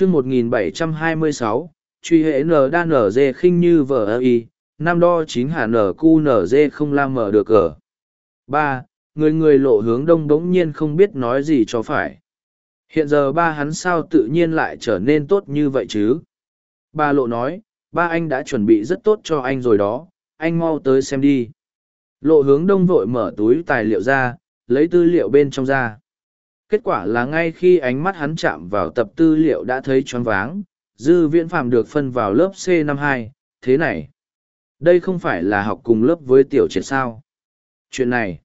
chương 1726, truy hệ n đa nở dê khinh như vở ơ y, năm đo chín hà nở cu nở dê không la mở được ở. ba Người người lộ hướng đông đống nhiên không biết nói gì cho phải. Hiện giờ ba hắn sao tự nhiên lại trở nên tốt như vậy chứ? Ba lộ nói, ba anh đã chuẩn bị rất tốt cho anh rồi đó, anh mau tới xem đi. Lộ hướng đông vội mở túi tài liệu ra, lấy tư liệu bên trong ra. Kết quả là ngay khi ánh mắt hắn chạm vào tập tư liệu đã thấy choáng váng, dư viễn phạm được phân vào lớp c năm hai thế này. Đây không phải là học cùng lớp với tiểu triệt sao? Chuyện này.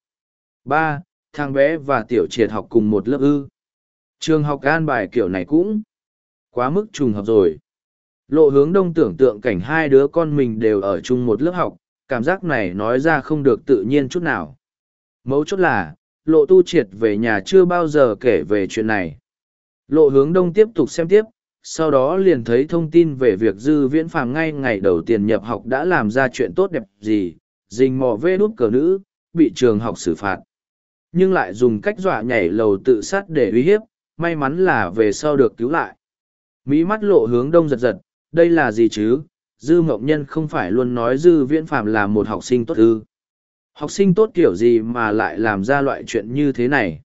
Ba thằng bé và tiểu triệt học cùng một lớp ư. Trường học an bài kiểu này cũng quá mức trùng hợp rồi. Lộ hướng đông tưởng tượng cảnh hai đứa con mình đều ở chung một lớp học cảm giác này nói ra không được tự nhiên chút nào. Mấu chốt là lộ tu triệt về nhà chưa bao giờ kể về chuyện này. Lộ hướng đông tiếp tục xem tiếp, sau đó liền thấy thông tin về việc dư viễn phàm ngay ngày đầu tiên nhập học đã làm ra chuyện tốt đẹp gì dình mò vê đút cờ nữ, bị trường học xử phạt. Nhưng lại dùng cách dọa nhảy lầu tự sát để uy hiếp, may mắn là về sau được cứu lại. Mỹ mắt lộ hướng đông giật giật, đây là gì chứ? Dư mộng nhân không phải luôn nói dư viễn phàm là một học sinh tốt ư học sinh tốt kiểu gì mà lại làm ra loại chuyện như thế này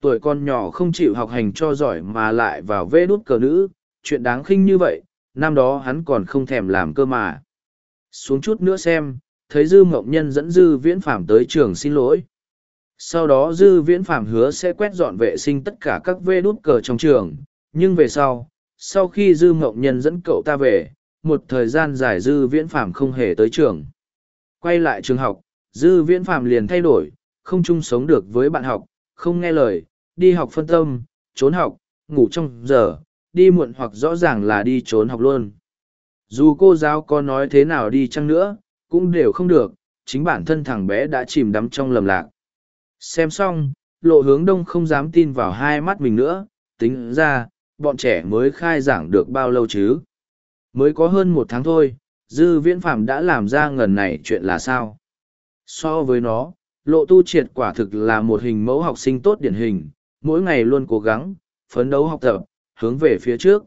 tuổi con nhỏ không chịu học hành cho giỏi mà lại vào vê đút cờ nữ chuyện đáng khinh như vậy, năm đó hắn còn không thèm làm cơ mà. Xuống chút nữa xem, thấy Dư Mộng Nhân dẫn Dư Viễn phảm tới trường xin lỗi. Sau đó Dư Viễn phảm hứa sẽ quét dọn vệ sinh tất cả các vê đút cờ trong trường, nhưng về sau, sau khi Dư Mộng Nhân dẫn cậu ta về, một thời gian dài Dư Viễn phảm không hề tới trường. Quay lại trường học, Dư Viễn Phạm liền thay đổi, không chung sống được với bạn học, không nghe lời, đi học phân tâm, trốn học, ngủ trong giờ, đi muộn hoặc rõ ràng là đi trốn học luôn. Dù cô giáo có nói thế nào đi chăng nữa, cũng đều không được, chính bản thân thằng bé đã chìm đắm trong lầm lạc. Xem xong, lộ hướng đông không dám tin vào hai mắt mình nữa, tính ra, bọn trẻ mới khai giảng được bao lâu chứ? Mới có hơn một tháng thôi, dư viễn phạm đã làm ra ngần này chuyện là sao? So với nó, lộ tu triệt quả thực là một hình mẫu học sinh tốt điển hình, mỗi ngày luôn cố gắng, phấn đấu học tập, hướng về phía trước.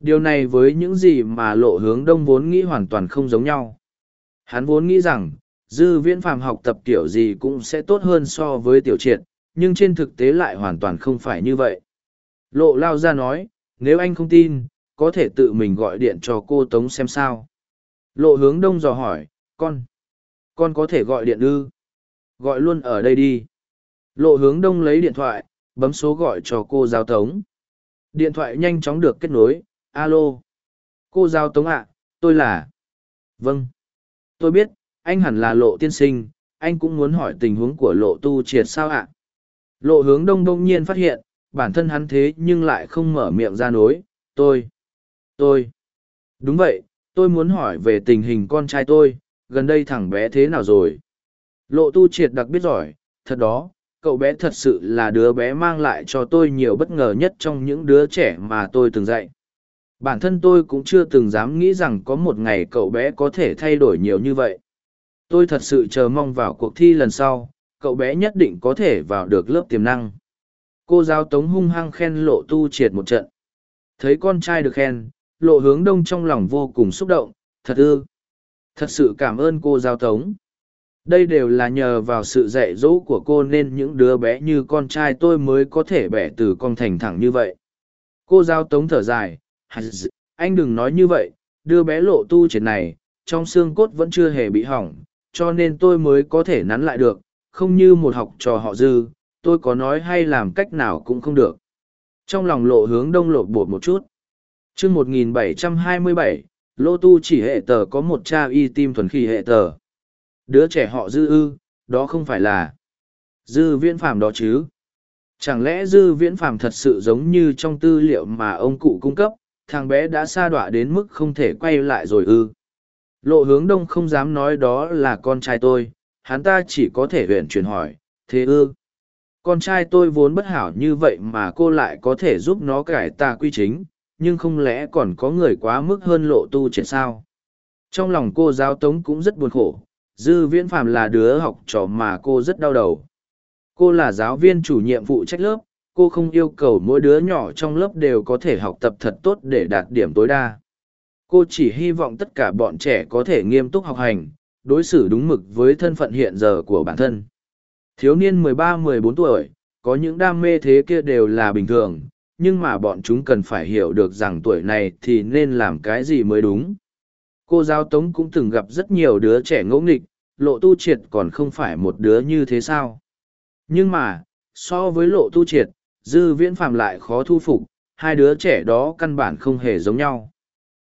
Điều này với những gì mà lộ hướng đông vốn nghĩ hoàn toàn không giống nhau. Hắn vốn nghĩ rằng, dư viễn phàm học tập kiểu gì cũng sẽ tốt hơn so với tiểu triệt, nhưng trên thực tế lại hoàn toàn không phải như vậy. Lộ lao ra nói, nếu anh không tin, có thể tự mình gọi điện cho cô Tống xem sao. Lộ hướng đông dò hỏi, con, con có thể gọi điện ư? Gọi luôn ở đây đi. Lộ hướng đông lấy điện thoại, bấm số gọi cho cô giáo Tống. Điện thoại nhanh chóng được kết nối, alo. Cô giáo Tống ạ, tôi là... Vâng. Tôi biết, anh hẳn là lộ tiên sinh, anh cũng muốn hỏi tình huống của lộ tu triệt sao ạ. Lộ hướng đông đông nhiên phát hiện, bản thân hắn thế nhưng lại không mở miệng ra nối, tôi, tôi. Đúng vậy, tôi muốn hỏi về tình hình con trai tôi, gần đây thằng bé thế nào rồi. Lộ tu triệt đặc biệt giỏi, thật đó, cậu bé thật sự là đứa bé mang lại cho tôi nhiều bất ngờ nhất trong những đứa trẻ mà tôi từng dạy. Bản thân tôi cũng chưa từng dám nghĩ rằng có một ngày cậu bé có thể thay đổi nhiều như vậy. Tôi thật sự chờ mong vào cuộc thi lần sau cậu bé nhất định có thể vào được lớp tiềm năng. Cô giáo tống hung hăng khen lộ tu triệt một trận. Thấy con trai được khen lộ hướng đông trong lòng vô cùng xúc động thật ư? Thật sự cảm ơn cô Giao tống. Đây đều là nhờ vào sự dạy dỗ của cô nên những đứa bé như con trai tôi mới có thể bẻ từ con thành thẳng như vậy. Cô giao tống thở dài anh đừng nói như vậy Đứa bé lộ tu triệt này trong xương cốt vẫn chưa hề bị hỏng cho nên tôi mới có thể nắn lại được không như một học trò họ dư tôi có nói hay làm cách nào cũng không được. Trong lòng lộ hướng đông lộ bột một chút. Chương 1727, lô tu chỉ hệ tờ có một cha y tim thuần khi hệ tờ Đứa trẻ họ dư ư, đó không phải là dư viễn phàm đó chứ. Chẳng lẽ dư viễn phàm thật sự giống như trong tư liệu mà ông cụ cung cấp, thằng bé đã sa đọa đến mức không thể quay lại rồi ư. Lộ hướng đông không dám nói đó là con trai tôi, hắn ta chỉ có thể huyện chuyển hỏi, thế ư. Con trai tôi vốn bất hảo như vậy mà cô lại có thể giúp nó cải tà quy chính, nhưng không lẽ còn có người quá mức hơn lộ tu triệt sao? Trong lòng cô giáo tống cũng rất buồn khổ, dư viễn phàm là đứa học trò mà cô rất đau đầu. Cô là giáo viên chủ nhiệm phụ trách lớp cô không yêu cầu mỗi đứa nhỏ trong lớp đều có thể học tập thật tốt để đạt điểm tối đa. Cô chỉ hy vọng tất cả bọn trẻ có thể nghiêm túc học hành đối xử đúng mực với thân phận hiện giờ của bản thân. Thiếu niên 13-14 tuổi có những đam mê thế kia đều là bình thường nhưng mà bọn chúng cần phải hiểu được rằng tuổi này thì nên làm cái gì mới đúng. Cô giáo tống cũng từng gặp rất nhiều đứa trẻ ngỗ nghịch, lộ tu triệt còn không phải một đứa như thế sao? Nhưng mà, so với lộ tu triệt, dư viễn phạm lại khó thu phục, hai đứa trẻ đó căn bản không hề giống nhau.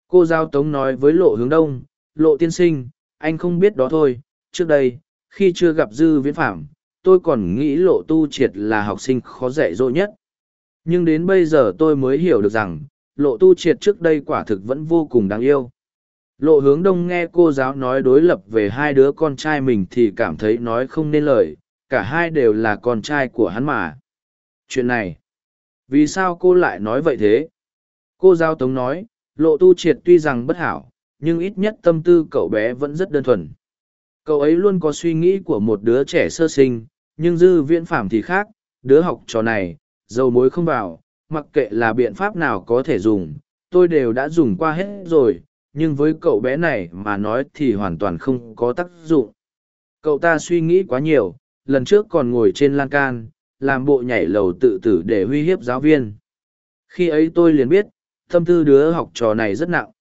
Cô giao tống nói với lộ hướng đông, lộ tiên sinh, anh không biết đó thôi, trước đây, khi chưa gặp dư viễn phạm tôi còn nghĩ lộ tu triệt là học sinh khó dạy dỗ nhất nhưng đến bây giờ tôi mới hiểu được rằng, lộ tu triệt trước đây quả thực vẫn vô cùng đáng yêu. Lộ hướng đông nghe cô giáo nói đối lập về hai đứa con trai mình thì cảm thấy nói không nên lời, cả hai đều là con trai của hắn mà. Chuyện này, vì sao cô lại nói vậy thế? Cô giáo tống nói, lộ tu triệt tuy rằng bất hảo, nhưng ít nhất tâm tư cậu bé vẫn rất đơn thuần. Cậu ấy luôn có suy nghĩ của một đứa trẻ sơ sinh, nhưng dư viễn phảm thì khác, đứa học trò này dầu muối không vào, mặc kệ là biện pháp nào có thể dùng, tôi đều đã dùng qua hết rồi, nhưng với cậu bé này mà nói thì hoàn toàn không có tác dụng. Cậu ta suy nghĩ quá nhiều, lần trước còn ngồi trên lan can, làm bộ nhảy lầu tự tử để uy hiếp giáo viên. Khi ấy tôi liền biết tâm tư đứa học trò này rất nặng.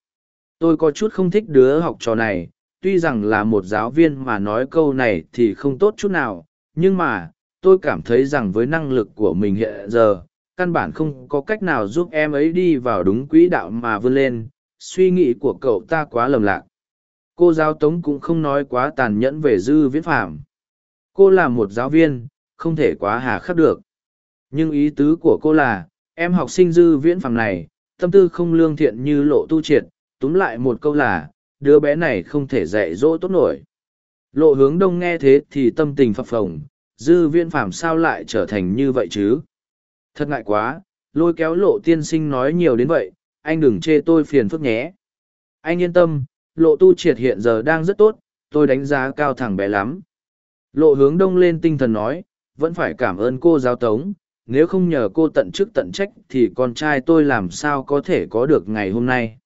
Tôi có chút không thích đứa học trò này, tuy rằng là một giáo viên mà nói câu này thì không tốt chút nào, nhưng mà tôi cảm thấy rằng với năng lực của mình hiện giờ, căn bản không có cách nào giúp em ấy đi vào đúng quỹ đạo mà vươn lên. Suy nghĩ của cậu ta quá lầm lạc. Cô giáo tống cũng không nói quá tàn nhẫn về dư viễn phạm cô là một giáo viên, không thể quá hà khắc được. Nhưng ý tứ của cô là, em học sinh dư viễn phạm này, tâm tư không lương thiện như lộ tu triệt. Túm lại một câu là, đứa bé này không thể dạy dỗ tốt nổi. Lộ hướng đông nghe thế thì tâm tình phập phồng dư viễn phạm sao lại trở thành như vậy chứ? Thật ngại quá, lôi kéo lộ tiên sinh nói nhiều đến vậy, anh đừng chê tôi phiền phức nhé. Anh yên tâm, lộ tu triệt hiện giờ đang rất tốt, tôi đánh giá cao thẳng bé lắm. Lộ hướng đông lên tinh thần nói, vẫn phải cảm ơn cô giáo tống, nếu không nhờ cô tận chức tận trách thì con trai tôi làm sao có thể có được ngày hôm nay.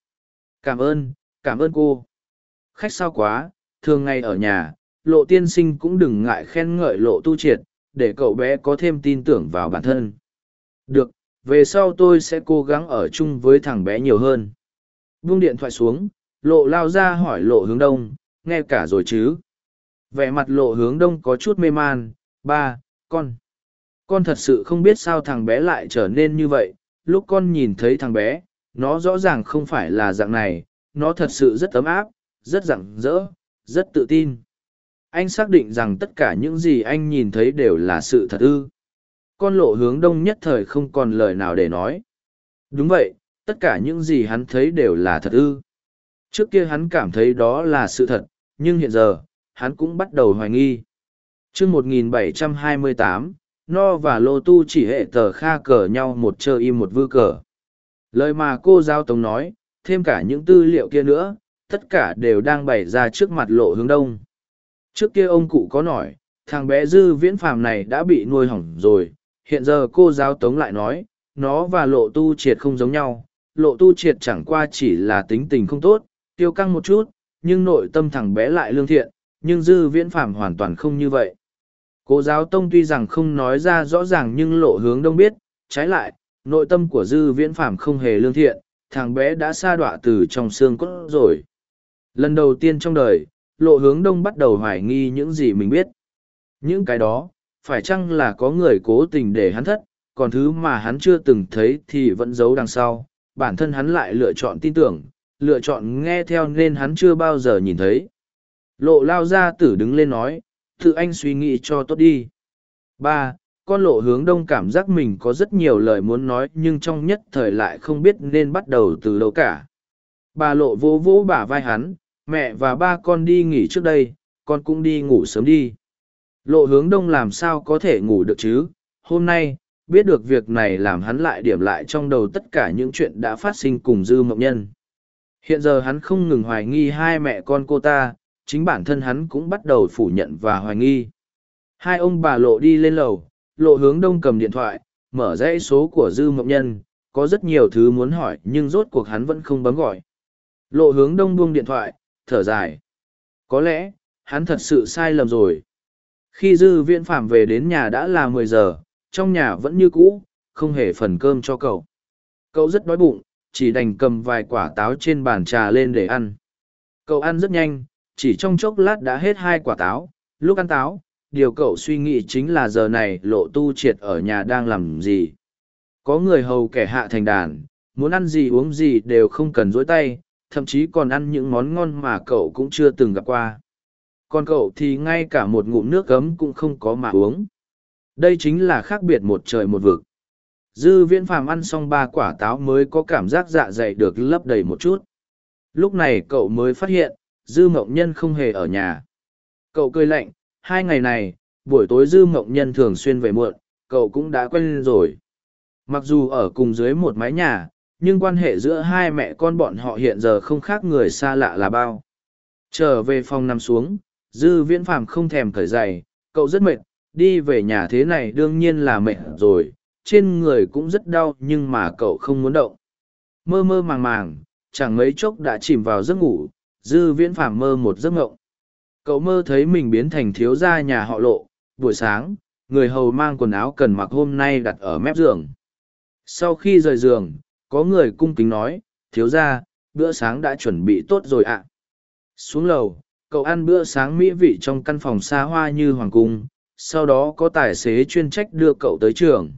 Cảm ơn cảm ơn cô. Khách sao quá, thường ngày ở nhà lộ tiên sinh cũng đừng ngại khen ngợi lộ tu triệt, để cậu bé có thêm tin tưởng vào bản thân. Được, về sau tôi sẽ cố gắng ở chung với thằng bé nhiều hơn. Buông điện thoại xuống, lộ lao ra hỏi lộ hướng đông, nghe cả rồi chứ? Vẻ mặt lộ hướng đông có chút mê man, ba, con. Con thật sự không biết sao thằng bé lại trở nên như vậy, lúc con nhìn thấy thằng bé, nó rõ ràng không phải là dạng này, nó thật sự rất ấm áp, rất rạng rỡ, rất tự tin anh xác định rằng tất cả những gì anh nhìn thấy đều là sự thật ư? Con lộ hướng đông nhất thời không còn lời nào để nói. Đúng vậy tất cả những gì hắn thấy đều là thật ư? Trước kia hắn cảm thấy đó là sự thật nhưng hiện giờ hắn cũng bắt đầu hoài nghi. Chương 1728, no và lô tu chỉ hệ tờ kha cờ nhau một chơi im một vư cờ. Lời mà cô giao tống nói thêm cả những tư liệu kia nữa tất cả đều đang bày ra trước mặt lộ hướng đông trước kia ông cụ có nói, thằng bé dư viễn phàm này đã bị nuôi hỏng rồi. Hiện giờ cô giáo tống lại nói nó và lộ tu triệt không giống nhau. Lộ tu triệt chẳng qua chỉ là tính tình không tốt tiêu căng một chút nhưng nội tâm thằng bé lại lương thiện nhưng dư viễn phàm hoàn toàn không như vậy. Cô giáo tông tuy rằng không nói ra rõ ràng nhưng lộ hướng đông biết, trái lại, nội tâm của dư viễn phàm không hề lương thiện, thằng bé đã sa đọa từ trong xương cốt rồi. Lần đầu tiên trong đời, lộ hướng đông bắt đầu hoài nghi những gì mình biết. Những cái đó, phải chăng là có người cố tình để hắn thất, còn thứ mà hắn chưa từng thấy thì vẫn giấu đằng sau, bản thân hắn lại lựa chọn tin tưởng, lựa chọn nghe theo nên hắn chưa bao giờ nhìn thấy. Lộ lao ra tử đứng lên nói, tự anh suy nghĩ cho tốt đi. ba Con lộ hướng đông cảm giác mình có rất nhiều lời muốn nói nhưng trong nhất thời lại không biết nên bắt đầu từ đâu cả. Bà lộ vỗ vỗ bả vai hắn, mẹ và ba con đi nghỉ trước đây, con cũng đi ngủ sớm đi. Lộ hướng đông làm sao có thể ngủ được chứ, hôm nay, biết được việc này làm hắn lại điểm lại trong đầu tất cả những chuyện đã phát sinh cùng dư mộng nhân. Hiện giờ hắn không ngừng hoài nghi hai mẹ con cô ta, chính bản thân hắn cũng bắt đầu phủ nhận và hoài nghi. Hai ông bà lộ đi lên lầu, lộ hướng đông cầm điện thoại, mở dãy số của dư mộng nhân có rất nhiều thứ muốn hỏi nhưng rốt cuộc hắn vẫn không bấm gọi lộ hướng đông buông điện thoại thở dài. Có lẽ, hắn thật sự sai lầm rồi. Khi dư viễn phạm về đến nhà đã là mười giờ, trong nhà vẫn như cũ, không hề phần cơm cho cậu. Cậu rất đói bụng, chỉ đành cầm vài quả táo trên bàn trà lên để ăn. Cậu ăn rất nhanh, chỉ trong chốc lát đã hết hai quả táo. Lúc ăn táo, điều cậu suy nghĩ chính là giờ này lộ tu triệt ở nhà đang làm gì. Có người hầu kẻ hạ thành đàn, muốn ăn gì uống gì đều không cần dối tay thậm chí còn ăn những món ngon mà cậu cũng chưa từng gặp qua. Còn cậu thì ngay cả một ngụm nước cấm cũng không có mà uống. Đây chính là khác biệt một trời một vực. Dư viễn phàm ăn xong ba quả táo mới có cảm giác dạ dày được lấp đầy một chút. Lúc này cậu mới phát hiện, dư mộng nhân không hề ở nhà. Cậu cười lạnh, hai ngày này, buổi tối dư mộng nhân thường xuyên về muộn, cậu cũng đã quen rồi. Mặc dù ở cùng dưới một mái nhà nhưng quan hệ giữa hai mẹ con bọn họ hiện giờ không khác người xa lạ là bao. Trở về phòng nằm xuống, dư viễn phàm không thèm cởi giày cậu rất mệt, đi về nhà thế này đương nhiên là mệt rồi, trên người cũng rất đau nhưng mà cậu không muốn động. Mơ mơ màng màng, chẳng mấy chốc đã chìm vào giấc ngủ, dư viễn phàm mơ một giấc ngộng cậu mơ thấy mình biến thành thiếu gia nhà họ lộ, buổi sáng, người hầu mang quần áo cần mặc hôm nay đặt ở mép giường. Sau khi rời giường có người cung kính nói, thiếu gia, bữa sáng đã chuẩn bị tốt rồi ạ. Xuống lầu, cậu ăn bữa sáng mỹ vị trong căn phòng xa hoa như hoàng cung, sau đó có tài xế chuyên trách đưa cậu tới trường.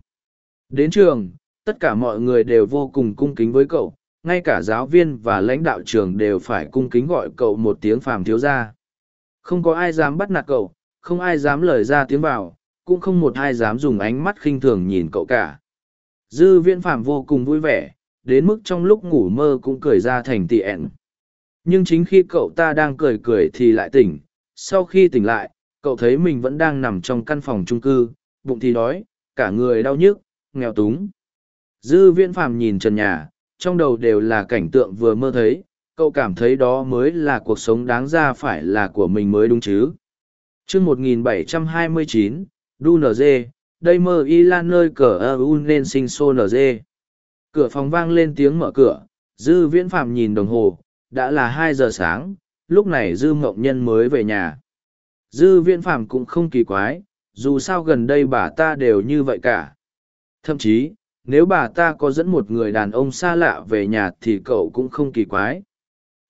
Đến trường, tất cả mọi người đều vô cùng cung kính với cậu, ngay cả giáo viên và lãnh đạo trường đều phải cung kính gọi cậu một tiếng phàm thiếu gia. Không có ai dám bắt nạt cậu, không ai dám lời ra tiếng vào, cũng không một ai dám dùng ánh mắt khinh thường nhìn cậu cả. Dư viễn phàm vô cùng vui vẻ đến mức trong lúc ngủ mơ cũng cười ra thành tị ẹn. Nhưng chính khi cậu ta đang cười cười thì lại tỉnh sau khi tỉnh lại cậu thấy mình vẫn đang nằm trong căn phòng trung cư bụng thì đói cả người đau nhức nghèo túng. Dư viễn phàm nhìn trần nhà trong đầu đều là cảnh tượng vừa mơ thấy cậu cảm thấy đó mới là cuộc sống đáng ra phải là của mình mới đúng chứ. Chương 1729, đu nz đây mơ y lan nơi cờ ơ u nên sinh sô nz cửa phòng vang lên tiếng mở cửa, dư viễn phạm nhìn đồng hồ, đã là hai giờ sáng, lúc này dư mộng nhân mới về nhà. Dư viễn phạm cũng không kỳ quái, dù sao gần đây bà ta đều như vậy cả. Thậm chí, nếu bà ta có dẫn một người đàn ông xa lạ về nhà thì cậu cũng không kỳ quái.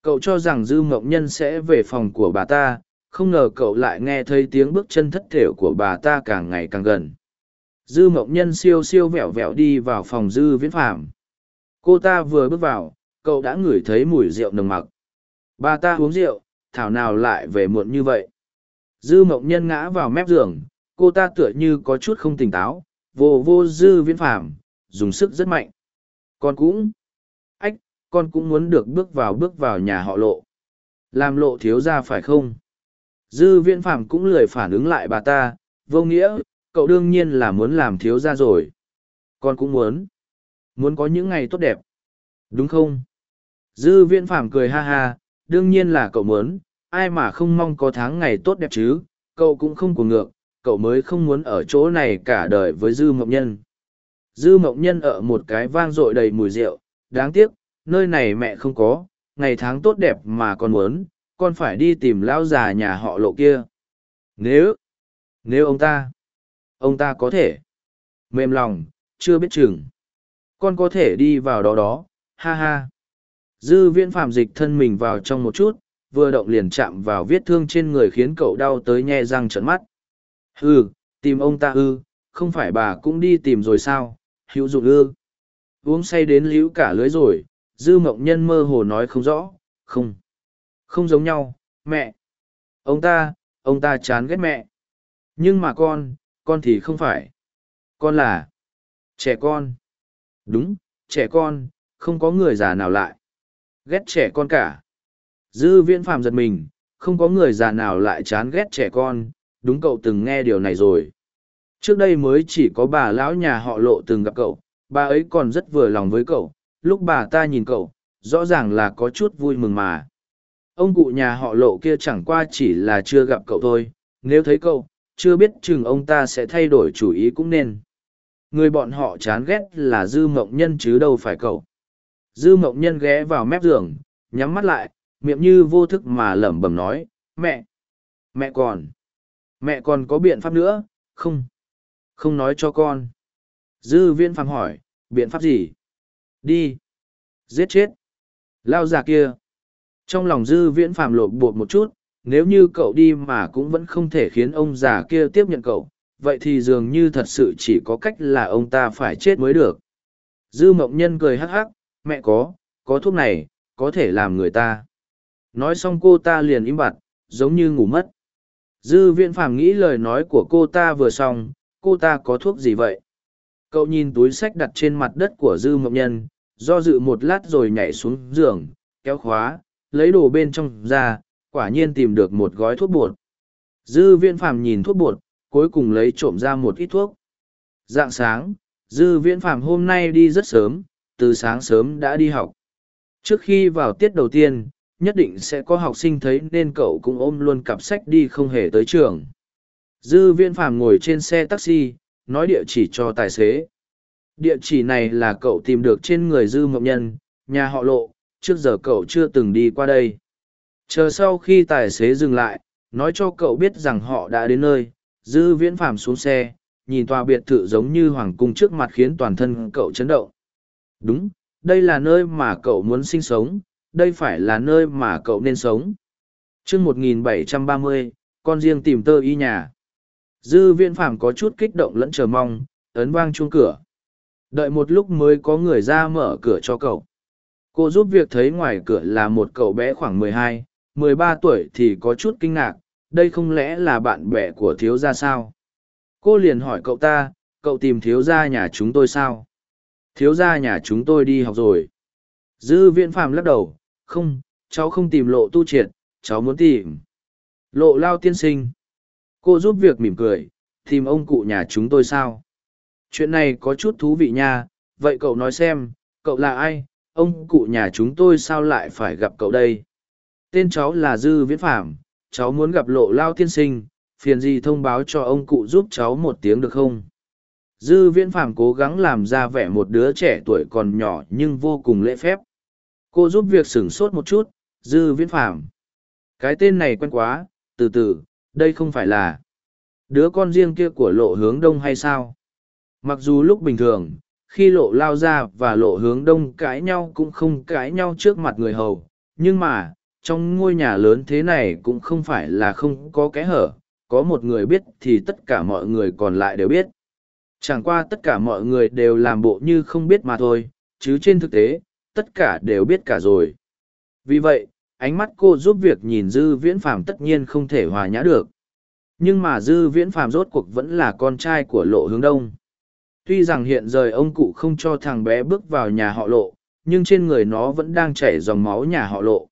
Cậu cho rằng dư mộng nhân sẽ về phòng của bà ta, không ngờ cậu lại nghe thấy tiếng bước chân thất thểu của bà ta càng ngày càng gần dư mộng nhân siêu siêu vẹo vẹo đi vào phòng dư viễn phàm. Cô ta vừa bước vào, cậu đã ngửi thấy mùi rượu nồng mặc. Bà ta uống rượu, thảo nào lại về muộn như vậy? Dư mộng nhân ngã vào mép giường, cô ta tựa như có chút không tỉnh táo. Vô vô dư viễn phàm, dùng sức rất mạnh. Con cũng, ách, con cũng muốn được bước vào bước vào nhà họ lộ. Làm lộ thiếu ra phải không? Dư viễn phàm cũng lười phản ứng lại bà ta. Vô nghĩa cậu đương nhiên là muốn làm thiếu gia rồi. Con cũng muốn. Muốn có những ngày tốt đẹp. Đúng không? Dư viễn phàm cười ha ha, đương nhiên là cậu muốn. Ai mà không mong có tháng ngày tốt đẹp chứ? Cậu cũng không của ngược, cậu mới không muốn ở chỗ này cả đời với dư mộng nhân. Dư mộng nhân ở một cái vang dội đầy mùi rượu. Đáng tiếc, nơi này mẹ không có, ngày tháng tốt đẹp mà con muốn, con phải đi tìm lão già nhà họ lộ kia. Nếu nếu ông ta ông ta có thể. Mềm lòng, chưa biết chừng. Con có thể đi vào đó đó. Ha ha. Dư viễn phạm dịch thân mình vào trong một chút, vừa động liền chạm vào vết thương trên người khiến cậu đau tới nhe răng trợn mắt. Ừ tìm ông ta ư, không phải bà cũng đi tìm rồi sao? Hữu dụng ư. Uống say đến líu cả lưới rồi, dư mộng nhân mơ hồ nói không rõ. Không. Không giống nhau, mẹ. Ông ta ông ta chán ghét mẹ. Nhưng mà con con thì không phải. Con là trẻ con. Đúng, trẻ con, không có người già nào lại. Ghét trẻ con cả. Dư viễn phàm giật mình, không có người già nào lại chán ghét trẻ con. Đúng cậu từng nghe điều này rồi. Trước đây mới chỉ có bà lão nhà họ lộ từng gặp cậu. Bà ấy còn rất vừa lòng với cậu. Lúc bà ta nhìn cậu, rõ ràng là có chút vui mừng mà. Ông cụ nhà họ lộ kia chẳng qua chỉ là chưa gặp cậu thôi. Nếu thấy cậu chưa biết chừng ông ta sẽ thay đổi chủ ý cũng nên. Người bọn họ chán ghét là dư mộng nhân chứ đâu phải cậu. Dư mộng nhân ghé vào mép giường, nhắm mắt lại, miệng như vô thức mà lẩm bẩm nói, mẹ mẹ còn mẹ còn có biện pháp nữa, không không nói cho con. Dư viễn phàm hỏi, biện pháp gì? Đi, giết chết. Lao già kia. Trong lòng dư viễn phàm lột bột một chút nếu như cậu đi mà cũng vẫn không thể khiến ông già kia tiếp nhận cậu, vậy thì dường như thật sự chỉ có cách là ông ta phải chết mới được. Dư mộng nhân cười hắc hắc, mẹ có có thuốc này, có thể làm người ta. Nói xong cô ta liền im bặt, giống như ngủ mất. Dư viễn phàm nghĩ lời nói của cô ta vừa xong, cô ta có thuốc gì vậy? Cậu nhìn túi sách đặt trên mặt đất của dư mộng nhân, do dự một lát rồi nhảy xuống giường, kéo khóa, lấy đồ bên trong ra quả nhiên tìm được một gói thuốc bột. Dư viễn phàm nhìn thuốc bột, cuối cùng lấy trộm ra một ít thuốc. Dạng sáng, dư viễn phàm hôm nay đi rất sớm, từ sáng sớm đã đi học. Trước khi vào tiết đầu tiên, nhất định sẽ có học sinh thấy nên cậu cũng ôm luôn cặp sách đi không hề tới trường. Dư viễn phàm ngồi trên xe taxi, nói địa chỉ cho tài xế. Địa chỉ này là cậu tìm được trên người dư mộng nhân, nhà họ lộ, trước giờ cậu chưa từng đi qua đây chờ sau khi tài xế dừng lại, nói cho cậu biết rằng họ đã đến nơi dư viễn phàm xuống xe, nhìn tòa biệt thự giống như hoàng cung trước mặt khiến toàn thân cậu chấn động. Đúng, đây là nơi mà cậu muốn sinh sống, đây phải là nơi mà cậu nên sống. Chương một nghìn bảy trăm ba mươi, con riêng tìm tơ y nhà. Dư viễn phàm có chút kích động lẫn chờ mong, ấn vang chuông cửa. Đợi một lúc mới có người ra mở cửa cho cậu. Cô giúp việc thấy ngoài cửa là một cậu bé khoảng mười hai mười ba tuổi thì có chút kinh ngạc, đây không lẽ là bạn bè của thiếu gia sao? Cô liền hỏi cậu ta, cậu tìm thiếu gia nhà chúng tôi sao? Thiếu gia nhà chúng tôi đi học rồi. Dư viễn phàm lắc đầu, không, cháu không tìm lộ tu triệt, cháu muốn tìm lộ lao tiên sinh. Cô giúp việc mỉm cười, tìm ông cụ nhà chúng tôi sao? Chuyện này có chút thú vị nha, vậy cậu nói xem, cậu là ai? Ông cụ nhà chúng tôi sao lại phải gặp cậu đây? Tên cháu là dư viễn phạm cháu muốn gặp lộ lao tiên sinh, phiền gì thông báo cho ông cụ giúp cháu một tiếng được không? Dư viễn phạm cố gắng làm ra vẻ một đứa trẻ tuổi còn nhỏ nhưng vô cùng lễ phép. Cô giúp việc sửng sốt một chút, dư viễn phạm cái tên này quen quá, từ từ, đây không phải là đứa con riêng kia của lộ hướng đông hay sao? Mặc dù lúc bình thường, khi lộ lao ra và lộ hướng đông cãi nhau cũng không cãi nhau trước mặt người hầu, nhưng mà trong ngôi nhà lớn thế này cũng không phải là không có kẽ hở, có một người biết thì tất cả mọi người còn lại đều biết. Chẳng qua tất cả mọi người đều làm bộ như không biết mà thôi, chứ trên thực tế, tất cả đều biết cả rồi. Vì vậy, ánh mắt cô giúp việc nhìn dư viễn phàm tất nhiên không thể hòa nhã được. Nhưng mà dư viễn phàm rốt cuộc vẫn là con trai của lộ hướng đông. Tuy rằng hiện giờ ông cụ không cho thằng bé bước vào nhà họ lộ, nhưng trên người nó vẫn đang chảy dòng máu nhà họ lộ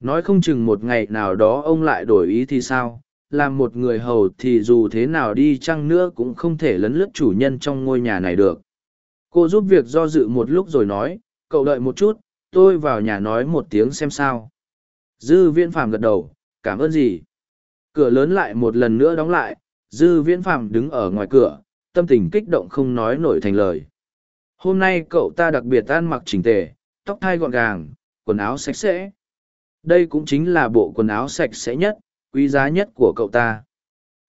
nói không chừng một ngày nào đó ông lại đổi ý thì sao? Làm một người hầu thì dù thế nào đi chăng nữa cũng không thể lấn lướt chủ nhân trong ngôi nhà này được. Cô giúp việc do dự một lúc rồi nói, cậu đợi một chút, tôi vào nhà nói một tiếng xem sao. Dư viễn phàm gật đầu, cảm ơn gì? Cửa lớn lại một lần nữa đóng lại, dư viễn phàm đứng ở ngoài cửa, tâm tình kích động không nói nổi thành lời. Hôm nay cậu ta đặc biệt ăn mặc chỉnh tề, tóc thai gọn gàng, quần áo sạch sẽ đây cũng chính là bộ quần áo sạch sẽ nhất, quý giá nhất của cậu ta.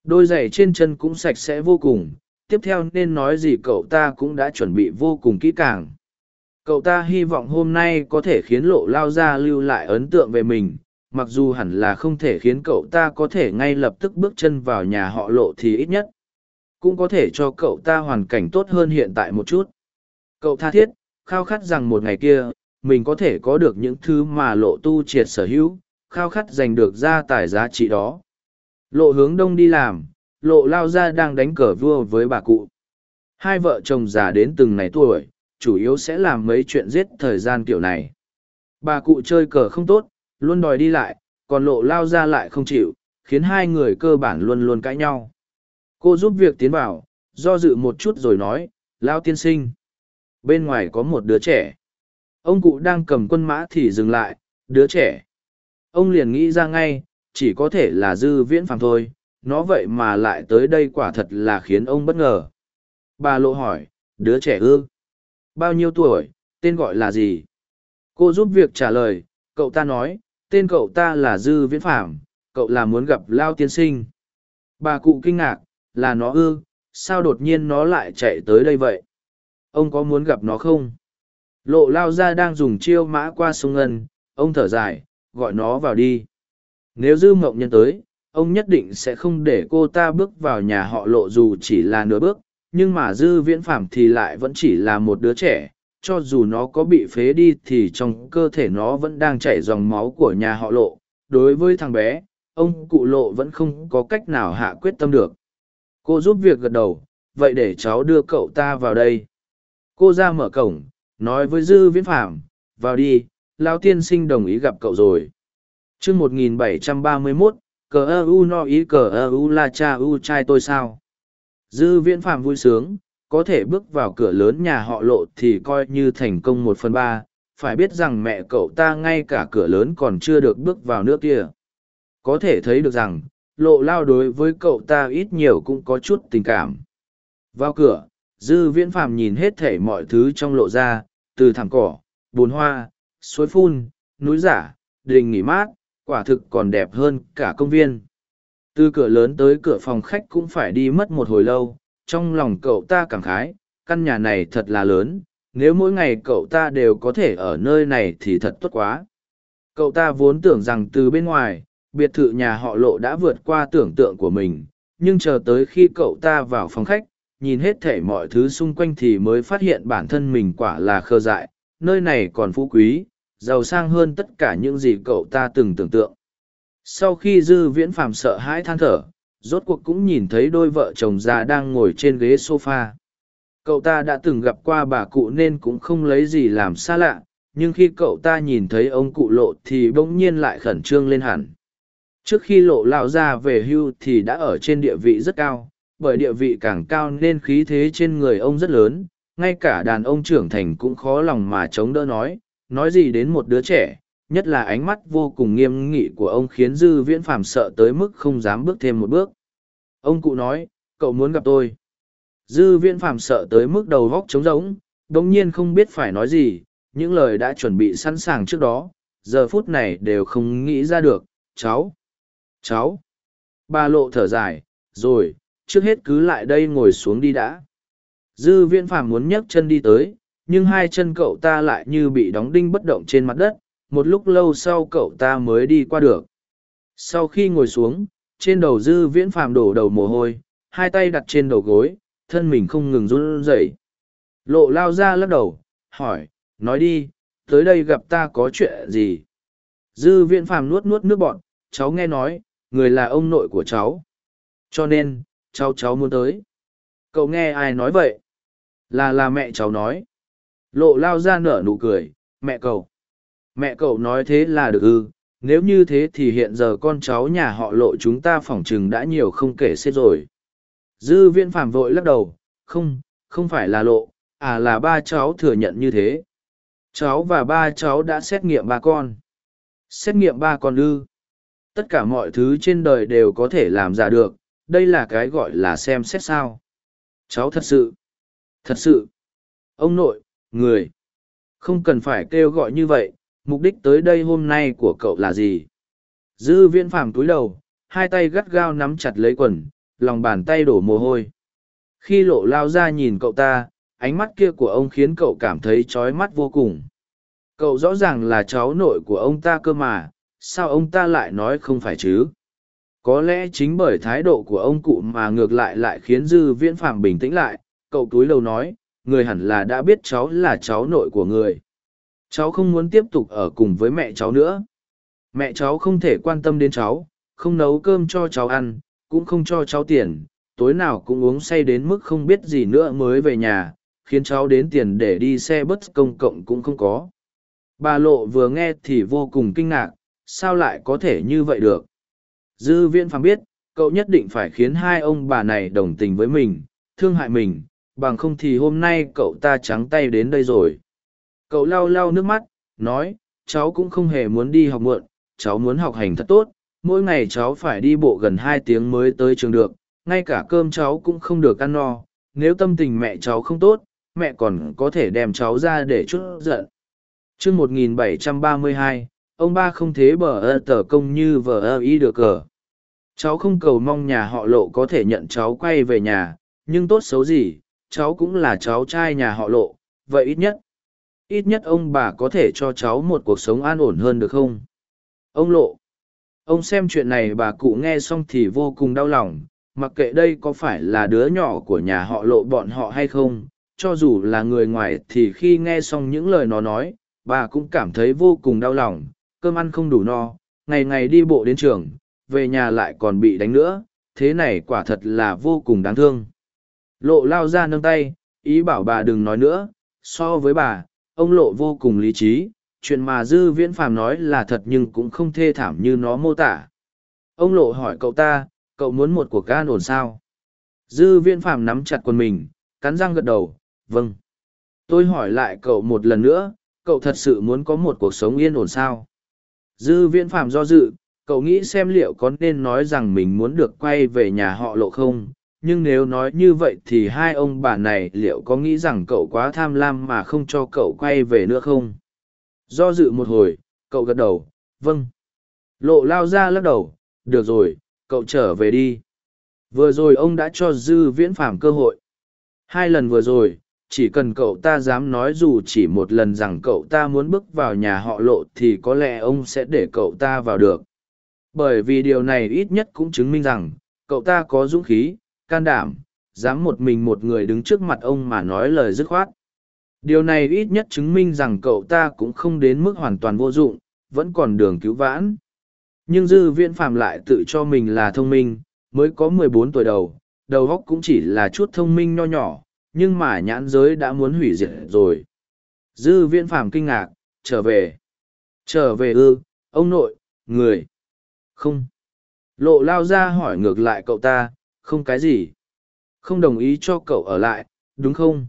Đôi giày trên chân cũng sạch sẽ vô cùng, tiếp theo nên nói gì cậu ta cũng đã chuẩn bị vô cùng kỹ càng. Cậu ta hy vọng hôm nay có thể khiến lộ lao ra lưu lại ấn tượng về mình, mặc dù hẳn là không thể khiến cậu ta có thể ngay lập tức bước chân vào nhà họ lộ thì ít nhất cũng có thể cho cậu ta hoàn cảnh tốt hơn hiện tại một chút. Cậu tha thiết, khao khát rằng một ngày kia mình có thể có được những thứ mà lộ tu triệt sở hữu, khao khát giành được gia tài giá trị đó. Lộ hướng đông đi làm, lộ lao ra đang đánh cờ vua với bà cụ. Hai vợ chồng già đến từng này tuổi, chủ yếu sẽ làm mấy chuyện giết thời gian kiểu này. Bà cụ chơi cờ không tốt, luôn đòi đi lại, còn lộ lao ra lại không chịu, khiến hai người cơ bản luôn luôn cãi nhau. Cô giúp việc tiến vào, do dự một chút rồi nói, lao tiên sinh. Bên ngoài có một đứa trẻ ông cụ đang cầm quân mã thì dừng lại đứa trẻ. Ông liền nghĩ ra ngay chỉ có thể là dư viễn phàm thôi nó vậy mà lại tới đây quả thật là khiến ông bất ngờ. Bà lộ hỏi đứa trẻ ư? Bao nhiêu tuổi? Tên gọi là gì? Cô giúp việc trả lời cậu ta nói tên cậu ta là dư viễn Phàm, cậu là muốn gặp lao tiên sinh. Bà cụ kinh ngạc là nó ư? Sao đột nhiên nó lại chạy tới đây vậy? Ông có muốn gặp nó không? Lộ lao ra đang dùng chiêu mã qua sông ngân, ông thở dài, gọi nó vào đi. Nếu dư mộng nhân tới, ông nhất định sẽ không để cô ta bước vào nhà họ lộ dù chỉ là nửa bước, nhưng mà dư viễn phạm thì lại vẫn chỉ là một đứa trẻ, cho dù nó có bị phế đi thì trong cơ thể nó vẫn đang chảy dòng máu của nhà họ lộ. Đối với thằng bé, ông cụ lộ vẫn không có cách nào hạ quyết tâm được. Cô giúp việc gật đầu, vậy để cháu đưa cậu ta vào đây. Cô ra mở cổng nói với dư viễn phạm vào đi lao tiên sinh đồng ý gặp cậu rồi. Chương một nghìn bảy trăm ba mươi mốt, cờ ơ u no ý cờ ơ u la cha u trai tôi sao? Dư viễn phạm vui sướng, có thể bước vào cửa lớn nhà họ lộ thì coi như thành công một phần ba, phải biết rằng mẹ cậu ta ngay cả cửa lớn còn chưa được bước vào nước kia. Có thể thấy được rằng, lộ lao đối với cậu ta ít nhiều cũng có chút tình cảm. Vào cửa, dư viễn phàm nhìn hết thể mọi thứ trong lộ ra từ thảm cỏ, bồn hoa, suối phun, núi giả, đình nghỉ mát, quả thực còn đẹp hơn cả công viên. Từ cửa lớn tới cửa phòng khách cũng phải đi mất một hồi lâu, trong lòng cậu ta cảm khái, căn nhà này thật là lớn, nếu mỗi ngày cậu ta đều có thể ở nơi này thì thật tốt quá. Cậu ta vốn tưởng rằng từ bên ngoài, biệt thự nhà họ lộ đã vượt qua tưởng tượng của mình, nhưng chờ tới khi cậu ta vào phòng khách nhìn hết thể mọi thứ xung quanh thì mới phát hiện bản thân mình quả là khơ dại, nơi này còn phú quý, giàu sang hơn tất cả những gì cậu ta từng tưởng tượng. Sau khi dư viễn phàm sợ hãi than thở, rốt cuộc cũng nhìn thấy đôi vợ chồng già đang ngồi trên ghế sofa. Cậu ta đã từng gặp qua bà cụ nên cũng không lấy gì làm xa lạ, nhưng khi cậu ta nhìn thấy ông cụ lộ thì bỗng nhiên lại khẩn trương lên hẳn. Trước khi lộ lão ra về hưu thì đã ở trên địa vị rất cao bởi địa vị càng cao nên khí thế trên người ông rất lớn, ngay cả đàn ông trưởng thành cũng khó lòng mà chống đỡ nói nói gì đến một đứa trẻ, nhất là ánh mắt vô cùng nghiêm nghị của ông khiến dư viễn phàm sợ tới mức không dám bước thêm một bước. Ông cụ nói, cậu muốn gặp tôi. Dư viễn phàm sợ tới mức đầu vóc trống rỗng đồng nhiên không biết phải nói gì, những lời đã chuẩn bị sẵn sàng trước đó, giờ phút này đều không nghĩ ra được. Cháu cháu. Ba lộ thở dài, rồi trước hết cứ lại đây ngồi xuống đi đã. Dư viễn phàm muốn nhấc chân đi tới, nhưng hai chân cậu ta lại như bị đóng đinh bất động trên mặt đất, một lúc lâu sau cậu ta mới đi qua được. Sau khi ngồi xuống, trên đầu dư viễn phàm đổ đầu mồ hôi, hai tay đặt trên đầu gối, thân mình không ngừng run rẩy. Lộ lao ra lắc đầu, hỏi, nói đi, tới đây gặp ta có chuyện gì? Dư viễn phàm nuốt nuốt nước bọn cháu nghe nói, người là ông nội của cháu. Cho nên cháu cháu muốn tới. Cậu nghe ai nói vậy? Là là mẹ cháu nói. Lộ lao ra nở nụ cười, mẹ cậu. Mẹ cậu nói thế là được ư. Nếu như thế thì hiện giờ con cháu nhà họ lộ chúng ta phỏng chừng đã nhiều không kể xếp rồi. Dư viên phạm vội lắc đầu, không không phải là lộ à là ba cháu thừa nhận như thế. Cháu và ba cháu đã xét nghiệm ba con. Xét nghiệm ba con ư? Tất cả mọi thứ trên đời đều có thể làm giả được đây là cái gọi là xem xét sao. Cháu thật sự thật sự, ông nội, người, không cần phải kêu gọi như vậy, mục đích tới đây hôm nay của cậu là gì? Dư viễn phàm túi đầu, hai tay gắt gao nắm chặt lấy quần, lòng bàn tay đổ mồ hôi. Khi lộ lao ra nhìn cậu ta, ánh mắt kia của ông khiến cậu cảm thấy trói mắt vô cùng. Cậu rõ ràng là cháu nội của ông ta cơ mà, sao ông ta lại nói không phải chứ? Có lẽ chính bởi thái độ của ông cụ mà ngược lại lại khiến dư viễn phàm bình tĩnh lại, cậu túi lâu nói, người hẳn là đã biết cháu là cháu nội của người. Cháu không muốn tiếp tục ở cùng với mẹ cháu nữa. Mẹ cháu không thể quan tâm đến cháu, không nấu cơm cho cháu ăn, cũng không cho cháu tiền, tối nào cũng uống say đến mức không biết gì nữa mới về nhà, khiến cháu đến tiền để đi xe bus công cộng cũng không có. Bà lộ vừa nghe thì vô cùng kinh ngạc, sao lại có thể như vậy được? Dư viễn phàm biết cậu nhất định phải khiến hai ông bà này đồng tình với mình thương hại mình bằng không thì hôm nay cậu ta trắng tay đến đây rồi Cậu lau lau nước mắt, nói, cháu cũng không hề muốn đi học muộn, cháu muốn học hành thật tốt, mỗi ngày cháu phải đi bộ gần hai tiếng mới tới trường được, ngay cả cơm cháu cũng không được ăn no, nếu tâm tình mẹ cháu không tốt, mẹ còn có thể đem cháu ra để chút giận. Trước 1732, ông ba không thế bờ ơ tờ công như vờ ơ y được cờ. Cháu không cầu mong nhà họ lộ có thể nhận cháu quay về nhà, nhưng tốt xấu gì, cháu cũng là cháu trai nhà họ lộ, vậy ít nhất. Ít nhất ông bà có thể cho cháu một cuộc sống an ổn hơn được không? Ông lộ. Ông xem chuyện này bà cụ nghe xong thì vô cùng đau lòng, mặc kệ đây có phải là đứa nhỏ của nhà họ lộ bọn họ hay không, cho dù là người ngoài thì khi nghe xong những lời nó nói, bà cũng cảm thấy vô cùng đau lòng, cơm ăn không đủ no, ngày ngày đi bộ đến trường, về nhà lại còn bị đánh nữa, thế này quả thật là vô cùng đáng thương. Lộ lao ra nâng tay, ý bảo bà đừng nói nữa, so với bà, ông lộ vô cùng lý trí, chuyện mà dư viễn phàm nói là thật nhưng cũng không thê thảm như nó mô tả. Ông lộ hỏi cậu ta, cậu muốn một cuộc gan ổn sao? Dư viễn phàm nắm chặt quần mình, cắn răng gật đầu, vâng. Tôi hỏi lại cậu một lần nữa, cậu thật sự muốn có một cuộc sống yên ổn sao? Dư viễn phàm do dự, cậu nghĩ xem liệu có nên nói rằng mình muốn được quay về nhà họ lộ không? Nhưng nếu nói như vậy thì hai ông bà này liệu có nghĩ rằng cậu quá tham lam mà không cho cậu quay về nữa không? Do dự một hồi cậu gật đầu vâng. Lộ lao ra lắc đầu được rồi cậu trở về đi. Vừa rồi ông đã cho dư viễn phàm cơ hội. Hai lần vừa rồi chỉ cần cậu ta dám nói dù chỉ một lần rằng cậu ta muốn bước vào nhà họ lộ thì có lẽ ông sẽ để cậu ta vào được. Bởi vì điều này ít nhất cũng chứng minh rằng, cậu ta có dũng khí, can đảm, dám một mình một người đứng trước mặt ông mà nói lời dứt khoát. Điều này ít nhất chứng minh rằng cậu ta cũng không đến mức hoàn toàn vô dụng, vẫn còn đường cứu vãn. Nhưng dư viễn phạm lại tự cho mình là thông minh, mới có mười bốn tuổi đầu đầu óc cũng chỉ là chút thông minh nho nhỏ nhưng mà nhãn giới đã muốn hủy diệt rồi dư viễn phạm kinh ngạc trở về trở về ư ông nội người không. Lộ lao ra hỏi ngược lại cậu ta, không cái gì. Không đồng ý cho cậu ở lại, đúng không?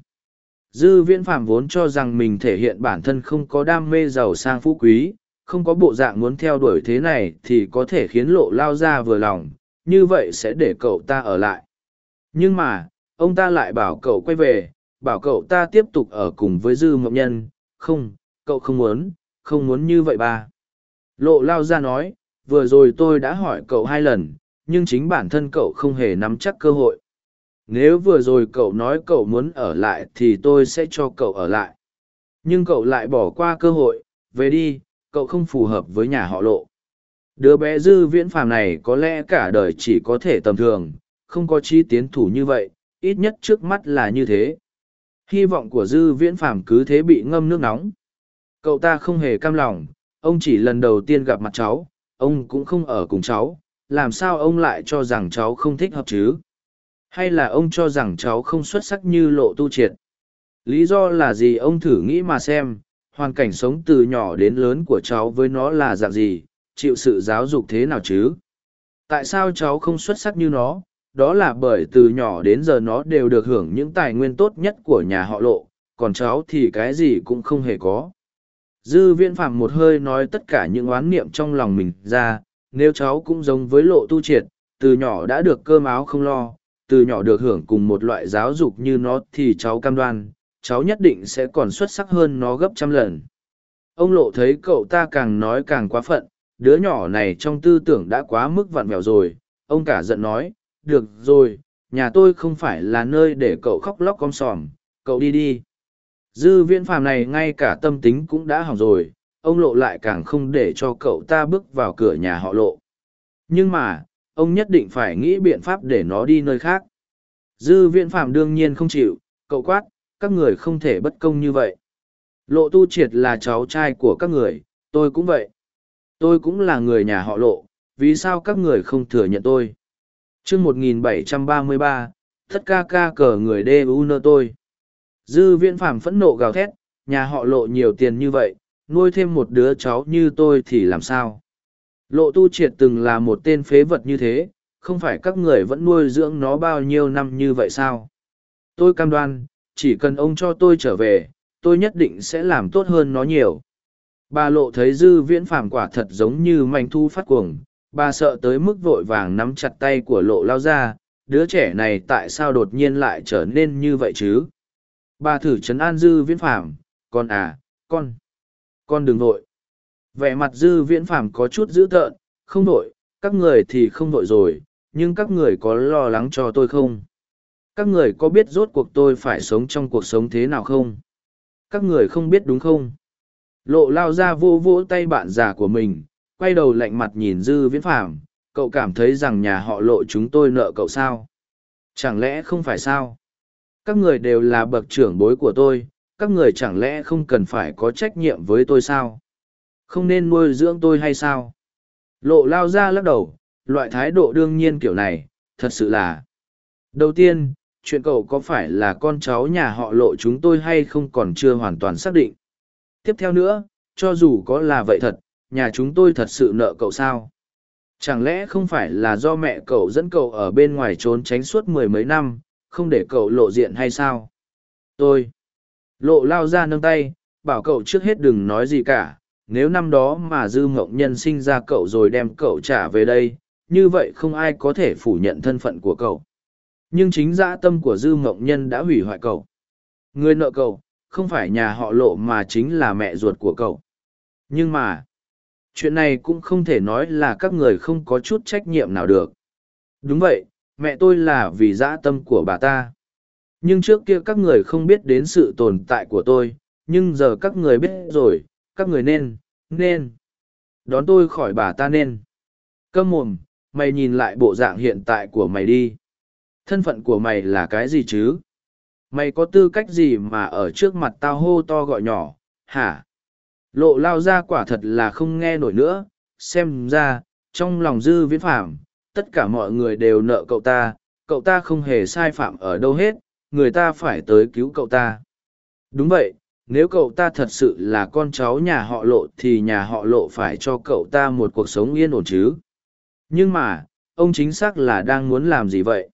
Dư viễn phạm vốn cho rằng mình thể hiện bản thân không có đam mê giàu sang phú quý, không có bộ dạng muốn theo đuổi thế này thì có thể khiến lộ lao ra vừa lòng, như vậy sẽ để cậu ta ở lại. Nhưng mà, ông ta lại bảo cậu quay về, bảo cậu ta tiếp tục ở cùng với dư mộng nhân, không, cậu không muốn, không muốn như vậy ba. Lộ lao ra nói, vừa rồi tôi đã hỏi cậu hai lần nhưng chính bản thân cậu không hề nắm chắc cơ hội. Nếu vừa rồi cậu nói cậu muốn ở lại thì tôi sẽ cho cậu ở lại. Nhưng cậu lại bỏ qua cơ hội về đi cậu không phù hợp với nhà họ lộ. Đứa bé dư viễn phàm này có lẽ cả đời chỉ có thể tầm thường không có chi tiến thủ như vậy ít nhất trước mắt là như thế. Hy vọng của dư viễn phàm cứ thế bị ngâm nước nóng. Cậu ta không hề cam lòng, ông chỉ lần đầu tiên gặp mặt cháu, ông cũng không ở cùng cháu, làm sao ông lại cho rằng cháu không thích hợp chứ? Hay là ông cho rằng cháu không xuất sắc như lộ tu triệt? Lý do là gì ông thử nghĩ mà xem, hoàn cảnh sống từ nhỏ đến lớn của cháu với nó là dạng gì, chịu sự giáo dục thế nào chứ? Tại sao cháu không xuất sắc như nó? Đó là bởi từ nhỏ đến giờ nó đều được hưởng những tài nguyên tốt nhất của nhà họ lộ còn cháu thì cái gì cũng không hề có Dư viễn phạm một hơi nói tất cả những oán niệm trong lòng mình ra, nếu cháu cũng giống với lộ tu triệt, từ nhỏ đã được cơm áo không lo, từ nhỏ được hưởng cùng một loại giáo dục như nó thì cháu cam đoan, cháu nhất định sẽ còn xuất sắc hơn nó gấp trăm lần. Ông lộ thấy cậu ta càng nói càng quá phận, đứa nhỏ này trong tư tưởng đã quá mức vặn vẹo rồi, ông cả giận nói, được rồi, nhà tôi không phải là nơi để cậu khóc lóc con sòm, cậu đi đi. Dư viễn phàm này ngay cả tâm tính cũng đã hỏng rồi, ông lộ lại càng không để cho cậu ta bước vào cửa nhà họ lộ. Nhưng mà, ông nhất định phải nghĩ biện pháp để nó đi nơi khác. Dư viễn phàm đương nhiên không chịu, cậu quát, các người không thể bất công như vậy. Lộ tu triệt là cháu trai của các người, tôi cũng vậy. Tôi cũng là người nhà họ lộ, vì sao các người không thừa nhận tôi? Chương 1733, tất ca ca cờ người đê u nơ tôi. Dư viễn phàm phẫn nộ gào thét, nhà họ lộ nhiều tiền như vậy, nuôi thêm một đứa cháu như tôi thì làm sao? Lộ tu triệt từng là một tên phế vật như thế, không phải các người vẫn nuôi dưỡng nó bao nhiêu năm như vậy sao? Tôi cam đoan, chỉ cần ông cho tôi trở về, tôi nhất định sẽ làm tốt hơn nó nhiều. Bà lộ thấy dư viễn phàm quả thật giống như manh thu phát cuồng, bà sợ tới mức vội vàng nắm chặt tay của lộ lao ra, đứa trẻ này tại sao đột nhiên lại trở nên như vậy chứ? Bà thử chấn an dư viễn phạm, con à, con, con đừng vội. Vẻ mặt dư viễn phạm có chút dữ tợn, không vội, các người thì không vội rồi, nhưng các người có lo lắng cho tôi không? Các người có biết rốt cuộc tôi phải sống trong cuộc sống thế nào không? Các người không biết đúng không? Lộ lao ra vô vỗ tay bạn già của mình, quay đầu lạnh mặt nhìn dư viễn phàm, cậu cảm thấy rằng nhà họ lộ chúng tôi nợ cậu sao? Chẳng lẽ không phải sao? Các người đều là bậc trưởng bối của tôi, các người chẳng lẽ không cần phải có trách nhiệm với tôi sao? Không nên nuôi dưỡng tôi hay sao? Lộ lao ra lắc đầu, loại thái độ đương nhiên kiểu này, thật sự là. Đầu tiên, chuyện cậu có phải là con cháu nhà họ lộ chúng tôi hay không còn chưa hoàn toàn xác định. Tiếp theo nữa, cho dù có là vậy thật, nhà chúng tôi thật sự nợ cậu sao? Chẳng lẽ không phải là do mẹ cậu dẫn cậu ở bên ngoài trốn tránh suốt mười mấy năm, không để cậu lộ diện hay sao? Tôi. Lộ lao ra nâng tay, bảo cậu trước hết đừng nói gì cả, nếu năm đó mà dư mộng nhân sinh ra cậu rồi đem cậu trả về đây, như vậy không ai có thể phủ nhận thân phận của cậu. Nhưng chính dã tâm của dư mộng nhân đã hủy hoại cậu. Người nợ cậu, không phải nhà họ lộ mà chính là mẹ ruột của cậu. Nhưng mà, chuyện này cũng không thể nói là các người không có chút trách nhiệm nào được. Đúng vậy, mẹ tôi là vì dã tâm của bà ta. Nhưng trước kia các người không biết đến sự tồn tại của tôi, nhưng giờ các người biết rồi, các người nên, nên. Đón tôi khỏi bà ta nên. Câm mồm, mày nhìn lại bộ dạng hiện tại của mày đi. Thân phận của mày là cái gì chứ? Mày có tư cách gì mà ở trước mặt tao hô to gọi nhỏ, hả? Lộ lao ra quả thật là không nghe nổi nữa, xem ra, trong lòng dư viễn phạm, tất cả mọi người đều nợ cậu ta, cậu ta không hề sai phạm ở đâu hết, người ta phải tới cứu cậu ta. Đúng vậy, nếu cậu ta thật sự là con cháu nhà họ lộ thì nhà họ lộ phải cho cậu ta một cuộc sống yên ổn chứ. Nhưng mà, ông chính xác là đang muốn làm gì vậy?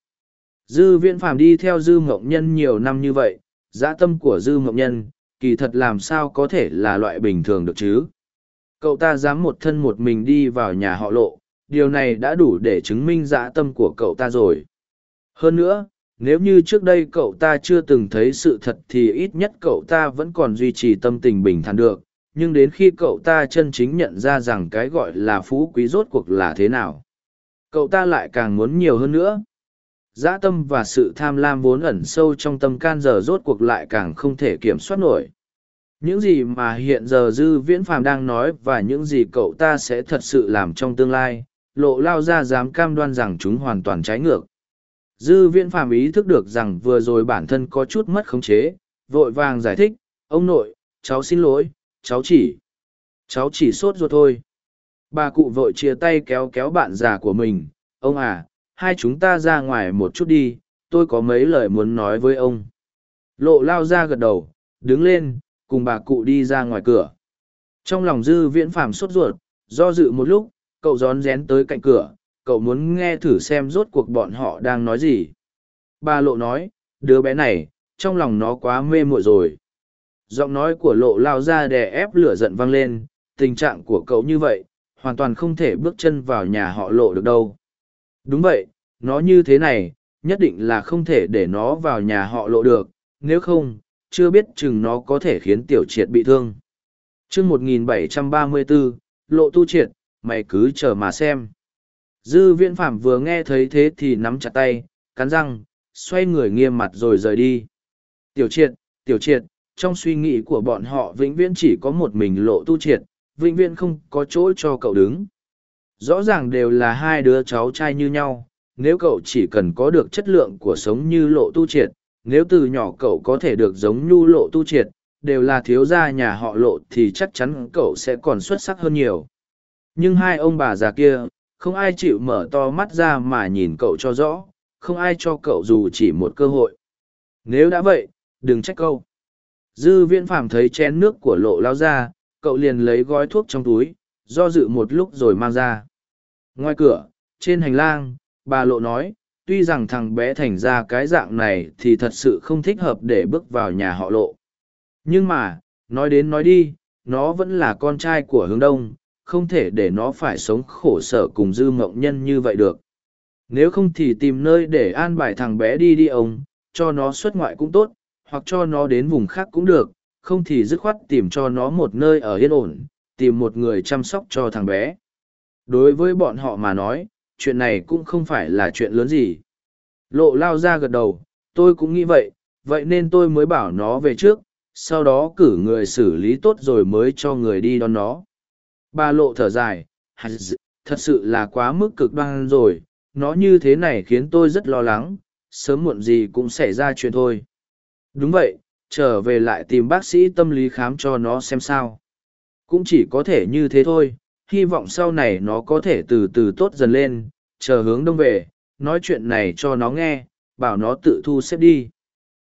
Dư viễn phàm đi theo dư mộng nhân nhiều năm như vậy, dã tâm của dư mộng nhân, kỳ thật làm sao có thể là loại bình thường được chứ? Cậu ta dám một thân một mình đi vào nhà họ lộ, điều này đã đủ để chứng minh dã tâm của cậu ta rồi. Hơn nữa, nếu như trước đây cậu ta chưa từng thấy sự thật thì ít nhất cậu ta vẫn còn duy trì tâm tình bình thản được nhưng đến khi cậu ta chân chính nhận ra rằng cái gọi là phú quý rốt cuộc là thế nào cậu ta lại càng muốn nhiều hơn nữa dã tâm và sự tham lam vốn ẩn sâu trong tâm can giờ rốt cuộc lại càng không thể kiểm soát nổi những gì mà hiện giờ dư viễn phàm đang nói và những gì cậu ta sẽ thật sự làm trong tương lai lộ lao ra dám cam đoan rằng chúng hoàn toàn trái ngược Dư viễn phàm ý thức được rằng vừa rồi bản thân có chút mất khống chế, vội vàng giải thích, ông nội, cháu xin lỗi, cháu chỉ, cháu chỉ sốt ruột thôi. Bà cụ vội chia tay kéo kéo bạn già của mình, ông à, hai chúng ta ra ngoài một chút đi, tôi có mấy lời muốn nói với ông. Lộ lao ra gật đầu, đứng lên, cùng bà cụ đi ra ngoài cửa. Trong lòng dư viễn phàm sốt ruột, do dự một lúc, cậu rón rén tới cạnh cửa, cậu muốn nghe thử xem rốt cuộc bọn họ đang nói gì. Bà lộ nói, đứa bé này, trong lòng nó quá mê muội rồi. Giọng nói của lộ lao ra đè ép lửa giận vang lên, tình trạng của cậu như vậy, hoàn toàn không thể bước chân vào nhà họ lộ được đâu. Đúng vậy, nó như thế này, nhất định là không thể để nó vào nhà họ lộ được, nếu không, chưa biết chừng nó có thể khiến tiểu triệt bị thương. chương 1734, lộ tu triệt, mày cứ chờ mà xem. Dư viễn phạm vừa nghe thấy thế thì nắm chặt tay, cắn răng, xoay người nghiêm mặt rồi rời đi. Tiểu triệt, tiểu triệt, trong suy nghĩ của bọn họ vĩnh viễn chỉ có một mình lộ tu triệt, vĩnh viễn không có chỗ cho cậu đứng. Rõ ràng đều là hai đứa cháu trai như nhau, nếu cậu chỉ cần có được chất lượng của sống như lộ tu triệt, nếu từ nhỏ cậu có thể được giống nhu lộ tu triệt, đều là thiếu gia nhà họ lộ thì chắc chắn cậu sẽ còn xuất sắc hơn nhiều. Nhưng hai ông bà già kia, không ai chịu mở to mắt ra mà nhìn cậu cho rõ không ai cho cậu dù chỉ một cơ hội nếu đã vậy đừng trách câu dư viễn phàm thấy chén nước của lộ lao ra cậu liền lấy gói thuốc trong túi do dự một lúc rồi mang ra. Ngoài cửa trên hành lang bà lộ nói tuy rằng thằng bé thành ra cái dạng này thì thật sự không thích hợp để bước vào nhà họ lộ. Nhưng mà nói đến nói đi nó vẫn là con trai của hướng đông không thể để nó phải sống khổ sở cùng dư mộng nhân như vậy được. Nếu không thì tìm nơi để an bài thằng bé đi đi ông, cho nó xuất ngoại cũng tốt, hoặc cho nó đến vùng khác cũng được, không thì dứt khoát tìm cho nó một nơi ở yên ổn, tìm một người chăm sóc cho thằng bé. Đối với bọn họ mà nói, chuyện này cũng không phải là chuyện lớn gì. Lộ lao ra gật đầu, tôi cũng nghĩ vậy, vậy nên tôi mới bảo nó về trước, sau đó cử người xử lý tốt rồi mới cho người đi đón nó. Ba lộ thở dài, thật sự là quá mức cực đoan rồi, nó như thế này khiến tôi rất lo lắng, sớm muộn gì cũng xảy ra chuyện thôi. Đúng vậy, trở về lại tìm bác sĩ tâm lý khám cho nó xem sao. Cũng chỉ có thể như thế thôi, hy vọng sau này nó có thể từ từ tốt dần lên, chờ hướng đông về, nói chuyện này cho nó nghe, bảo nó tự thu xếp đi.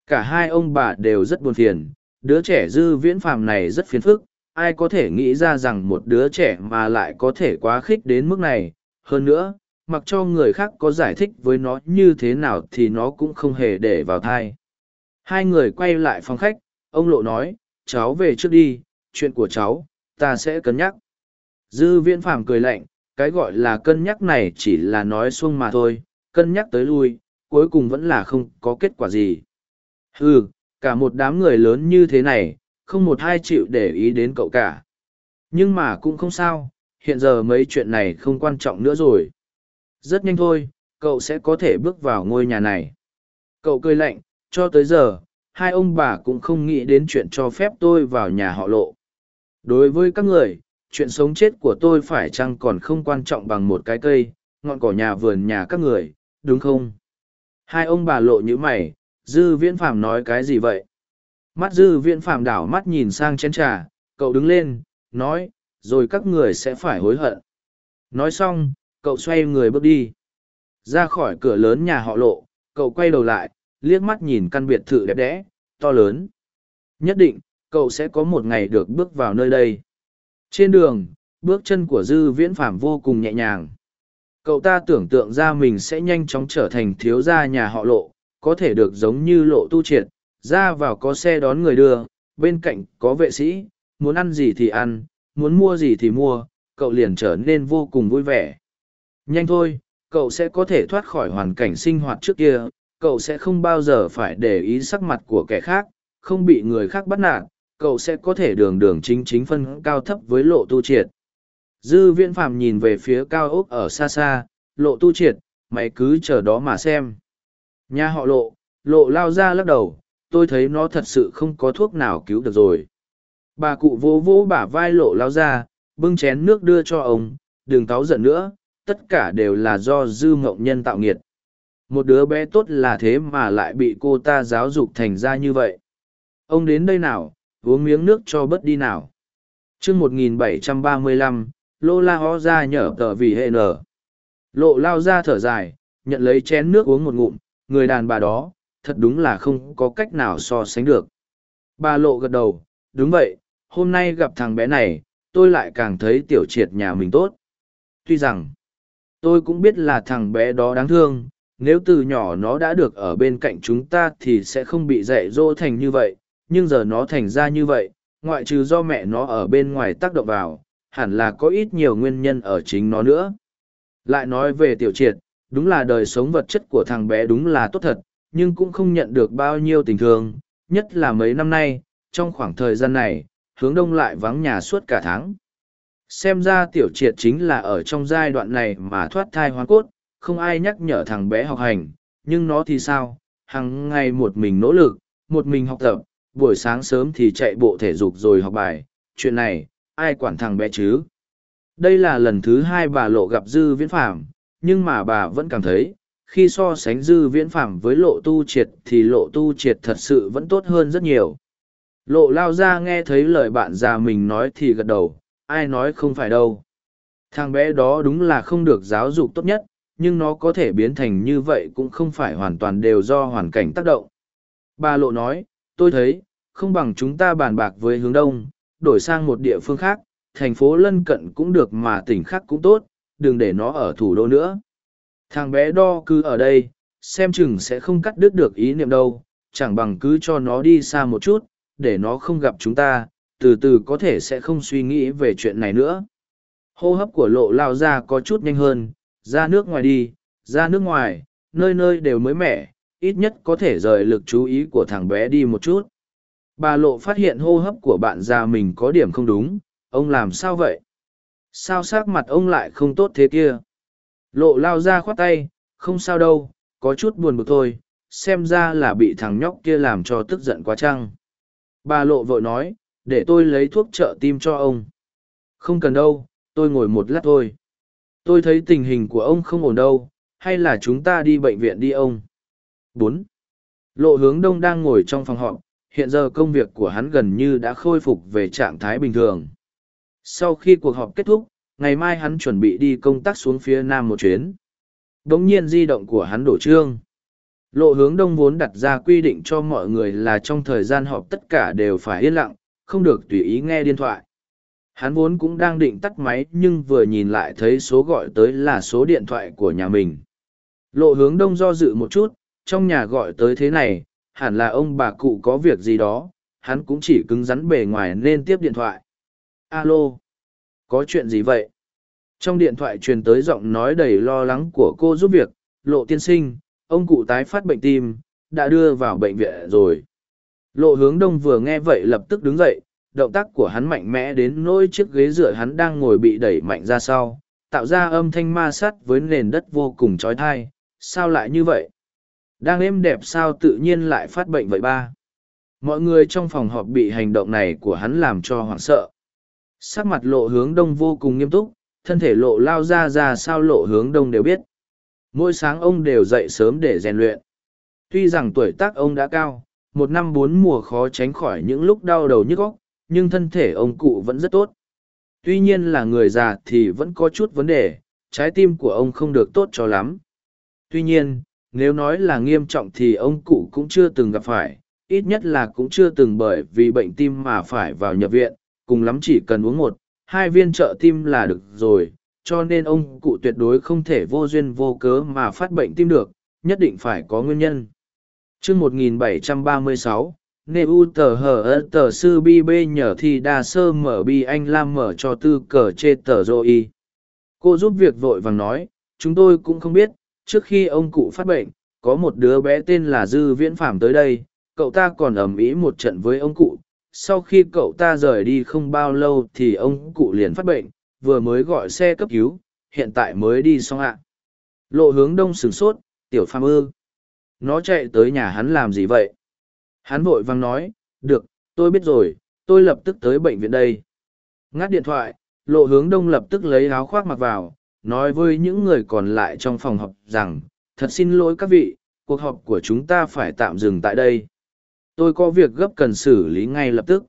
Cả hai ông bà đều rất buồn phiền, đứa trẻ dư viễn phàm này rất phiền phức, ai có thể nghĩ ra rằng một đứa trẻ mà lại có thể quá khích đến mức này. Hơn nữa, mặc cho người khác có giải thích với nó như thế nào thì nó cũng không hề để vào thai. Hai người quay lại phòng khách, ông Lộ nói, cháu về trước đi, chuyện của cháu, ta sẽ cân nhắc. Dư viễn phàm cười lạnh, cái gọi là cân nhắc này chỉ là nói xuông mà thôi, cân nhắc tới lui, cuối cùng vẫn là không có kết quả gì. Ừ, cả một đám người lớn như thế này, không một ai chịu để ý đến cậu cả. Nhưng mà cũng không sao, hiện giờ mấy chuyện này không quan trọng nữa rồi. Rất nhanh thôi, cậu sẽ có thể bước vào ngôi nhà này. Cậu cười lạnh, cho tới giờ, hai ông bà cũng không nghĩ đến chuyện cho phép tôi vào nhà họ lộ. Đối với các người, chuyện sống chết của tôi phải chăng còn không quan trọng bằng một cái cây, ngọn cỏ nhà vườn nhà các người, đúng không? Hai ông bà lộ như mày, dư viễn phàm nói cái gì vậy? Mắt dư viễn phàm đảo mắt nhìn sang chén trà, cậu đứng lên, nói, rồi các người sẽ phải hối hận. Nói xong, cậu xoay người bước đi. Ra khỏi cửa lớn nhà họ lộ, cậu quay đầu lại, liếc mắt nhìn căn biệt thự đẹp đẽ, to lớn. Nhất định, cậu sẽ có một ngày được bước vào nơi đây. Trên đường, bước chân của dư viễn phàm vô cùng nhẹ nhàng. Cậu ta tưởng tượng ra mình sẽ nhanh chóng trở thành thiếu gia nhà họ lộ, có thể được giống như lộ tu triệt, ra vào có xe đón người đưa, bên cạnh có vệ sĩ, muốn ăn gì thì ăn, muốn mua gì thì mua, cậu liền trở nên vô cùng vui vẻ. Nhanh thôi, cậu sẽ có thể thoát khỏi hoàn cảnh sinh hoạt trước kia, cậu sẽ không bao giờ phải để ý sắc mặt của kẻ khác, không bị người khác bắt nạt, cậu sẽ có thể đường đường chính chính phân cao thấp với lộ tu triệt. Dư viễn phàm nhìn về phía cao ốc ở xa xa, lộ tu triệt, mày cứ chờ đó mà xem. Nhà họ lộ, lộ lao ra lắc đầu, tôi thấy nó thật sự không có thuốc nào cứu được rồi. Bà cụ vô vô bả vai lộ lao ra, bưng chén nước đưa cho ông, đừng táo giận nữa, tất cả đều là do dư mộng nhân tạo nghiệt. Một đứa bé tốt là thế mà lại bị cô ta giáo dục thành ra như vậy. Ông đến đây nào, uống miếng nước cho bớt đi nào. chương 1735, Lô La Ho ra nhở tờ vì hệ nở. Lộ lao ra thở dài, nhận lấy chén nước uống một ngụm, người đàn bà đó, thật đúng là không có cách nào so sánh được. Bà lộ gật đầu, đúng vậy, hôm nay gặp thằng bé này, tôi lại càng thấy tiểu triệt nhà mình tốt. Tuy rằng, tôi cũng biết là thằng bé đó đáng thương, nếu từ nhỏ nó đã được ở bên cạnh chúng ta thì sẽ không bị dạy dỗ thành như vậy, nhưng giờ nó thành ra như vậy, ngoại trừ do mẹ nó ở bên ngoài tác động vào, hẳn là có ít nhiều nguyên nhân ở chính nó nữa. Lại nói về tiểu triệt, đúng là đời sống vật chất của thằng bé đúng là tốt thật, nhưng cũng không nhận được bao nhiêu tình thương, nhất là mấy năm nay, trong khoảng thời gian này, hướng đông lại vắng nhà suốt cả tháng. Xem ra tiểu triệt chính là ở trong giai đoạn này mà thoát thai hoang cốt, không ai nhắc nhở thằng bé học hành, nhưng nó thì sao, Hằng ngày một mình nỗ lực, một mình học tập, buổi sáng sớm thì chạy bộ thể dục rồi học bài, chuyện này, ai quản thằng bé chứ? Đây là lần thứ hai bà lộ gặp Dư Viễn Phạm, nhưng mà bà vẫn cảm thấy, khi so sánh Dư Viễn Phạm với lộ tu triệt thì lộ tu triệt thật sự vẫn tốt hơn rất nhiều. Lộ lao ra nghe thấy lời bạn già mình nói thì gật đầu, ai nói không phải đâu. Thằng bé đó đúng là không được giáo dục tốt nhất, nhưng nó có thể biến thành như vậy cũng không phải hoàn toàn đều do hoàn cảnh tác động. Bà lộ nói, tôi thấy, không bằng chúng ta bàn bạc với hướng đông, đổi sang một địa phương khác, thành phố lân cận cũng được mà tỉnh khác cũng tốt, đừng để nó ở thủ đô nữa. Thằng bé đo cứ ở đây, xem chừng sẽ không cắt đứt được ý niệm đâu, chẳng bằng cứ cho nó đi xa một chút, để nó không gặp chúng ta, từ từ có thể sẽ không suy nghĩ về chuyện này nữa. Hô hấp của lộ lao ra có chút nhanh hơn, ra nước ngoài đi, ra nước ngoài, nơi nơi đều mới mẻ, ít nhất có thể rời lực chú ý của thằng bé đi một chút. Bà lộ phát hiện hô hấp của bạn già mình có điểm không đúng, ông làm sao vậy? Sao sắc mặt ông lại không tốt thế kia? Lộ lao ra khoát tay, không sao đâu, có chút buồn bực thôi, xem ra là bị thằng nhóc kia làm cho tức giận quá chăng. Bà lộ vội nói, để tôi lấy thuốc trợ tim cho ông. Không cần đâu, tôi ngồi một lát thôi. Tôi thấy tình hình của ông không ổn đâu, hay là chúng ta đi bệnh viện đi ông? Bốn. Lộ hướng đông đang ngồi trong phòng họp, hiện giờ công việc của hắn gần như đã khôi phục về trạng thái bình thường. Sau khi cuộc họp kết thúc, ngày mai hắn chuẩn bị đi công tác xuống phía nam một chuyến. Đống nhiên di động của hắn đổ trương. Lộ hướng đông vốn đặt ra quy định cho mọi người là trong thời gian họp tất cả đều phải yên lặng, không được tùy ý nghe điện thoại. Hắn vốn cũng đang định tắt máy nhưng vừa nhìn lại thấy số gọi tới là số điện thoại của nhà mình. Lộ hướng đông do dự một chút, trong nhà gọi tới thế này, hẳn là ông bà cụ có việc gì đó, hắn cũng chỉ cứng rắn bề ngoài nên tiếp điện thoại. Alo, có chuyện gì vậy? Trong điện thoại truyền tới giọng nói đầy lo lắng của cô giúp việc, lộ tiên sinh, ông cụ tái phát bệnh tim, đã đưa vào bệnh viện rồi. Lộ hướng đông vừa nghe vậy lập tức đứng dậy, động tác của hắn mạnh mẽ đến nỗi chiếc ghế dựa hắn đang ngồi bị đẩy mạnh ra sau, tạo ra âm thanh ma sát với nền đất vô cùng trói thai. Sao lại như vậy? Đang êm đẹp sao tự nhiên lại phát bệnh vậy ba? Mọi người trong phòng họp bị hành động này của hắn làm cho hoảng sợ. Sắc mặt lộ hướng đông vô cùng nghiêm túc, thân thể lộ lao ra ra sao lộ hướng đông đều biết. Mỗi sáng ông đều dậy sớm để rèn luyện. Tuy rằng tuổi tác ông đã cao, một năm bốn mùa khó tránh khỏi những lúc đau đầu nhức óc, nhưng thân thể ông cụ vẫn rất tốt. Tuy nhiên là người già thì vẫn có chút vấn đề, trái tim của ông không được tốt cho lắm. Tuy nhiên, nếu nói là nghiêm trọng thì ông cụ cũng chưa từng gặp phải, ít nhất là cũng chưa từng bởi vì bệnh tim mà phải vào nhập viện, cùng lắm chỉ cần uống một, hai viên trợ tim là được rồi, cho nên ông cụ tuyệt đối không thể vô duyên vô cớ mà phát bệnh tim được, nhất định phải có nguyên nhân. Trước 1736, Nê U tờ hờ ơ tờ sư bi bê nhờ thì đa sơ mở bi anh lam mở cho tư cờ chê tờ dô y. Cô giúp việc vội vàng nói, chúng tôi cũng không biết, trước khi ông cụ phát bệnh, có một đứa bé tên là Dư Viễn Phàm tới đây, cậu ta còn ầm ĩ một trận với ông cụ. Sau khi cậu ta rời đi không bao lâu thì ông cụ liền phát bệnh, vừa mới gọi xe cấp cứu, hiện tại mới đi xong ạ. Lộ hướng đông sửng sốt, tiểu phàm ư. Nó chạy tới nhà hắn làm gì vậy? Hắn vội vang nói, được, tôi biết rồi, tôi lập tức tới bệnh viện đây. Ngắt điện thoại, lộ hướng đông lập tức lấy áo khoác mặc vào, nói với những người còn lại trong phòng họp rằng, thật xin lỗi các vị, cuộc họp của chúng ta phải tạm dừng tại đây. Tôi có việc gấp cần xử lý ngay lập tức.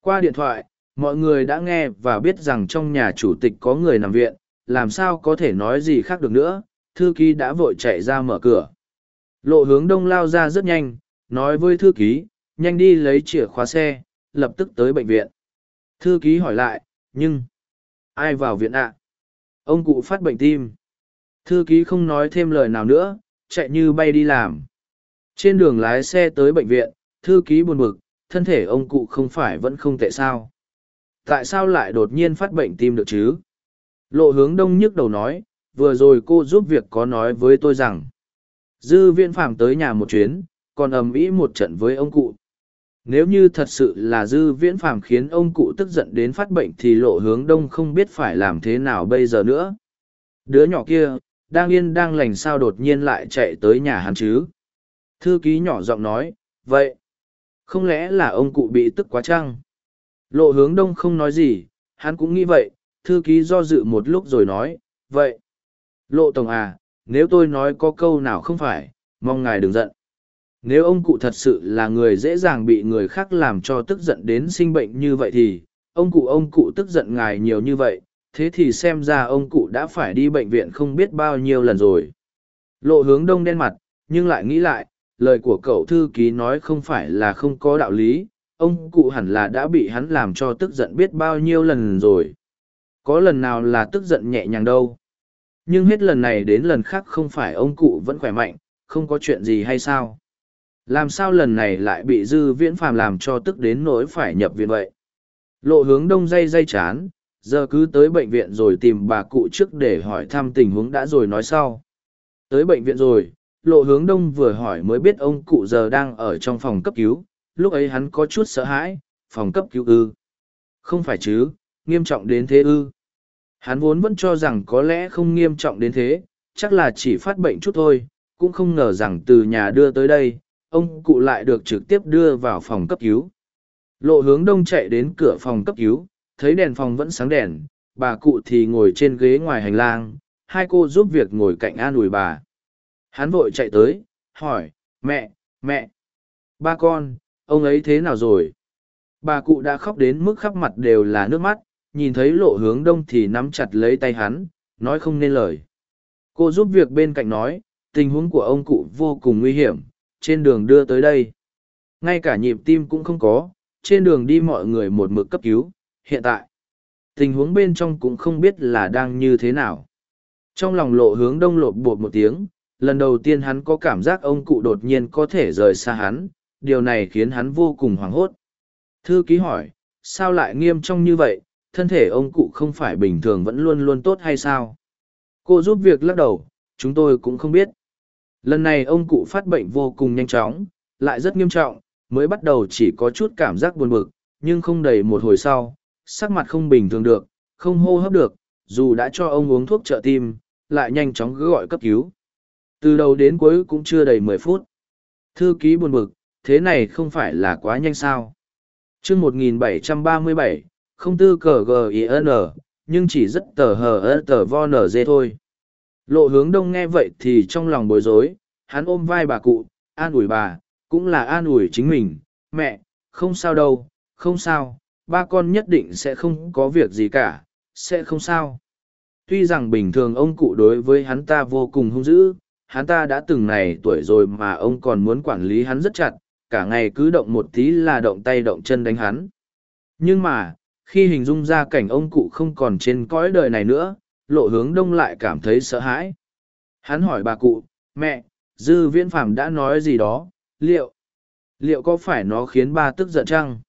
Qua điện thoại, mọi người đã nghe và biết rằng trong nhà chủ tịch có người nằm viện, làm sao có thể nói gì khác được nữa, thư ký đã vội chạy ra mở cửa. Lộ hướng đông lao ra rất nhanh, nói với thư ký, nhanh đi lấy chìa khóa xe, lập tức tới bệnh viện. Thư ký hỏi lại, nhưng, ai vào viện ạ? Ông cụ phát bệnh tim. Thư ký không nói thêm lời nào nữa, chạy như bay đi làm. Trên đường lái xe tới bệnh viện, thư ký buồn bực, thân thể ông cụ không phải vẫn không tệ sao. Tại sao lại đột nhiên phát bệnh tim được chứ? Lộ hướng đông nhức đầu nói, vừa rồi cô giúp việc có nói với tôi rằng, dư viễn phàm tới nhà một chuyến, còn ầm ĩ một trận với ông cụ. Nếu như thật sự là dư viễn phàm khiến ông cụ tức giận đến phát bệnh thì lộ hướng đông không biết phải làm thế nào bây giờ nữa. Đứa nhỏ kia, đang yên đang lành sao đột nhiên lại chạy tới nhà hắn chứ. Thư ký nhỏ giọng nói, vậy, không lẽ là ông cụ bị tức quá chăng? Lộ hướng đông không nói gì, hắn cũng nghĩ vậy, thư ký do dự một lúc rồi nói, vậy. Lộ tổng à, nếu tôi nói có câu nào không phải, mong ngài đừng giận nếu ông cụ thật sự là người dễ dàng bị người khác làm cho tức giận đến sinh bệnh như vậy thì, ông cụ ông cụ tức giận ngài nhiều như vậy, thế thì xem ra ông cụ đã phải đi bệnh viện không biết bao nhiêu lần rồi. Lộ hướng đông đen mặt, nhưng lại nghĩ lại, lời của cậu thư ký nói không phải là không có đạo lý, ông cụ hẳn là đã bị hắn làm cho tức giận biết bao nhiêu lần rồi. Có lần nào là tức giận nhẹ nhàng đâu. Nhưng hết lần này đến lần khác không phải ông cụ vẫn khỏe mạnh, không có chuyện gì hay sao? Làm sao lần này lại bị dư viễn phàm làm cho tức đến nỗi phải nhập viện vậy? Lộ hướng đông dây dây chán, giờ cứ tới bệnh viện rồi tìm bà cụ trước để hỏi thăm tình huống đã rồi nói sau. Tới bệnh viện rồi, lộ hướng đông vừa hỏi mới biết ông cụ giờ đang ở trong phòng cấp cứu, lúc ấy hắn có chút sợ hãi, phòng cấp cứu ư. Không phải chứ, nghiêm trọng đến thế ư. Hắn vốn vẫn cho rằng có lẽ không nghiêm trọng đến thế, chắc là chỉ phát bệnh chút thôi, cũng không ngờ rằng từ nhà đưa tới đây, ông cụ lại được trực tiếp đưa vào phòng cấp cứu. Lộ hướng đông chạy đến cửa phòng cấp cứu, thấy đèn phòng vẫn sáng đèn, bà cụ thì ngồi trên ghế ngoài hành lang, hai cô giúp việc ngồi cạnh an ủi bà. Hắn vội chạy tới, hỏi, mẹ, mẹ, ba con, ông ấy thế nào rồi? Bà cụ đã khóc đến mức khắp mặt đều là nước mắt, nhìn thấy lộ hướng đông thì nắm chặt lấy tay hắn, nói không nên lời. Cô giúp việc bên cạnh nói, tình huống của ông cụ vô cùng nguy hiểm, trên đường đưa tới đây. Ngay cả nhịp tim cũng không có, trên đường đi mọi người một mực cấp cứu, hiện tại. Tình huống bên trong cũng không biết là đang như thế nào. Trong lòng lộ hướng đông lột bột một tiếng, lần đầu tiên hắn có cảm giác ông cụ đột nhiên có thể rời xa hắn, điều này khiến hắn vô cùng hoảng hốt. Thư ký hỏi, sao lại nghiêm trọng như vậy, thân thể ông cụ không phải bình thường vẫn luôn luôn tốt hay sao? Cô giúp việc lắc đầu, chúng tôi cũng không biết. Lần này ông cụ phát bệnh vô cùng nhanh chóng, lại rất nghiêm trọng, mới bắt đầu chỉ có chút cảm giác buồn bực, nhưng không đầy một hồi sau, sắc mặt không bình thường được, không hô hấp được, dù đã cho ông uống thuốc trợ tim, lại nhanh chóng gọi cấp cứu. Từ đầu đến cuối cũng chưa đầy mười phút. Thư ký buồn bực, thế này không phải là quá nhanh sao. chương 1737, không tư cờ G-I-N, nhưng chỉ rất tờ hờ tờ vo nở dê thôi. Lộ hướng đông nghe vậy thì trong lòng bối rối, hắn ôm vai bà cụ, an ủi bà, cũng là an ủi chính mình, mẹ, không sao đâu, không sao, ba con nhất định sẽ không có việc gì cả, sẽ không sao. Tuy rằng bình thường ông cụ đối với hắn ta vô cùng hung dữ, hắn ta đã từng này tuổi rồi mà ông còn muốn quản lý hắn rất chặt, cả ngày cứ động một tí là động tay động chân đánh hắn. Nhưng mà, khi hình dung ra cảnh ông cụ không còn trên cõi đời này nữa, lộ hướng đông lại cảm thấy sợ hãi. Hắn hỏi bà cụ, mẹ, dư viễn phàm đã nói gì đó, liệu, liệu có phải nó khiến ba tức giận chăng?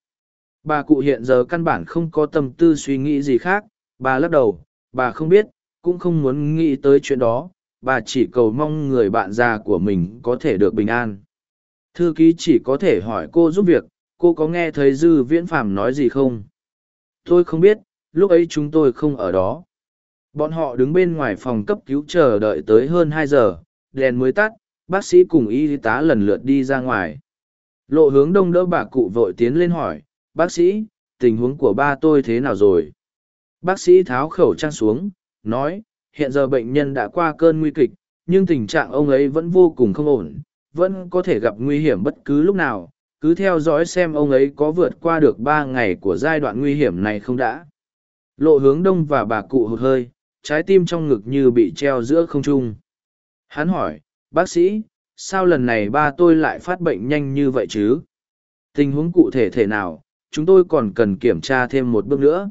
Bà cụ hiện giờ căn bản không có tâm tư suy nghĩ gì khác, bà lắc đầu, bà không biết, cũng không muốn nghĩ tới chuyện đó, bà chỉ cầu mong người bạn già của mình có thể được bình an. Thư ký chỉ có thể hỏi cô giúp việc, cô có nghe thấy dư viễn phàm nói gì không? Tôi không biết, lúc ấy chúng tôi không ở đó. Bọn họ đứng bên ngoài phòng cấp cứu chờ đợi tới hơn hai giờ, đèn mới tắt, bác sĩ cùng y tá lần lượt đi ra ngoài. Lộ hướng đông đỡ bà cụ vội tiến lên hỏi, bác sĩ, tình huống của ba tôi thế nào rồi? Bác sĩ tháo khẩu trang xuống, nói, hiện giờ bệnh nhân đã qua cơn nguy kịch, nhưng tình trạng ông ấy vẫn vô cùng không ổn, vẫn có thể gặp nguy hiểm bất cứ lúc nào, cứ theo dõi xem ông ấy có vượt qua được ba ngày của giai đoạn nguy hiểm này không đã. Lộ hướng đông và bà cụ hụt hơi, trái tim trong ngực như bị treo giữa không trung. Hắn hỏi, bác sĩ, sao lần này ba tôi lại phát bệnh nhanh như vậy chứ? Tình huống cụ thể thể nào, chúng tôi còn cần kiểm tra thêm một bước nữa.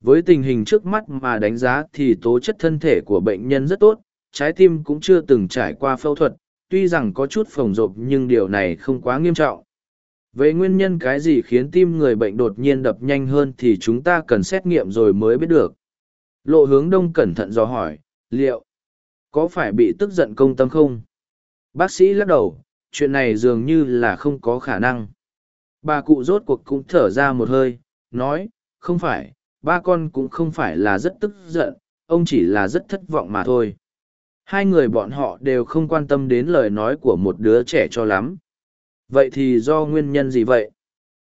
Với tình hình trước mắt mà đánh giá thì tố chất thân thể của bệnh nhân rất tốt, trái tim cũng chưa từng trải qua phẫu thuật, tuy rằng có chút phồng rộp nhưng điều này không quá nghiêm trọng. Về nguyên nhân cái gì khiến tim người bệnh đột nhiên đập nhanh hơn thì chúng ta cần xét nghiệm rồi mới biết được. Lộ hướng đông cẩn thận dò hỏi, liệu có phải bị tức giận công tâm không? Bác sĩ lắc đầu, chuyện này dường như là không có khả năng. Bà cụ rốt cuộc cũng thở ra một hơi, nói, không phải, ba con cũng không phải là rất tức giận, ông chỉ là rất thất vọng mà thôi. Hai người bọn họ đều không quan tâm đến lời nói của một đứa trẻ cho lắm. Vậy thì do nguyên nhân gì vậy?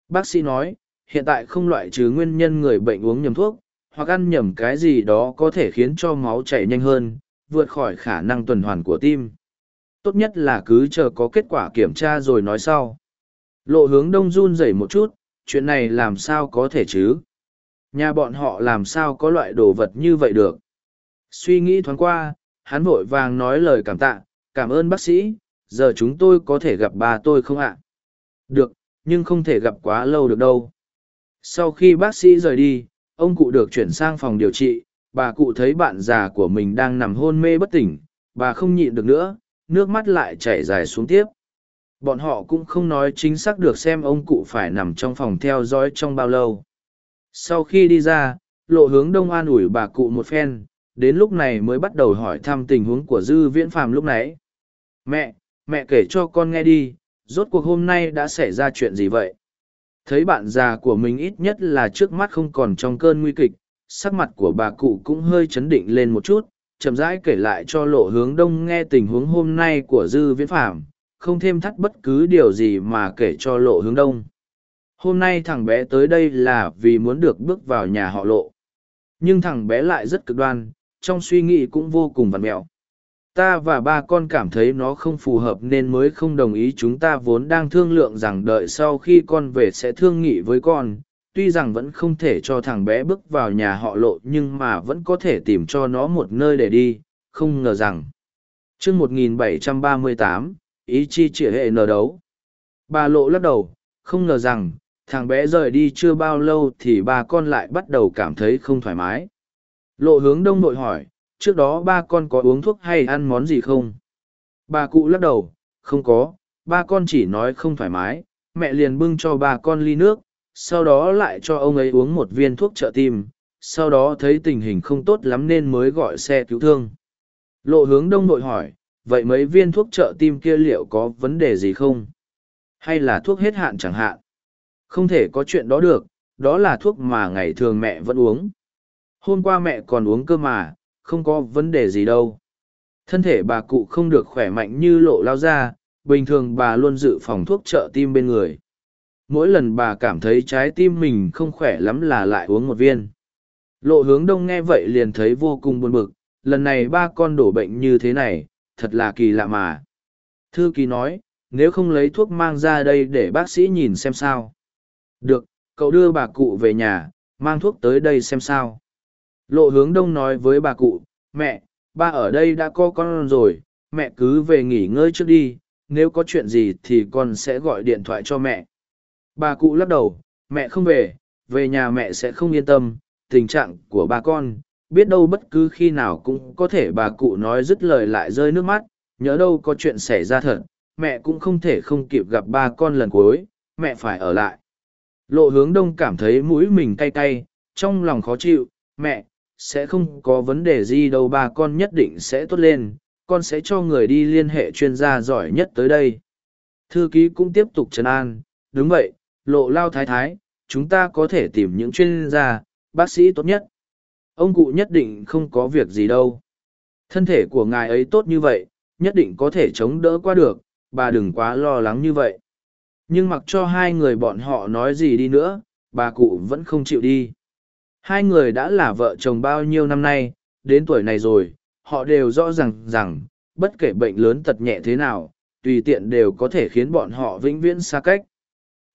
Bác sĩ nói, hiện tại không loại trừ nguyên nhân người bệnh uống nhầm thuốc, hoặc ăn nhầm cái gì đó có thể khiến cho máu chảy nhanh hơn, vượt khỏi khả năng tuần hoàn của tim. Tốt nhất là cứ chờ có kết quả kiểm tra rồi nói sau. Lộ hướng đông run rẩy một chút, chuyện này làm sao có thể chứ? Nhà bọn họ làm sao có loại đồ vật như vậy được? Suy nghĩ thoáng qua, hắn vội vàng nói lời cảm tạ, cảm ơn bác sĩ, giờ chúng tôi có thể gặp bà tôi không ạ? Được, nhưng không thể gặp quá lâu được đâu. Sau khi bác sĩ rời đi, ông cụ được chuyển sang phòng điều trị, bà cụ thấy bạn già của mình đang nằm hôn mê bất tỉnh, bà không nhịn được nữa, nước mắt lại chảy dài xuống tiếp. Bọn họ cũng không nói chính xác được xem ông cụ phải nằm trong phòng theo dõi trong bao lâu. Sau khi đi ra, lộ hướng đông an ủi bà cụ một phen, đến lúc này mới bắt đầu hỏi thăm tình huống của dư viễn phàm lúc nãy Mẹ, mẹ kể cho con nghe đi, rốt cuộc hôm nay đã xảy ra chuyện gì vậy? Thấy bạn già của mình ít nhất là trước mắt không còn trong cơn nguy kịch, sắc mặt của bà cụ cũng hơi chấn định lên một chút, chậm rãi kể lại cho lộ hướng đông nghe tình huống hôm nay của dư viễn phạm không thêm thắt bất cứ điều gì mà kể cho lộ hướng đông. Hôm nay thằng bé tới đây là vì muốn được bước vào nhà họ lộ. Nhưng thằng bé lại rất cực đoan trong suy nghĩ cũng vô cùng vặt mẹo ta và ba con cảm thấy nó không phù hợp nên mới không đồng ý chúng ta vốn đang thương lượng rằng đợi sau khi con về sẽ thương nghị với con. Tuy rằng vẫn không thể cho thằng bé bước vào nhà họ lộ nhưng mà vẫn có thể tìm cho nó một nơi để đi không ngờ rằng. Chương 1738, ý chi chĩa hệ nờ đấu. Bà lộ lắc đầu không ngờ rằng thằng bé rời đi chưa bao lâu thì ba con lại bắt đầu cảm thấy không thoải mái. Lộ hướng đông nội hỏi trước đó ba con có uống thuốc hay ăn món gì không? Bà cụ lắc đầu, không có, ba con chỉ nói không thoải mái, mẹ liền bưng cho ba con ly nước, sau đó lại cho ông ấy uống một viên thuốc trợ tim, sau đó thấy tình hình không tốt lắm nên mới gọi xe cứu thương. Lộ hướng đông nội hỏi, vậy mấy viên thuốc trợ tim kia liệu có vấn đề gì không? Hay là thuốc hết hạn chẳng hạn? Không thể có chuyện đó được, đó là thuốc mà ngày thường mẹ vẫn uống. Hôm qua mẹ còn uống cơ mà không có vấn đề gì đâu. Thân thể bà cụ không được khỏe mạnh như lộ lao ra, bình thường bà luôn dự phòng thuốc trợ tim bên người. Mỗi lần bà cảm thấy trái tim mình không khỏe lắm là lại uống một viên. Lộ hướng đông nghe vậy liền thấy vô cùng buồn bực, lần này ba con đổ bệnh như thế này, thật là kỳ lạ mà. Thư ký nói, nếu không lấy thuốc mang ra đây để bác sĩ nhìn xem sao. Được, cậu đưa bà cụ về nhà, mang thuốc tới đây xem sao lộ hướng đông nói với bà cụ, mẹ, ba ở đây đã có con rồi, mẹ cứ về nghỉ ngơi trước đi, nếu có chuyện gì thì con sẽ gọi điện thoại cho mẹ. Bà cụ lắc đầu, mẹ không về về nhà mẹ sẽ không yên tâm, tình trạng của ba con, biết đâu bất cứ khi nào cũng có thể bà cụ nói dứt lời lại rơi nước mắt, nhớ đâu có chuyện xảy ra thật, mẹ cũng không thể không kịp gặp ba con lần cuối, mẹ phải ở lại. Lộ hướng đông cảm thấy mũi mình cay cay, trong lòng khó chịu, mẹ sẽ không có vấn đề gì đâu ba con nhất định sẽ tốt lên, con sẽ cho người đi liên hệ chuyên gia giỏi nhất tới đây. Thư ký cũng tiếp tục trấn an, đúng vậy, lộ lao thái thái, chúng ta có thể tìm những chuyên gia, bác sĩ tốt nhất. Ông cụ nhất định không có việc gì đâu. Thân thể của ngài ấy tốt như vậy, nhất định có thể chống đỡ qua được, bà đừng quá lo lắng như vậy. Nhưng mặc cho hai người bọn họ nói gì đi nữa, bà cụ vẫn không chịu đi hai người đã là vợ chồng bao nhiêu năm nay đến tuổi này rồi họ đều rõ ràng rằng bất kể bệnh lớn tật nhẹ thế nào tùy tiện đều có thể khiến bọn họ vĩnh viễn xa cách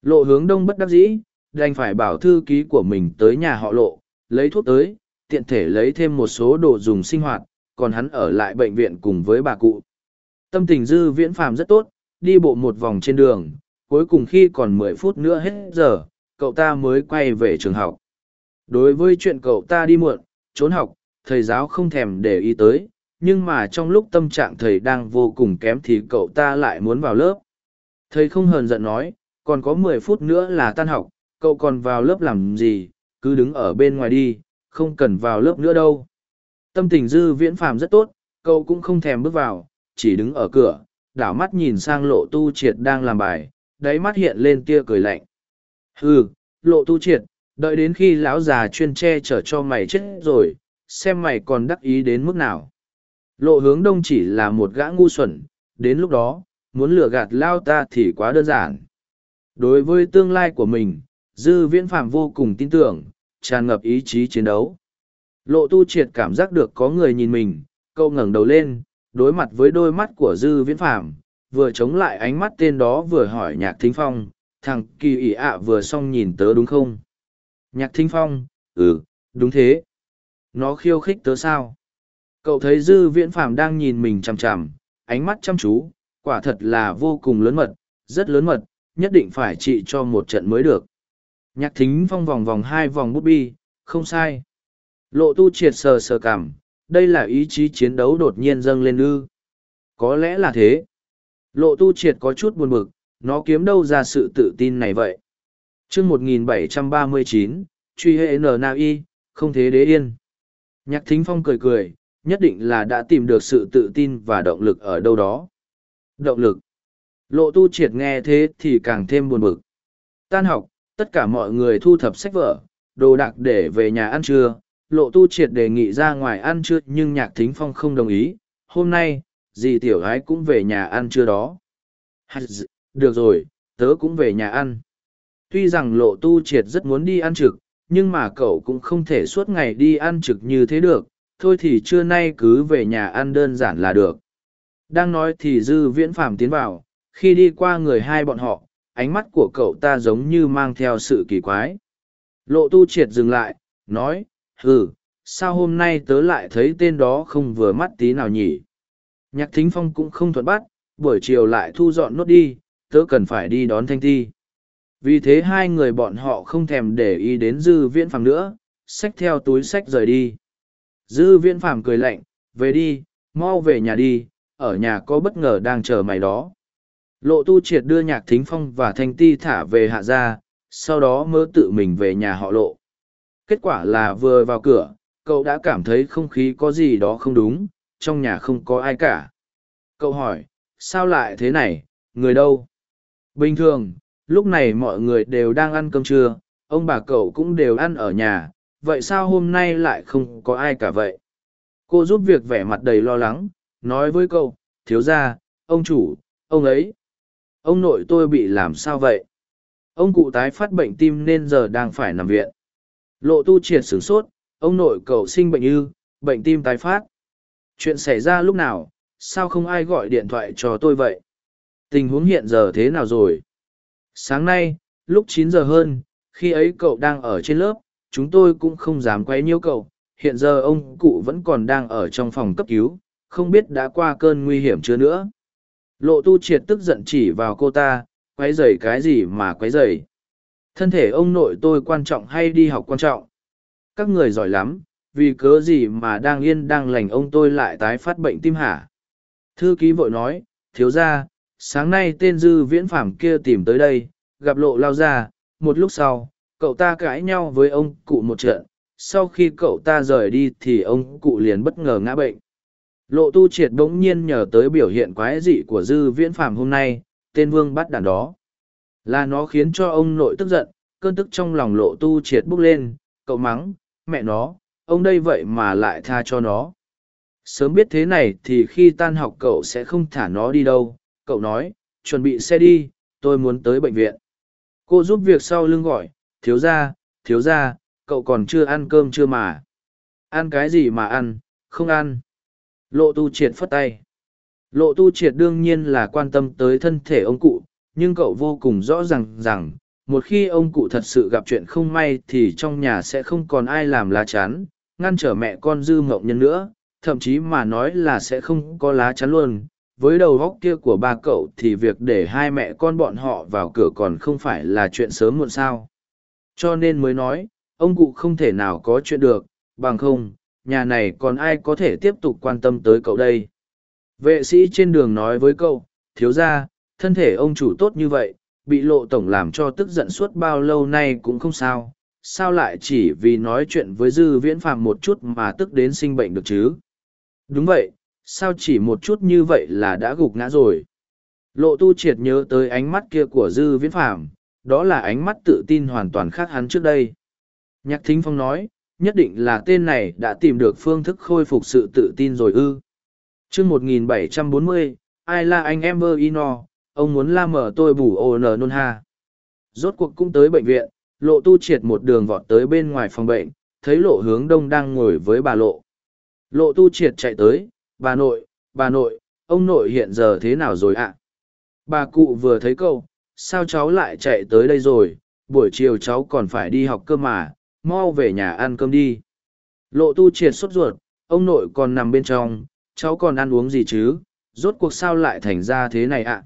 lộ hướng đông bất đắc dĩ đành phải bảo thư ký của mình tới nhà họ lộ lấy thuốc tới tiện thể lấy thêm một số đồ dùng sinh hoạt còn hắn ở lại bệnh viện cùng với bà cụ tâm tình dư viễn phàm rất tốt đi bộ một vòng trên đường cuối cùng khi còn mười phút nữa hết giờ, cậu ta mới quay về trường học. Đối với chuyện cậu ta đi muộn, trốn học, thầy giáo không thèm để ý tới, nhưng mà trong lúc tâm trạng thầy đang vô cùng kém thì cậu ta lại muốn vào lớp. Thầy không hờn giận nói, còn có mười phút nữa là tan học, cậu còn vào lớp làm gì, cứ đứng ở bên ngoài đi, không cần vào lớp nữa đâu. Tâm tình dư viễn phàm rất tốt, cậu cũng không thèm bước vào, chỉ đứng ở cửa, đảo mắt nhìn sang lộ tu triệt đang làm bài, đáy mắt hiện lên tia cười lạnh. Hừ, lộ tu triệt, đợi đến khi lão già chuyên che chở cho mày chết rồi, xem mày còn đắc ý đến mức nào. Lộ hướng đông chỉ là một gã ngu xuẩn, đến lúc đó, muốn lừa gạt lao ta thì quá đơn giản. Đối với tương lai của mình, dư viễn phạm vô cùng tin tưởng, tràn ngập ý chí chiến đấu. Lộ tu triệt cảm giác được có người nhìn mình, câu ngẩng đầu lên, đối mặt với đôi mắt của dư viễn phạm, vừa chống lại ánh mắt tên đó vừa hỏi nhạc thính phong thằng kỳ ỉ ạ vừa xong nhìn tớ đúng không nhạc thính phong ừ đúng thế. Nó khiêu khích tớ sao? Cậu thấy dư viễn phàm đang nhìn mình chằm chằm ánh mắt chăm chú quả thật là vô cùng lớn mật rất lớn mật nhất định phải trị cho một trận mới được. Nhạc thính phong vòng vòng hai vòng bút bi không sai. Lộ tu triệt sờ sờ cảm đây là ý chí chiến đấu đột nhiên dâng lên ư. Có lẽ là thế. Lộ tu triệt có chút buồn bực, nó kiếm đâu ra sự tự tin này vậy chương 1739, truy hệ n na y, không thế đế yên. Nhạc thính phong cười cười, nhất định là đã tìm được sự tự tin và động lực ở đâu đó. Động lực. Lộ tu triệt nghe thế thì càng thêm buồn bực. Tan học, tất cả mọi người thu thập sách vở, đồ đạc để về nhà ăn trưa. Lộ tu triệt đề nghị ra ngoài ăn trưa nhưng nhạc thính phong không đồng ý. Hôm nay, dì tiểu gái cũng về nhà ăn trưa đó. Được rồi, tớ cũng về nhà ăn. Tuy rằng lộ tu triệt rất muốn đi ăn trực, nhưng mà cậu cũng không thể suốt ngày đi ăn trực như thế được, thôi thì trưa nay cứ về nhà ăn đơn giản là được. Đang nói thì dư viễn phàm tiến vào, khi đi qua người hai bọn họ, ánh mắt của cậu ta giống như mang theo sự kỳ quái. Lộ tu triệt dừng lại, nói, ừ, sao hôm nay tớ lại thấy tên đó không vừa mắt tí nào nhỉ? Nhạc thính phong cũng không thuận bắt, buổi chiều lại thu dọn nốt đi, tớ cần phải đi đón thanh thi. Vì thế hai người bọn họ không thèm để ý đến dư viễn phàm nữa, xách theo túi sách rời đi. Dư viễn phàm cười lạnh, về đi, mau về nhà đi, ở nhà có bất ngờ đang chờ mày đó. Lộ tu triệt đưa nhạc thính phong và thanh ti thả về hạ gia, sau đó mơ tự mình về nhà họ lộ. Kết quả là vừa vào cửa, cậu đã cảm thấy không khí có gì đó không đúng, trong nhà không có ai cả. Cậu hỏi, sao lại thế này, người đâu? Bình thường, lúc này mọi người đều đang ăn cơm trưa, ông bà cậu cũng đều ăn ở nhà, vậy sao hôm nay lại không có ai cả vậy? Cô giúp việc vẻ mặt đầy lo lắng, nói với cậu, thiếu ra, ông chủ, ông ấy. Ông nội tôi bị làm sao vậy? Ông cụ tái phát bệnh tim nên giờ đang phải nằm viện. Lộ tu triệt sửng sốt, ông nội cậu sinh bệnh ư, bệnh tim tái phát. Chuyện xảy ra lúc nào, sao không ai gọi điện thoại cho tôi vậy? Tình huống hiện giờ thế nào rồi? Sáng nay, lúc chín giờ hơn, khi ấy cậu đang ở trên lớp, chúng tôi cũng không dám quay nhiêu cậu. Hiện giờ ông cụ vẫn còn đang ở trong phòng cấp cứu, không biết đã qua cơn nguy hiểm chưa nữa. Lộ tu triệt tức giận chỉ vào cô ta, quấy rầy cái gì mà quấy rầy. Thân thể ông nội tôi quan trọng hay đi học quan trọng? Các người giỏi lắm, vì cớ gì mà đang yên đang lành ông tôi lại tái phát bệnh tim hả? Thư ký vội nói, thiếu ra, sáng nay tên dư viễn phảm kia tìm tới đây, gặp lộ lao ra, một lúc sau, cậu ta cãi nhau với ông cụ một trận, sau khi cậu ta rời đi thì ông cụ liền bất ngờ ngã bệnh. Lộ tu triệt bỗng nhiên nhờ tới biểu hiện quái dị của dư viễn phàm hôm nay, tên vương bắt đàn đó. Là nó khiến cho ông nội tức giận, cơn tức trong lòng lộ tu triệt bốc lên, cậu mắng, mẹ nó, ông đây vậy mà lại tha cho nó. Sớm biết thế này thì khi tan học cậu sẽ không thả nó đi đâu, cậu nói, chuẩn bị xe đi, tôi muốn tới bệnh viện. Cô giúp việc sau lưng gọi, thiếu ra, thiếu ra, cậu còn chưa ăn cơm chưa mà. Ăn cái gì mà ăn, không ăn. Lộ tu triệt phất tay. Lộ tu triệt đương nhiên là quan tâm tới thân thể ông cụ, nhưng cậu vô cùng rõ ràng rằng, một khi ông cụ thật sự gặp chuyện không may thì trong nhà sẽ không còn ai làm lá chắn, ngăn trở mẹ con dư mộng nhân nữa, thậm chí mà nói là sẽ không có lá chắn luôn. Với đầu góc kia của ba cậu thì việc để hai mẹ con bọn họ vào cửa còn không phải là chuyện sớm muộn sao. Cho nên mới nói, ông cụ không thể nào có chuyện được, bằng không, nhà này còn ai có thể tiếp tục quan tâm tới cậu đây. Vệ sĩ trên đường nói với cậu thiếu ra thân thể ông chủ tốt như vậy bị lộ tổng làm cho tức giận suốt bao lâu nay cũng không sao. Sao lại chỉ vì nói chuyện với dư viễn phàm một chút mà tức đến sinh bệnh được chứ? Đúng vậy sao chỉ một chút như vậy là đã gục ngã rồi lộ tu triệt nhớ tới ánh mắt kia của dư viễn phàm đó là ánh mắt tự tin hoàn toàn khác hắn trước đây nhạc thính phong nói nhất định là tên này đã tìm được phương thức khôi phục sự tự tin rồi ư. chương 1740, ai là anh em vơ ino, ông muốn la mở tôi bù ồ nờ nôn ha. Rốt cuộc cũng tới bệnh viện, lộ tu triệt một đường vọt tới bên ngoài phòng bệnh, thấy lộ hướng đông đang ngồi với bà lộ. Lộ tu triệt chạy tới, bà nội, bà nội, ông nội hiện giờ thế nào rồi ạ? Bà cụ vừa thấy câu, sao cháu lại chạy tới đây rồi, buổi chiều cháu còn phải đi học cơ mà, mau về nhà ăn cơm đi. Lộ tu triệt sốt ruột, ông nội còn nằm bên trong, cháu còn ăn uống gì chứ, rốt cuộc sao lại thành ra thế này ạ?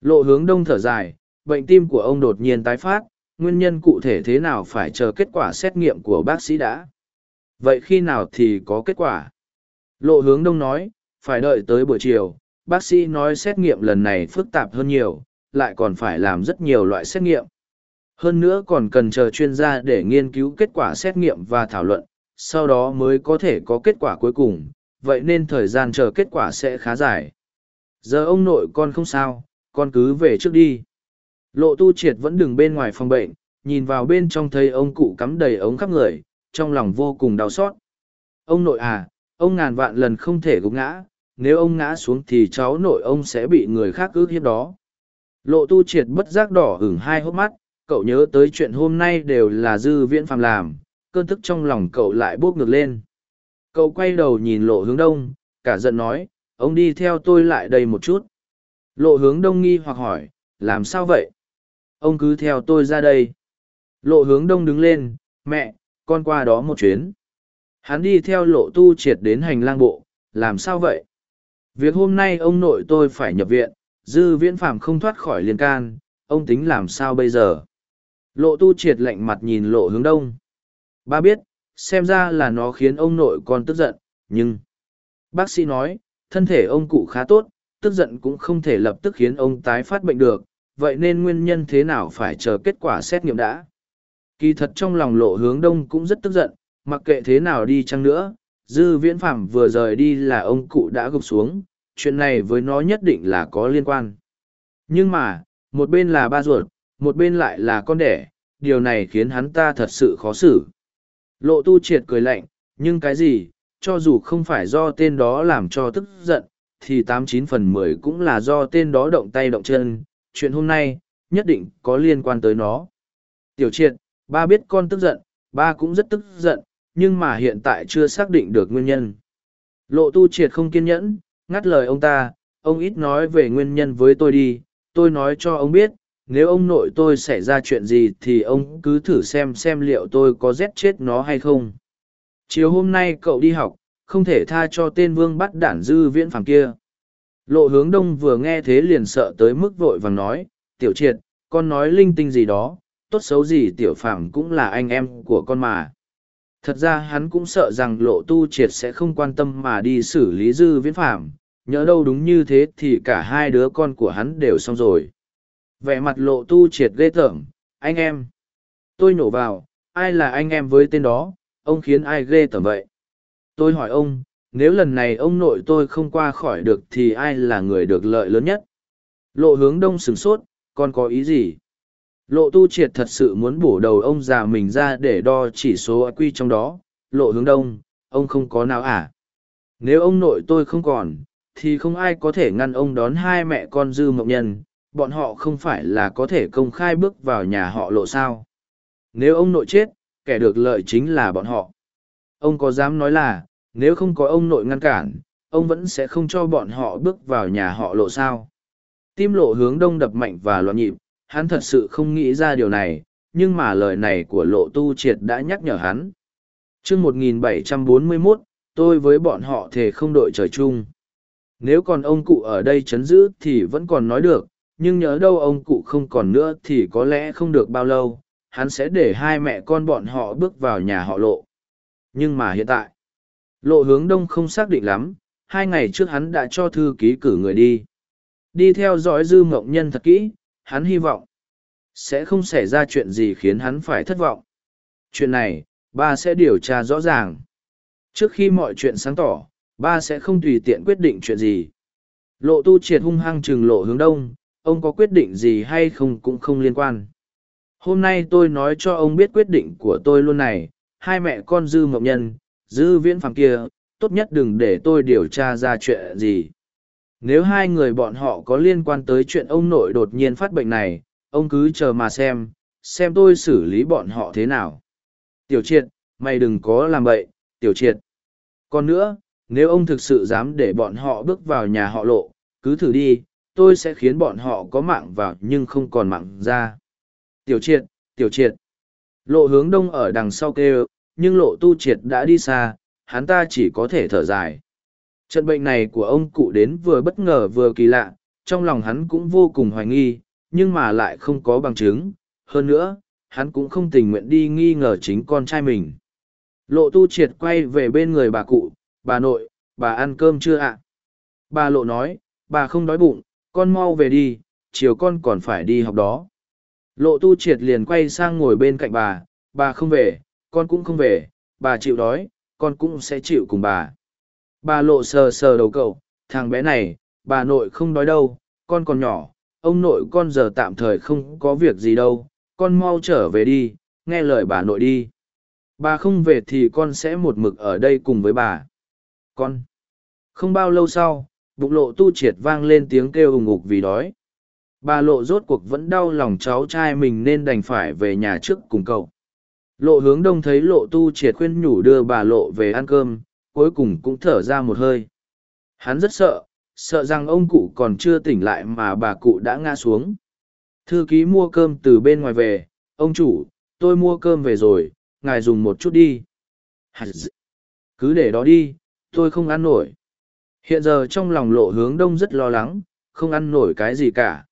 Lộ hướng đông thở dài, bệnh tim của ông đột nhiên tái phát, nguyên nhân cụ thể thế nào phải chờ kết quả xét nghiệm của bác sĩ đã. Vậy khi nào thì có kết quả? Lộ hướng đông nói, phải đợi tới buổi chiều, bác sĩ nói xét nghiệm lần này phức tạp hơn nhiều, lại còn phải làm rất nhiều loại xét nghiệm. Hơn nữa còn cần chờ chuyên gia để nghiên cứu kết quả xét nghiệm và thảo luận, sau đó mới có thể có kết quả cuối cùng, vậy nên thời gian chờ kết quả sẽ khá dài. Giờ ông nội con không sao, con cứ về trước đi. Lộ tu triệt vẫn đứng bên ngoài phòng bệnh, nhìn vào bên trong thấy ông cụ cắm đầy ống khắp người, trong lòng vô cùng đau xót. Ông nội à, ông ngàn vạn lần không thể gục ngã, nếu ông ngã xuống thì cháu nội ông sẽ bị người khác ước hiếp đó. Lộ tu triệt bất giác đỏ hửng hai hốc mắt, cậu nhớ tới chuyện hôm nay đều là dư viễn phàm làm, cơn tức trong lòng cậu lại bốc ngược lên. Cậu quay đầu nhìn lộ hướng đông, cả giận nói, ông đi theo tôi lại đây một chút. Lộ hướng đông nghi hoặc hỏi, làm sao vậy? Ông cứ theo tôi ra đây. Lộ hướng đông đứng lên, mẹ, con qua đó một chuyến. Hắn đi theo lộ tu triệt đến hành lang bộ, làm sao vậy? Việc hôm nay ông nội tôi phải nhập viện, dư viễn phạm không thoát khỏi liên can, ông tính làm sao bây giờ? Lộ tu triệt lạnh mặt nhìn lộ hướng đông. Ba biết, xem ra là nó khiến ông nội con tức giận, nhưng... Bác sĩ nói, thân thể ông cụ khá tốt, tức giận cũng không thể lập tức khiến ông tái phát bệnh được, vậy nên nguyên nhân thế nào phải chờ kết quả xét nghiệm đã. Kỳ thật trong lòng lộ hướng đông cũng rất tức giận, mặc kệ thế nào đi chăng nữa, dư viễn phạm vừa rời đi là ông cụ đã gục xuống, chuyện này với nó nhất định là có liên quan. Nhưng mà, một bên là ba ruột, một bên lại là con đẻ, điều này khiến hắn ta thật sự khó xử. Lộ tu triệt cười lạnh, nhưng cái gì, cho dù không phải do tên đó làm cho tức giận, thì tám chín phần mười cũng là do tên đó động tay động chân, chuyện hôm nay, nhất định có liên quan tới nó. Tiểu triệt, ba biết con tức giận, ba cũng rất tức giận, nhưng mà hiện tại chưa xác định được nguyên nhân. Lộ tu triệt không kiên nhẫn, ngắt lời ông ta, ông ít nói về nguyên nhân với tôi đi, tôi nói cho ông biết, nếu ông nội tôi xảy ra chuyện gì thì ông cứ thử xem xem liệu tôi có giết chết nó hay không. Chiều hôm nay cậu đi học, không thể tha cho tên vương bắt đản dư viễn phàm kia. Lộ hướng đông vừa nghe thế liền sợ tới mức vội vàng nói, tiểu triệt, con nói linh tinh gì đó, tốt xấu gì tiểu phàm cũng là anh em của con mà. Thật ra hắn cũng sợ rằng lộ tu triệt sẽ không quan tâm mà đi xử lý dư viễn phạm. nhớ đâu đúng như thế thì cả hai đứa con của hắn đều xong rồi. Vẻ mặt lộ tu triệt ghê tởm, anh em. Tôi nổ vào, ai là anh em với tên đó, ông khiến ai ghê tởm vậy? Tôi hỏi ông, nếu lần này ông nội tôi không qua khỏi được thì ai là người được lợi lớn nhất? Lộ hướng đông sửng sốt, con có ý gì? Lộ tu triệt thật sự muốn bổ đầu ông già mình ra để đo chỉ số quy trong đó. Lộ hướng đông, ông không có nào à? Nếu ông nội tôi không còn, thì không ai có thể ngăn ông đón hai mẹ con dư mộng nhân, bọn họ không phải là có thể công khai bước vào nhà họ lộ sao. Nếu ông nội chết, kẻ được lợi chính là bọn họ. Ông có dám nói là, nếu không có ông nội ngăn cản, ông vẫn sẽ không cho bọn họ bước vào nhà họ lộ sao. Tim lộ hướng đông đập mạnh và loạn nhịp, hắn thật sự không nghĩ ra điều này, nhưng mà lời này của lộ tu triệt đã nhắc nhở hắn. Trước 1741, tôi với bọn họ thể không đội trời chung. Nếu còn ông cụ ở đây chấn giữ thì vẫn còn nói được, nhưng nhớ đâu ông cụ không còn nữa thì có lẽ không được bao lâu, hắn sẽ để hai mẹ con bọn họ bước vào nhà họ lộ. Nhưng mà hiện tại, lộ hướng đông không xác định lắm, hai ngày trước hắn đã cho thư ký cử người đi. Đi theo dõi dư mộng nhân thật kỹ, hắn hy vọng sẽ không xảy ra chuyện gì khiến hắn phải thất vọng. Chuyện này, ba sẽ điều tra rõ ràng. Trước khi mọi chuyện sáng tỏ, ba sẽ không tùy tiện quyết định chuyện gì. Lộ tu triệt hung hăng chừng lộ hướng đông, ông có quyết định gì hay không cũng không liên quan. Hôm nay tôi nói cho ông biết quyết định của tôi luôn này, hai mẹ con dư mộng nhân, dư viễn phàm kia, tốt nhất đừng để tôi điều tra ra chuyện gì. Nếu hai người bọn họ có liên quan tới chuyện ông nội đột nhiên phát bệnh này, ông cứ chờ mà xem, xem tôi xử lý bọn họ thế nào. Tiểu triệt, mày đừng có làm bậy, tiểu triệt. Còn nữa, nếu ông thực sự dám để bọn họ bước vào nhà họ lộ, cứ thử đi, tôi sẽ khiến bọn họ có mạng vào nhưng không còn mạng ra. Tiểu triệt, tiểu triệt. Lộ hướng đông ở đằng sau kêu, nhưng lộ tu triệt đã đi xa, hắn ta chỉ có thể thở dài. Trận bệnh này của ông cụ đến vừa bất ngờ vừa kỳ lạ, trong lòng hắn cũng vô cùng hoài nghi, nhưng mà lại không có bằng chứng. Hơn nữa, hắn cũng không tình nguyện đi nghi ngờ chính con trai mình. Lộ tu triệt quay về bên người bà cụ, bà nội, bà ăn cơm chưa ạ? Bà lộ nói, bà không đói bụng, con mau về đi, chiều con còn phải đi học đó. Lộ tu triệt liền quay sang ngồi bên cạnh bà, bà không về, con cũng không về, bà chịu đói, con cũng sẽ chịu cùng bà. Bà lộ sờ sờ đầu cậu, thằng bé này, bà nội không đói đâu, con còn nhỏ, ông nội con giờ tạm thời không có việc gì đâu, con mau trở về đi, nghe lời bà nội đi. Bà không về thì con sẽ một mực ở đây cùng với bà. Con. Không bao lâu sau, bụng lộ tu triệt vang lên tiếng kêu ùng ục vì đói. Bà lộ rốt cuộc vẫn đau lòng cháu trai mình nên đành phải về nhà trước cùng cậu. Lộ hướng đông thấy lộ tu triệt khuyên nhủ đưa bà lộ về ăn cơm, cuối cùng cũng thở ra một hơi. Hắn rất sợ, sợ rằng ông cụ còn chưa tỉnh lại mà bà cụ đã ngã xuống. Thư ký mua cơm từ bên ngoài về, ông chủ, tôi mua cơm về rồi, ngài dùng một chút đi. Cứ để đó đi, tôi không ăn nổi. Hiện giờ trong lòng lộ hướng đông rất lo lắng, không ăn nổi cái gì cả.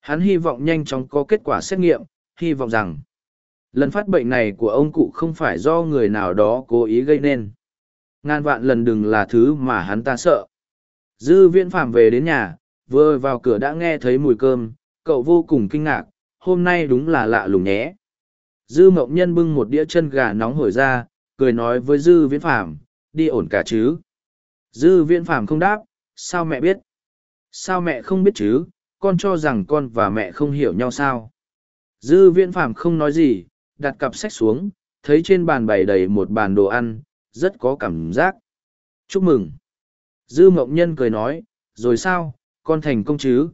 Hắn hy vọng nhanh chóng có kết quả xét nghiệm, hy vọng rằng lần phát bệnh này của ông cụ không phải do người nào đó cố ý gây nên. Ngàn vạn lần đừng là thứ mà hắn ta sợ. Dư viễn phạm về đến nhà, vừa vào cửa đã nghe thấy mùi cơm, cậu vô cùng kinh ngạc, hôm nay đúng là lạ lùng nhé. Dư mộng nhân bưng một đĩa chân gà nóng hổi ra, cười nói với dư viễn phạm, đi ổn cả chứ. Dư viễn phạm không đáp, sao mẹ biết? Sao mẹ không biết chứ, con cho rằng con và mẹ không hiểu nhau sao? Dư viễn phạm không nói gì, đặt cặp sách xuống, thấy trên bàn bày đầy một bàn đồ ăn, rất có cảm giác. Chúc mừng! Dư mộng nhân cười nói, rồi sao, con thành công chứ?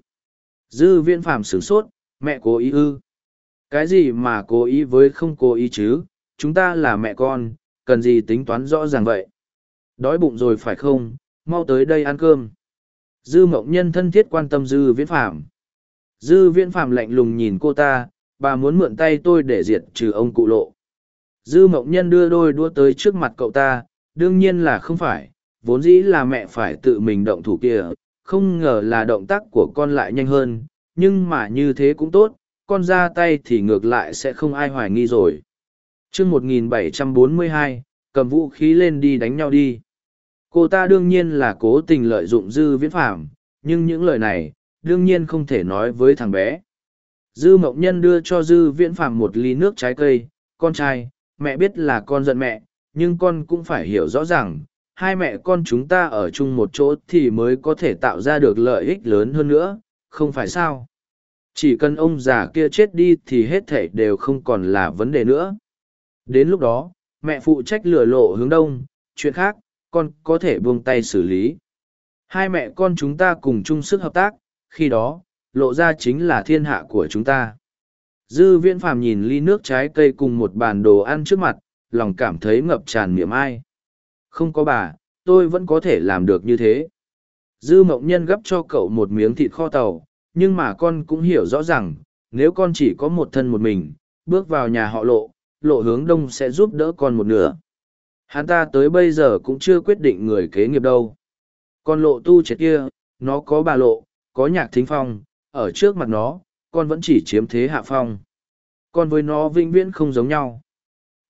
Dư viễn phạm sửng sốt, mẹ cố ý ư. Cái gì mà cố ý với không cố ý chứ, chúng ta là mẹ con, cần gì tính toán rõ ràng vậy? Đói bụng rồi phải không, mau tới đây ăn cơm. Dư mộng nhân thân thiết quan tâm dư viễn phạm. Dư viễn phạm lạnh lùng nhìn cô ta, bà muốn mượn tay tôi để diệt trừ ông cụ lộ. Dư mộng nhân đưa đôi đua tới trước mặt cậu ta, đương nhiên là không phải, vốn dĩ là mẹ phải tự mình động thủ kia, không ngờ là động tác của con lại nhanh hơn, nhưng mà như thế cũng tốt, con ra tay thì ngược lại sẽ không ai hoài nghi rồi. chương 1742, cầm vũ khí lên đi đánh nhau đi. Cô ta đương nhiên là cố tình lợi dụng dư viễn phạm, nhưng những lời này, đương nhiên không thể nói với thằng bé. Dư mộng nhân đưa cho dư viễn phạm một ly nước trái cây, con trai, mẹ biết là con giận mẹ, nhưng con cũng phải hiểu rõ rằng hai mẹ con chúng ta ở chung một chỗ thì mới có thể tạo ra được lợi ích lớn hơn nữa, không phải sao? Chỉ cần ông già kia chết đi thì hết thể đều không còn là vấn đề nữa. Đến lúc đó, mẹ phụ trách lừa lộ hướng đông, chuyện khác, con có thể buông tay xử lý. Hai mẹ con chúng ta cùng chung sức hợp tác, khi đó, lộ ra chính là thiên hạ của chúng ta. Dư viễn phàm nhìn ly nước trái cây cùng một bàn đồ ăn trước mặt, lòng cảm thấy ngập tràn miệng ai. Không có bà, tôi vẫn có thể làm được như thế. Dư mộng nhân gấp cho cậu một miếng thịt kho tàu, nhưng mà con cũng hiểu rõ rằng, nếu con chỉ có một thân một mình, bước vào nhà họ lộ, lộ hướng đông sẽ giúp đỡ con một nửa. Hắn ta tới bây giờ cũng chưa quyết định người kế nghiệp đâu. Con lộ tu chết kia, nó có bà lộ, có nhạc thính phong, ở trước mặt nó, con vẫn chỉ chiếm thế hạ phong. Con với nó vĩnh viễn không giống nhau.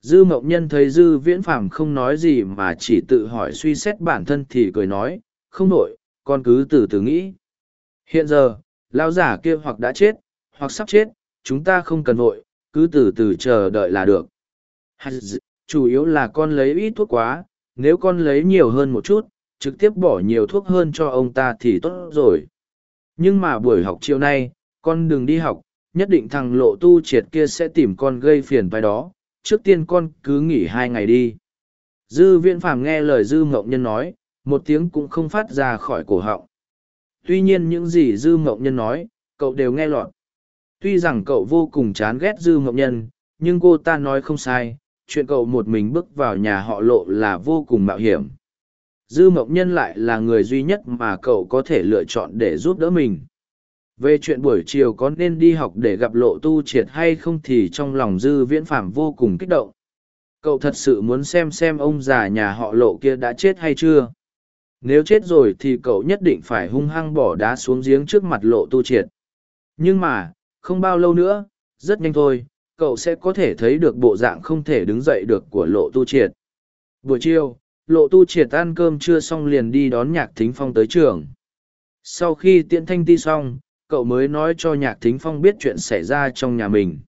Dư mộng nhân thấy dư viễn phàm không nói gì mà chỉ tự hỏi suy xét bản thân thì cười nói, không nổi, con cứ từ từ nghĩ. Hiện giờ, lao giả kia hoặc đã chết, hoặc sắp chết, chúng ta không cần vội, cứ từ từ chờ đợi là được. Chủ yếu là con lấy ít thuốc quá, nếu con lấy nhiều hơn một chút, trực tiếp bỏ nhiều thuốc hơn cho ông ta thì tốt rồi. Nhưng mà buổi học chiều nay, con đừng đi học, nhất định thằng lộ tu triệt kia sẽ tìm con gây phiền vai đó, trước tiên con cứ nghỉ hai ngày đi. Dư viễn phàm nghe lời dư mộng nhân nói, một tiếng cũng không phát ra khỏi cổ họng. Tuy nhiên những gì dư mộng nhân nói, cậu đều nghe lọt. Tuy rằng cậu vô cùng chán ghét dư mộng nhân, nhưng cô ta nói không sai, chuyện cậu một mình bước vào nhà họ lộ là vô cùng mạo hiểm. Dư mộng nhân lại là người duy nhất mà cậu có thể lựa chọn để giúp đỡ mình. Về chuyện buổi chiều có nên đi học để gặp lộ tu triệt hay không thì trong lòng dư viễn phạm vô cùng kích động. Cậu thật sự muốn xem xem ông già nhà họ lộ kia đã chết hay chưa. Nếu chết rồi thì cậu nhất định phải hung hăng bỏ đá xuống giếng trước mặt lộ tu triệt. Nhưng mà, không bao lâu nữa, rất nhanh thôi, cậu sẽ có thể thấy được bộ dạng không thể đứng dậy được của lộ tu triệt. Buổi chiều, lộ tu triệt ăn cơm chưa xong liền đi đón nhạc thính phong tới trường. Sau khi tiện thanh ti xong, cậu mới nói cho nhạc thính phong biết chuyện xảy ra trong nhà mình.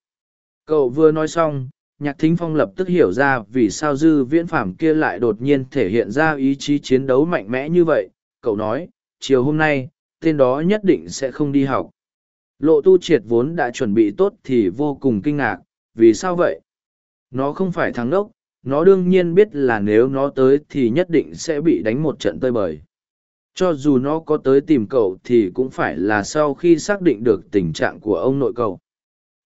Cậu vừa nói xong, nhạc thính phong lập tức hiểu ra vì sao dư viễn phảm kia lại đột nhiên thể hiện ra ý chí chiến đấu mạnh mẽ như vậy. Cậu nói, chiều hôm nay, tên đó nhất định sẽ không đi học. Lộ tu triệt vốn đã chuẩn bị tốt thì vô cùng kinh ngạc, vì sao vậy? Nó không phải thắng đốc, nó đương nhiên biết là nếu nó tới thì nhất định sẽ bị đánh một trận tơi bời. Cho dù nó có tới tìm cậu thì cũng phải là sau khi xác định được tình trạng của ông nội cậu.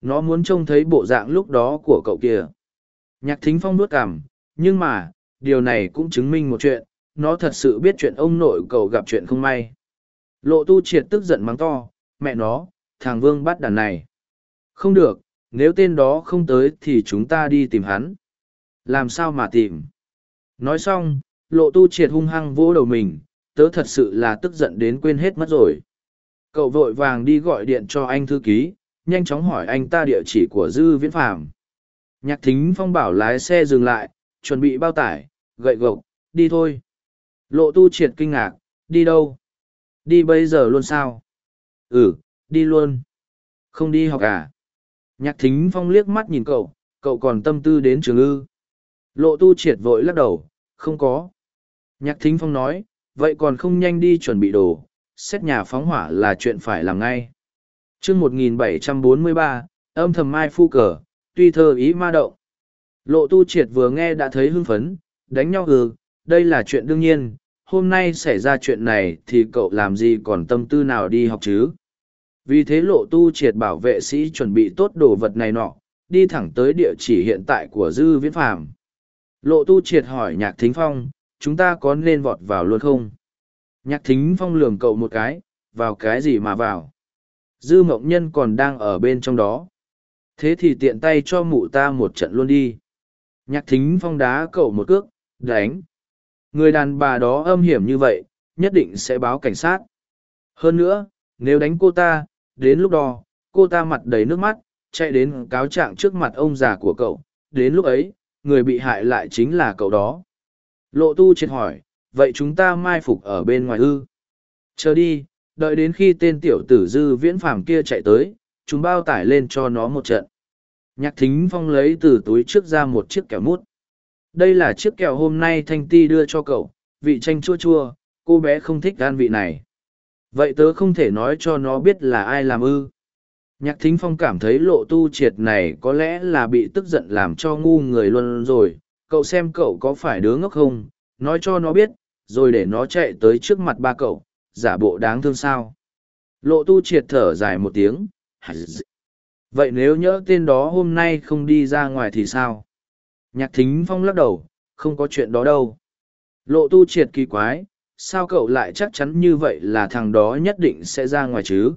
Nó muốn trông thấy bộ dạng lúc đó của cậu kia. Nhạc thính phong nuốt cảm, nhưng mà, điều này cũng chứng minh một chuyện, nó thật sự biết chuyện ông nội cậu gặp chuyện không may. Lộ tu triệt tức giận mắng to, mẹ nó, thằng vương bắt đàn này. Không được, nếu tên đó không tới thì chúng ta đi tìm hắn. Làm sao mà tìm? Nói xong, lộ tu triệt hung hăng vỗ đầu mình, tớ thật sự là tức giận đến quên hết mất rồi. Cậu vội vàng đi gọi điện cho anh thư ký, nhanh chóng hỏi anh ta địa chỉ của Dư Viễn Phàm. Nhạc thính phong bảo lái xe dừng lại, chuẩn bị bao tải, gậy gộc, đi thôi. Lộ tu triệt kinh ngạc, đi đâu? Đi bây giờ luôn sao? Ừ, đi luôn. Không đi học à? Nhạc thính phong liếc mắt nhìn cậu, cậu còn tâm tư đến trường ư. Lộ tu triệt vội lắc đầu, không có. Nhạc thính phong nói, vậy còn không nhanh đi chuẩn bị đồ, xét nhà phóng hỏa là chuyện phải làm ngay. chương 1743, âm thầm mai phu cờ, tuy thơ ý ma động. Lộ tu triệt vừa nghe đã thấy hưng phấn, đánh nhau ừ, đây là chuyện đương nhiên, hôm nay xảy ra chuyện này thì cậu làm gì còn tâm tư nào đi học chứ vì thế lộ tu triệt bảo vệ sĩ chuẩn bị tốt đồ vật này nọ đi thẳng tới địa chỉ hiện tại của dư viễn phàm lộ tu triệt hỏi nhạc thính phong chúng ta có nên vọt vào luôn không nhạc thính phong lường cậu một cái vào cái gì mà vào dư mộng nhân còn đang ở bên trong đó thế thì tiện tay cho mụ ta một trận luôn đi nhạc thính phong đá cậu một cước đánh Người đàn bà đó âm hiểm như vậy, nhất định sẽ báo cảnh sát. Hơn nữa, nếu đánh cô ta, đến lúc đó, cô ta mặt đầy nước mắt, chạy đến cáo trạng trước mặt ông già của cậu. Đến lúc ấy, người bị hại lại chính là cậu đó. Lộ tu triệt hỏi, vậy chúng ta mai phục ở bên ngoài ư? Chờ đi, đợi đến khi tên tiểu tử dư viễn phàm kia chạy tới, chúng bao tải lên cho nó một trận. Nhạc thính phong lấy từ túi trước ra một chiếc kẹo mút đây là chiếc kẹo hôm nay thanh ti đưa cho cậu vị chanh chua chua cô bé không thích gan vị này vậy tớ không thể nói cho nó biết là ai làm ư nhạc thính phong cảm thấy lộ tu triệt này có lẽ là bị tức giận làm cho ngu người luôn rồi cậu xem cậu có phải đứa ngốc không nói cho nó biết rồi để nó chạy tới trước mặt ba cậu giả bộ đáng thương sao lộ tu triệt thở dài một tiếng vậy nếu nhỡ tên đó hôm nay không đi ra ngoài thì sao Nhạc thính phong lắc đầu, không có chuyện đó đâu. Lộ tu triệt kỳ quái, sao cậu lại chắc chắn như vậy là thằng đó nhất định sẽ ra ngoài chứ?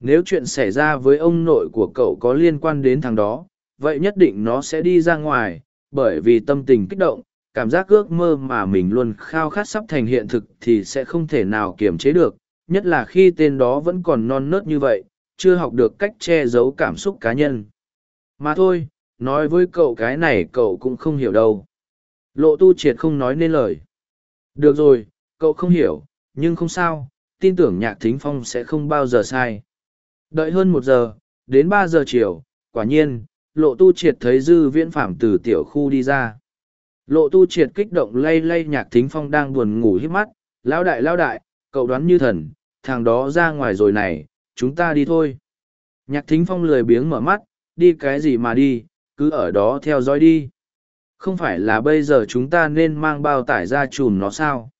Nếu chuyện xảy ra với ông nội của cậu có liên quan đến thằng đó, vậy nhất định nó sẽ đi ra ngoài, bởi vì tâm tình kích động, cảm giác ước mơ mà mình luôn khao khát sắp thành hiện thực thì sẽ không thể nào kiềm chế được, nhất là khi tên đó vẫn còn non nớt như vậy, chưa học được cách che giấu cảm xúc cá nhân. Mà thôi, nói với cậu cái này cậu cũng không hiểu đâu. Lộ tu triệt không nói nên lời. Được rồi cậu không hiểu nhưng không sao tin tưởng nhạc thính phong sẽ không bao giờ sai. Đợi hơn một giờ đến ba giờ chiều quả nhiên lộ tu triệt thấy dư viễn phạm từ tiểu khu đi ra lộ tu triệt kích động lay lay nhạc thính phong đang buồn ngủ hít mắt lão đại lão đại cậu đoán như thần thằng đó ra ngoài rồi này chúng ta đi thôi nhạc thính phong lười biếng mở mắt đi cái gì mà đi cứ ở đó theo dõi đi. Không phải là bây giờ chúng ta nên mang bao tải ra chùm nó sao?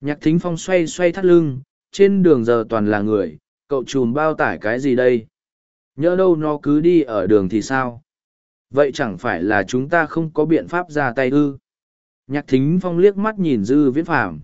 Nhạc thính phong xoay xoay thắt lưng, trên đường giờ toàn là người, cậu chùm bao tải cái gì đây? Nhỡ đâu nó cứ đi ở đường thì sao? Vậy chẳng phải là chúng ta không có biện pháp ra tay ư? Nhạc thính phong liếc mắt nhìn dư viễn phàm.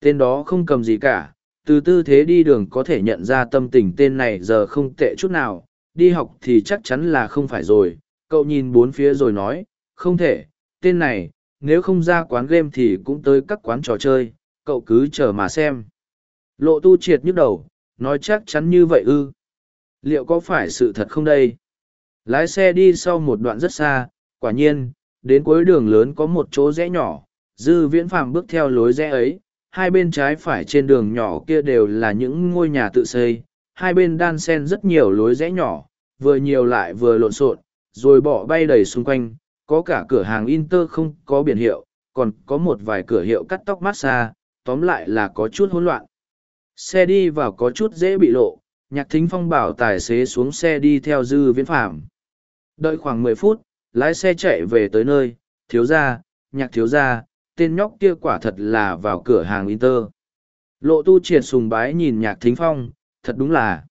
Tên đó không cầm gì cả, từ tư thế đi đường có thể nhận ra tâm tình tên này giờ không tệ chút nào, đi học thì chắc chắn là không phải rồi, cậu nhìn bốn phía rồi nói không thể tên này nếu không ra quán game thì cũng tới các quán trò chơi cậu cứ chờ mà xem lộ tu triệt nhức đầu nói chắc chắn như vậy ư liệu có phải sự thật không đây lái xe đi sau một đoạn rất xa quả nhiên đến cuối đường lớn có một chỗ rẽ nhỏ dư viễn phàm bước theo lối rẽ ấy hai bên trái phải trên đường nhỏ kia đều là những ngôi nhà tự xây hai bên đan sen rất nhiều lối rẽ nhỏ vừa nhiều lại vừa lộn xộn rồi bỏ bay đầy xung quanh, có cả cửa hàng Inter không có biển hiệu, còn có một vài cửa hiệu cắt tóc massage, tóm lại là có chút hỗn loạn. xe đi vào có chút dễ bị lộ nhạc thính phong bảo tài xế xuống xe đi theo dư viễn phạm đợi khoảng mười phút, lái xe chạy về tới nơi. Thiếu ra nhạc thiếu ra tên nhóc kia quả thật là vào cửa hàng inter. Lộ tu triệt sùng bái nhìn nhạc thính phong, thật đúng là.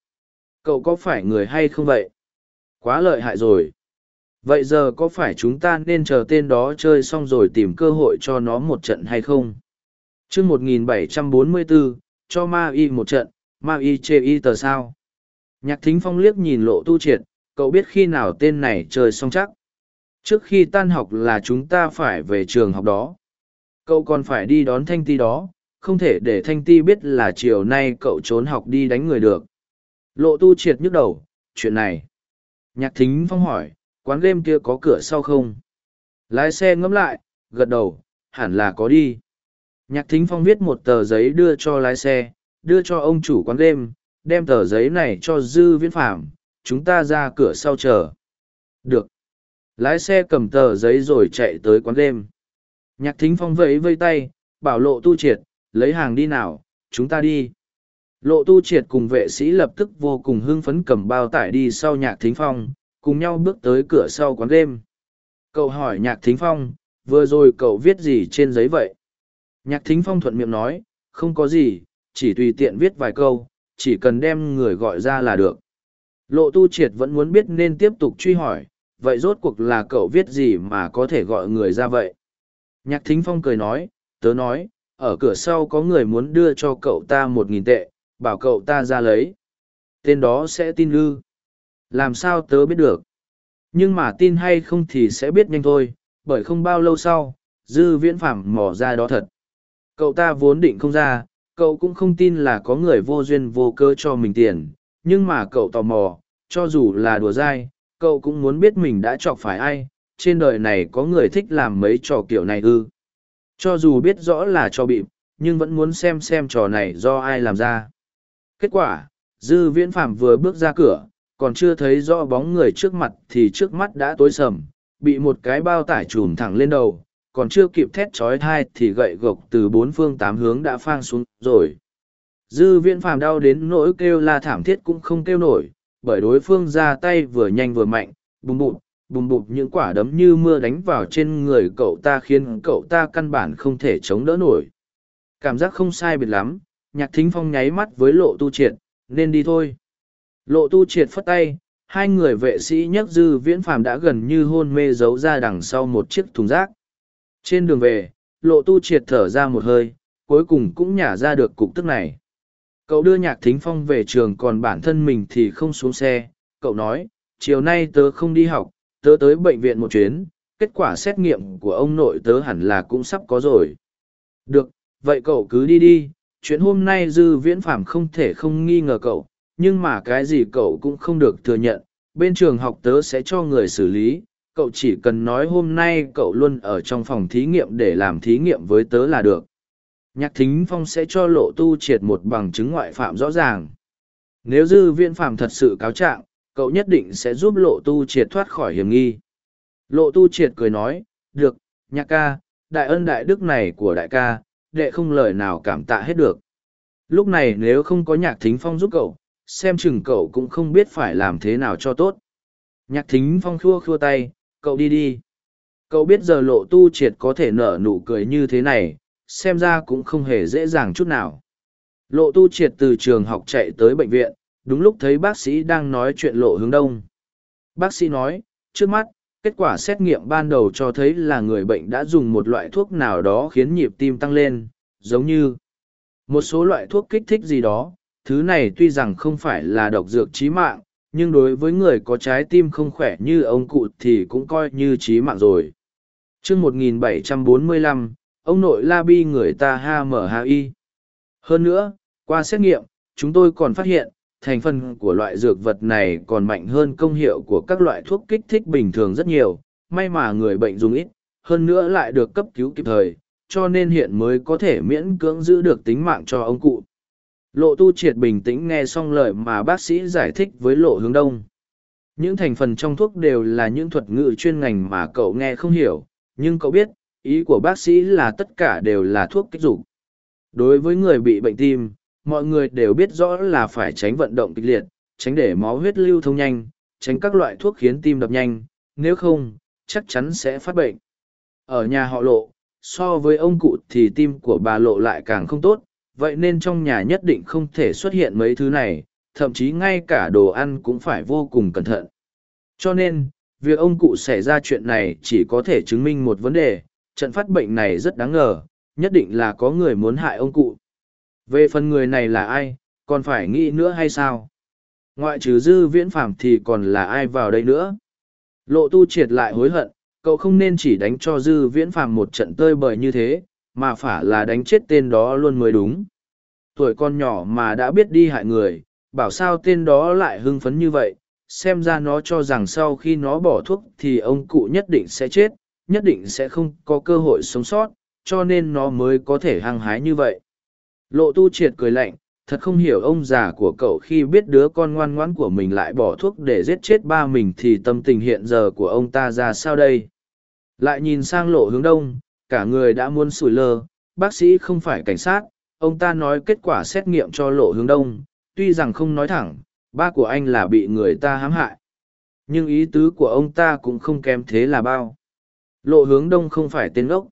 Cậu có phải người hay không vậy? Quá lợi hại rồi. Vậy giờ có phải chúng ta nên chờ tên đó chơi xong rồi tìm cơ hội cho nó một trận hay không? Chương một nghìn bảy trăm bốn mươi bốn cho ma y một trận. Ma y chê y tờ sao? Nhạc thính phong liếc nhìn lộ tu triệt cậu biết khi nào tên này chơi xong chắc? Trước khi tan học là chúng ta phải về trường học đó. Cậu còn phải đi đón thanh ti đó. Không thể để thanh ti biết là chiều nay cậu trốn học đi đánh người được. Lộ tu triệt nhức đầu. Chuyện này. Nhạc thính phong hỏi, quán game kia có cửa sau không? Lái xe ngẫm lại, gật đầu, hẳn là có đi. Nhạc thính phong viết một tờ giấy đưa cho lái xe, đưa cho ông chủ quán game, đem tờ giấy này cho dư viễn phạm chúng ta ra cửa sau chờ. Được. Lái xe cầm tờ giấy rồi chạy tới quán game. Nhạc thính phong vẫy vây tay, bảo lộ tu triệt, lấy hàng đi nào, chúng ta đi. Lộ tu triệt cùng vệ sĩ lập tức vô cùng hưng phấn cầm bao tải đi sau nhạc thính phong, cùng nhau bước tới cửa sau quán game. Cậu hỏi nhạc thính phong, vừa rồi cậu viết gì trên giấy vậy? Nhạc thính phong thuận miệng nói, không có gì, chỉ tùy tiện viết vài câu, chỉ cần đem người gọi ra là được lộ tu triệt vẫn muốn biết nên tiếp tục truy hỏi, vậy rốt cuộc là cậu viết gì mà có thể gọi người ra vậy? Nhạc thính phong cười nói, tớ nói, ở cửa sau có người muốn đưa cho cậu ta một nghìn tệ, bảo cậu ta ra lấy. Tên đó sẽ tin ư. Làm sao tớ biết được? Nhưng mà tin hay không thì sẽ biết nhanh thôi, bởi không bao lâu sau, dư viễn phạm mò ra đó thật. Cậu ta vốn định không ra, cậu cũng không tin là có người vô duyên vô cơ cho mình tiền nhưng mà cậu tò mò, cho dù là đùa dai, cậu cũng muốn biết mình đã chọc phải ai, trên đời này có người thích làm mấy trò kiểu này ư? Cho dù biết rõ là cho bịp, nhưng vẫn muốn xem xem trò này do ai làm ra. Kết quả, dư viễn phạm vừa bước ra cửa, còn chưa thấy rõ bóng người trước mặt thì trước mắt đã tối sầm, bị một cái bao tải trùm thẳng lên đầu, còn chưa kịp thét trói thai thì gậy gộc từ bốn phương tám hướng đã phang xuống rồi dư viễn phàm đau đến nỗi kêu la thảm thiết cũng không kêu nổi, bởi đối phương ra tay vừa nhanh vừa mạnh, bùm bụt bùm bụt những quả đấm như mưa đánh vào trên người cậu ta khiến cậu ta căn bản không thể chống đỡ nổi. Cảm giác không sai biệt lắm, nhạc thính phong nháy mắt với lộ tu triệt, nên đi thôi. Lộ tu triệt phất tay, hai người vệ sĩ nhấc dư viễn phàm đã gần như hôn mê giấu ra đằng sau một chiếc thùng rác. Trên đường về, lộ tu triệt thở ra một hơi, cuối cùng cũng nhả ra được cục tức này cậu đưa nhạc thính phong về trường còn bản thân mình thì không xuống xe. Cậu nói, chiều nay tớ không đi học, tớ tới bệnh viện một chuyến, kết quả xét nghiệm của ông nội tớ hẳn là cũng sắp có rồi. Được, vậy cậu cứ đi đi, chuyện hôm nay dư viễn phạm không thể không nghi ngờ cậu, nhưng mà cái gì cậu cũng không được thừa nhận, bên trường học tớ sẽ cho người xử lý, cậu chỉ cần nói hôm nay cậu luôn ở trong phòng thí nghiệm để làm thí nghiệm với tớ là được nhạc thính phong sẽ cho lộ tu triệt một bằng chứng ngoại phạm rõ ràng. Nếu dư viễn phạm thật sự cáo trạng, cậu nhất định sẽ giúp lộ tu triệt thoát khỏi hiểm nghi. Lộ tu triệt cười nói, được, nhạc ca, đại ân đại đức này của đại ca, đệ không lời nào cảm tạ hết được. Lúc này nếu không có nhạc thính phong giúp cậu, xem chừng cậu cũng không biết phải làm thế nào cho tốt. Nhạc thính phong khua khua tay, cậu đi đi. Cậu biết giờ lộ tu triệt có thể nở nụ cười như thế này xem ra cũng không hề dễ dàng chút nào. Lộ tu triệt từ trường học chạy tới bệnh viện đúng lúc thấy bác sĩ đang nói chuyện lộ hướng đông. Bác sĩ nói trước mắt kết quả xét nghiệm ban đầu cho thấy là người bệnh đã dùng một loại thuốc nào đó khiến nhịp tim tăng lên giống như một số loại thuốc kích thích gì đó. Thứ này tuy rằng không phải là độc dược trí mạng nhưng đối với người có trái tim không khỏe như ông cụ thì cũng coi như trí mạng rồi. Trước 1745, ông nội la bi người ta ha mở ha y hơn nữa qua xét nghiệm chúng tôi còn phát hiện thành phần của loại dược vật này còn mạnh hơn công hiệu của các loại thuốc kích thích bình thường rất nhiều may mà người bệnh dùng ít hơn nữa lại được cấp cứu kịp thời cho nên hiện mới có thể miễn cưỡng giữ được tính mạng cho ông cụ Lộ tu triệt bình tĩnh nghe xong lời mà bác sĩ giải thích với lộ hướng đông. Những thành phần trong thuốc đều là những thuật ngữ chuyên ngành mà cậu nghe không hiểu, nhưng cậu biết, ý của bác sĩ là tất cả đều là thuốc kích dục. Đối với người bị bệnh tim, mọi người đều biết rõ là phải tránh vận động kịch liệt, tránh để máu huyết lưu thông nhanh, tránh các loại thuốc khiến tim đập nhanh, nếu không, chắc chắn sẽ phát bệnh. Ở nhà họ lộ, so với ông cụ thì tim của bà lộ lại càng không tốt, vậy nên trong nhà nhất định không thể xuất hiện mấy thứ này, thậm chí ngay cả đồ ăn cũng phải vô cùng cẩn thận. Cho nên, việc ông cụ xảy ra chuyện này chỉ có thể chứng minh một vấn đề, trận phát bệnh này rất đáng ngờ, nhất định là có người muốn hại ông cụ. Về phần người này là ai, còn phải nghĩ nữa hay sao? Ngoại trừ dư viễn phạm thì còn là ai vào đây nữa? Lộ tu triệt lại hối hận, cậu không nên chỉ đánh cho dư viễn phạm một trận tơi bời như thế, mà phải là đánh chết tên đó luôn mới đúng. Tuổi con nhỏ mà đã biết đi hại người, bảo sao tên đó lại hưng phấn như vậy, xem ra nó cho rằng sau khi nó bỏ thuốc thì ông cụ nhất định sẽ chết, nhất định sẽ không có cơ hội sống sót, cho nên nó mới có thể hăng hái như vậy. Lộ tu triệt cười lạnh, thật không hiểu ông già của cậu khi biết đứa con ngoan ngoãn của mình lại bỏ thuốc để giết chết ba mình thì tâm tình hiện giờ của ông ta ra sao đây. Lại nhìn sang lộ hướng đông, cả người đã muốn sủi lơ, bác sĩ không phải cảnh sát, ông ta nói kết quả xét nghiệm cho lộ hướng đông, tuy rằng không nói thẳng, ba của anh là bị người ta hãm hại. Nhưng ý tứ của ông ta cũng không kém thế là bao. Lộ hướng đông không phải tên ốc.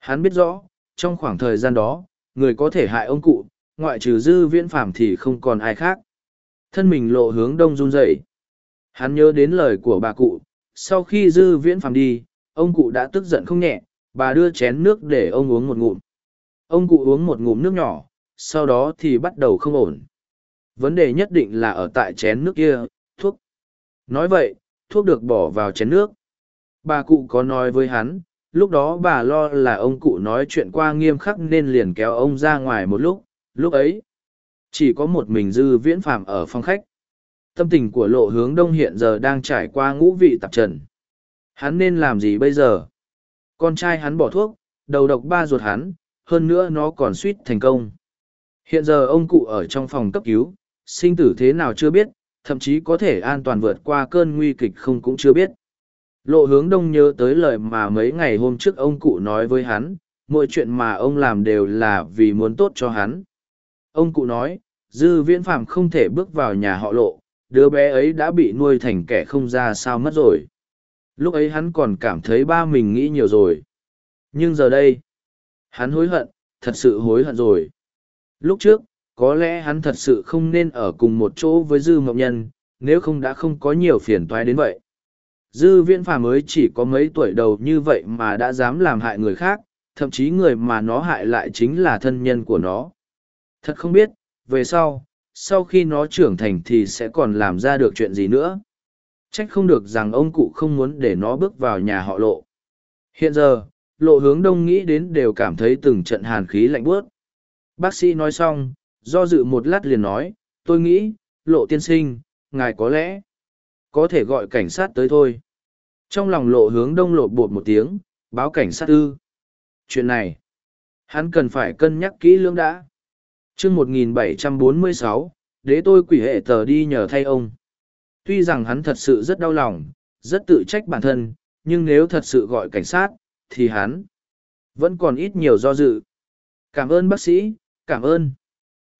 Hắn biết rõ, trong khoảng thời gian đó, người có thể hại ông cụ, ngoại trừ dư viễn phàm thì không còn ai khác. Thân mình lộ hướng đông run rẩy. Hắn nhớ đến lời của bà cụ, sau khi dư viễn phàm đi, ông cụ đã tức giận không nhẹ, bà đưa chén nước để ông uống một ngụm. Ông cụ uống một ngụm nước nhỏ, sau đó thì bắt đầu không ổn. Vấn đề nhất định là ở tại chén nước kia, thuốc. Nói vậy, thuốc được bỏ vào chén nước. Bà cụ có nói với hắn, lúc đó bà lo là ông cụ nói chuyện qua nghiêm khắc nên liền kéo ông ra ngoài một lúc, lúc ấy. Chỉ có một mình dư viễn phạm ở phòng khách. Tâm tình của lộ hướng đông hiện giờ đang trải qua ngũ vị tạp trần. Hắn nên làm gì bây giờ? Con trai hắn bỏ thuốc, đầu độc ba ruột hắn, hơn nữa nó còn suýt thành công. Hiện giờ ông cụ ở trong phòng cấp cứu, sinh tử thế nào chưa biết, thậm chí có thể an toàn vượt qua cơn nguy kịch không cũng chưa biết. Lộ hướng đông nhớ tới lời mà mấy ngày hôm trước ông cụ nói với hắn, mọi chuyện mà ông làm đều là vì muốn tốt cho hắn. Ông cụ nói, dư viễn phạm không thể bước vào nhà họ lộ, đứa bé ấy đã bị nuôi thành kẻ không ra sao mất rồi. Lúc ấy hắn còn cảm thấy ba mình nghĩ nhiều rồi. Nhưng giờ đây, hắn hối hận, thật sự hối hận rồi. Lúc trước, có lẽ hắn thật sự không nên ở cùng một chỗ với dư mộng nhân nếu không đã không có nhiều phiền toái đến vậy dư viễn phà mới chỉ có mấy tuổi đầu như vậy mà đã dám làm hại người khác thậm chí người mà nó hại lại chính là thân nhân của nó. Thật không biết về sau sau khi nó trưởng thành thì sẽ còn làm ra được chuyện gì nữa. Trách không được rằng ông cụ không muốn để nó bước vào nhà họ lộ. Hiện giờ lộ hướng đông nghĩ đến đều cảm thấy từng trận hàn khí lạnh bướt bác sĩ nói xong do dự một lát liền nói, tôi nghĩ, lộ tiên sinh, ngài có lẽ, có thể gọi cảnh sát tới thôi. Trong lòng lộ hướng đông lộ bột một tiếng, báo cảnh sát ư. Chuyện này, hắn cần phải cân nhắc kỹ lưỡng đã. chương 1746, đế tôi quỷ hệ tờ đi nhờ thay ông. Tuy rằng hắn thật sự rất đau lòng, rất tự trách bản thân, nhưng nếu thật sự gọi cảnh sát, thì hắn vẫn còn ít nhiều do dự. Cảm ơn bác sĩ, cảm ơn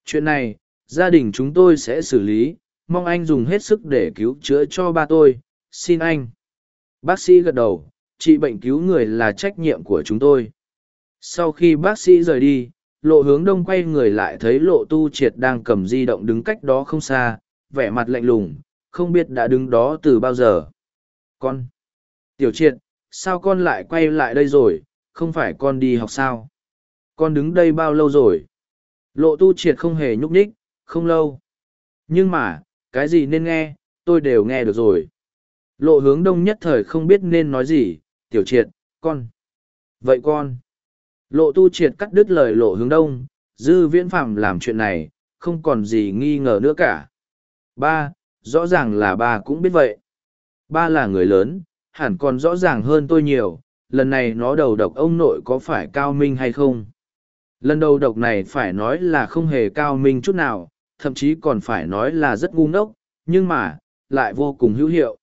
chuyện này gia đình chúng tôi sẽ xử lý mong anh dùng hết sức để cứu chữa cho ba tôi xin anh bác sĩ gật đầu trị bệnh cứu người là trách nhiệm của chúng tôi. Sau khi bác sĩ rời đi lộ hướng đông quay người lại thấy lộ tu triệt đang cầm di động đứng cách đó không xa vẻ mặt lạnh lùng không biết đã đứng đó từ bao giờ. Con tiểu triệt sao con lại quay lại đây rồi? Không phải con đi học sao? Con đứng đây bao lâu rồi? Lộ tu triệt không hề nhúc nhích, không lâu. Nhưng mà, cái gì nên nghe, tôi đều nghe được rồi. Lộ hướng đông nhất thời không biết nên nói gì, tiểu triệt, con. Vậy con. Lộ tu triệt cắt đứt lời lộ hướng đông, dư viễn phạm làm chuyện này, không còn gì nghi ngờ nữa cả. Ba, rõ ràng là ba cũng biết vậy. Ba là người lớn, hẳn còn rõ ràng hơn tôi nhiều, lần này nó đầu độc ông nội có phải cao minh hay không? Lần đầu độc này phải nói là không hề cao minh chút nào, thậm chí còn phải nói là rất ngu ngốc, nhưng mà, lại vô cùng hữu hiệu.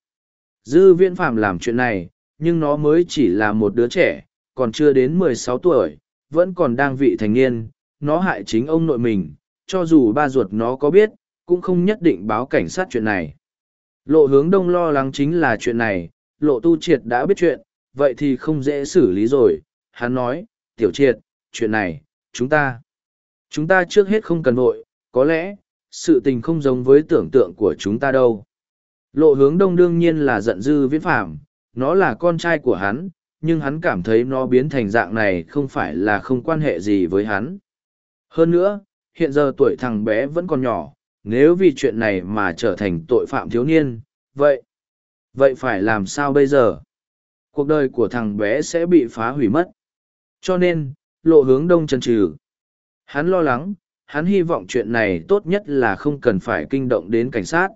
Dư viễn Phàm làm chuyện này, nhưng nó mới chỉ là một đứa trẻ, còn chưa đến mười sáu tuổi, vẫn còn đang vị thành niên, nó hại chính ông nội mình, cho dù ba ruột nó có biết, cũng không nhất định báo cảnh sát chuyện này. Lộ hướng đông lo lắng chính là chuyện này, lộ tu triệt đã biết chuyện, vậy thì không dễ xử lý rồi. Hắn nói, tiểu triệt, chuyện này, chúng ta, chúng ta trước hết không cần vội, có lẽ, sự tình không giống với tưởng tượng của chúng ta đâu. Lộ hướng đông đương nhiên là giận dư viễn phạm, nó là con trai của hắn, nhưng hắn cảm thấy nó biến thành dạng này không phải là không quan hệ gì với hắn. Hơn nữa, hiện giờ tuổi thằng bé vẫn còn nhỏ, nếu vì chuyện này mà trở thành tội phạm thiếu niên, vậy, vậy phải làm sao bây giờ? Cuộc đời của thằng bé sẽ bị phá hủy mất. Cho nên, lộ hướng đông chân trừ. Hắn lo lắng, hắn hy vọng chuyện này tốt nhất là không cần phải kinh động đến cảnh sát.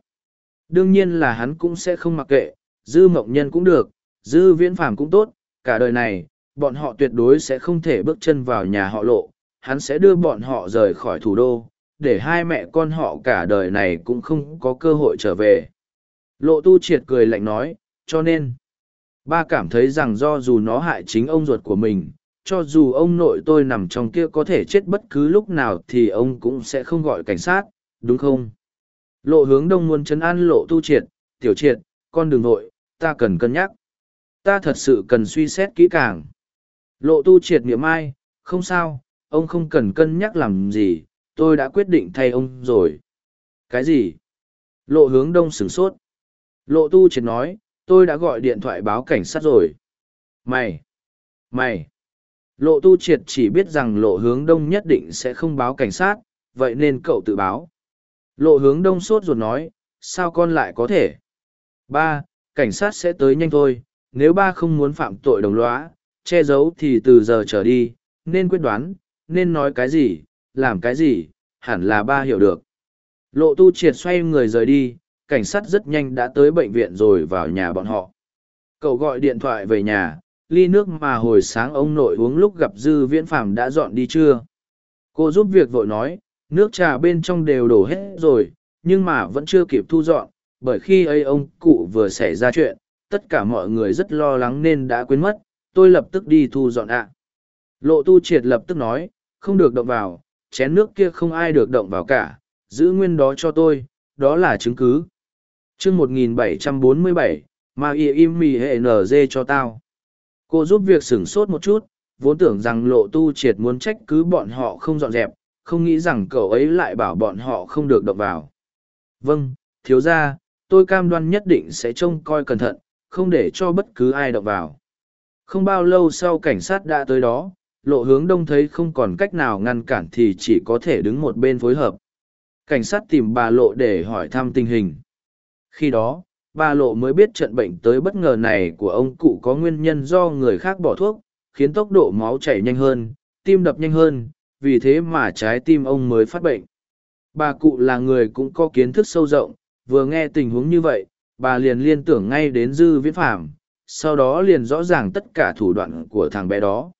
Đương nhiên là hắn cũng sẽ không mặc kệ, dư mộng nhân cũng được, dư viễn phàm cũng tốt, cả đời này, bọn họ tuyệt đối sẽ không thể bước chân vào nhà họ lộ, hắn sẽ đưa bọn họ rời khỏi thủ đô, để hai mẹ con họ cả đời này cũng không có cơ hội trở về. Lộ tu triệt cười lạnh nói, cho nên, ba cảm thấy rằng do dù nó hại chính ông ruột của mình, cho dù ông nội tôi nằm trong kia có thể chết bất cứ lúc nào thì ông cũng sẽ không gọi cảnh sát, đúng không? Lộ hướng đông muốn chấn an lộ tu triệt, tiểu triệt, con đường nội, ta cần cân nhắc. Ta thật sự cần suy xét kỹ càng. Lộ tu triệt niệm ai, không sao, ông không cần cân nhắc làm gì, tôi đã quyết định thay ông rồi. Cái gì? Lộ hướng đông sửng sốt. Lộ tu triệt nói, tôi đã gọi điện thoại báo cảnh sát rồi. Mày! Mày! Lộ tu triệt chỉ biết rằng lộ hướng đông nhất định sẽ không báo cảnh sát, vậy nên cậu tự báo. Lộ hướng đông sốt ruột nói, sao con lại có thể? Ba, cảnh sát sẽ tới nhanh thôi, nếu ba không muốn phạm tội đồng lõa, che giấu thì từ giờ trở đi, nên quyết đoán, nên nói cái gì, làm cái gì, hẳn là ba hiểu được. Lộ tu triệt xoay người rời đi, cảnh sát rất nhanh đã tới bệnh viện rồi vào nhà bọn họ. Cậu gọi điện thoại về nhà, ly nước mà hồi sáng ông nội uống lúc gặp dư viễn phàm đã dọn đi chưa cô giúp việc vội nói nước trà bên trong đều đổ hết rồi, nhưng mà vẫn chưa kịp thu dọn, bởi khi ấy ông cụ vừa xảy ra chuyện, tất cả mọi người rất lo lắng nên đã quên mất, tôi lập tức đi thu dọn ạ. Lộ tu triệt lập tức nói, không được động vào, chén nước kia không ai được động vào cả, giữ nguyên đó cho tôi, đó là chứng cứ. Chương một nghìn bảy trăm bốn mươi bảy, mà y im mì hệ nz cho tao. Cô giúp việc sửng sốt một chút, vốn tưởng rằng lộ tu triệt muốn trách cứ bọn họ không dọn dẹp không nghĩ rằng cậu ấy lại bảo bọn họ không được động vào. Vâng thiếu ra tôi cam đoan nhất định sẽ trông coi cẩn thận, không để cho bất cứ ai động vào. Không bao lâu sau cảnh sát đã tới đó, lộ hướng đông thấy không còn cách nào ngăn cản thì chỉ có thể đứng một bên phối hợp. Cảnh sát tìm bà lộ để hỏi thăm tình hình. Khi đó, bà lộ mới biết trận bệnh tới bất ngờ này của ông cụ có nguyên nhân do người khác bỏ thuốc, khiến tốc độ máu chảy nhanh hơn, tim đập nhanh hơn vì thế mà trái tim ông mới phát bệnh. Bà cụ là người cũng có kiến thức sâu rộng, vừa nghe tình huống như vậy, bà liền liên tưởng ngay đến dư viễn phạm sau đó liền rõ ràng tất cả thủ đoạn của thằng bé đó.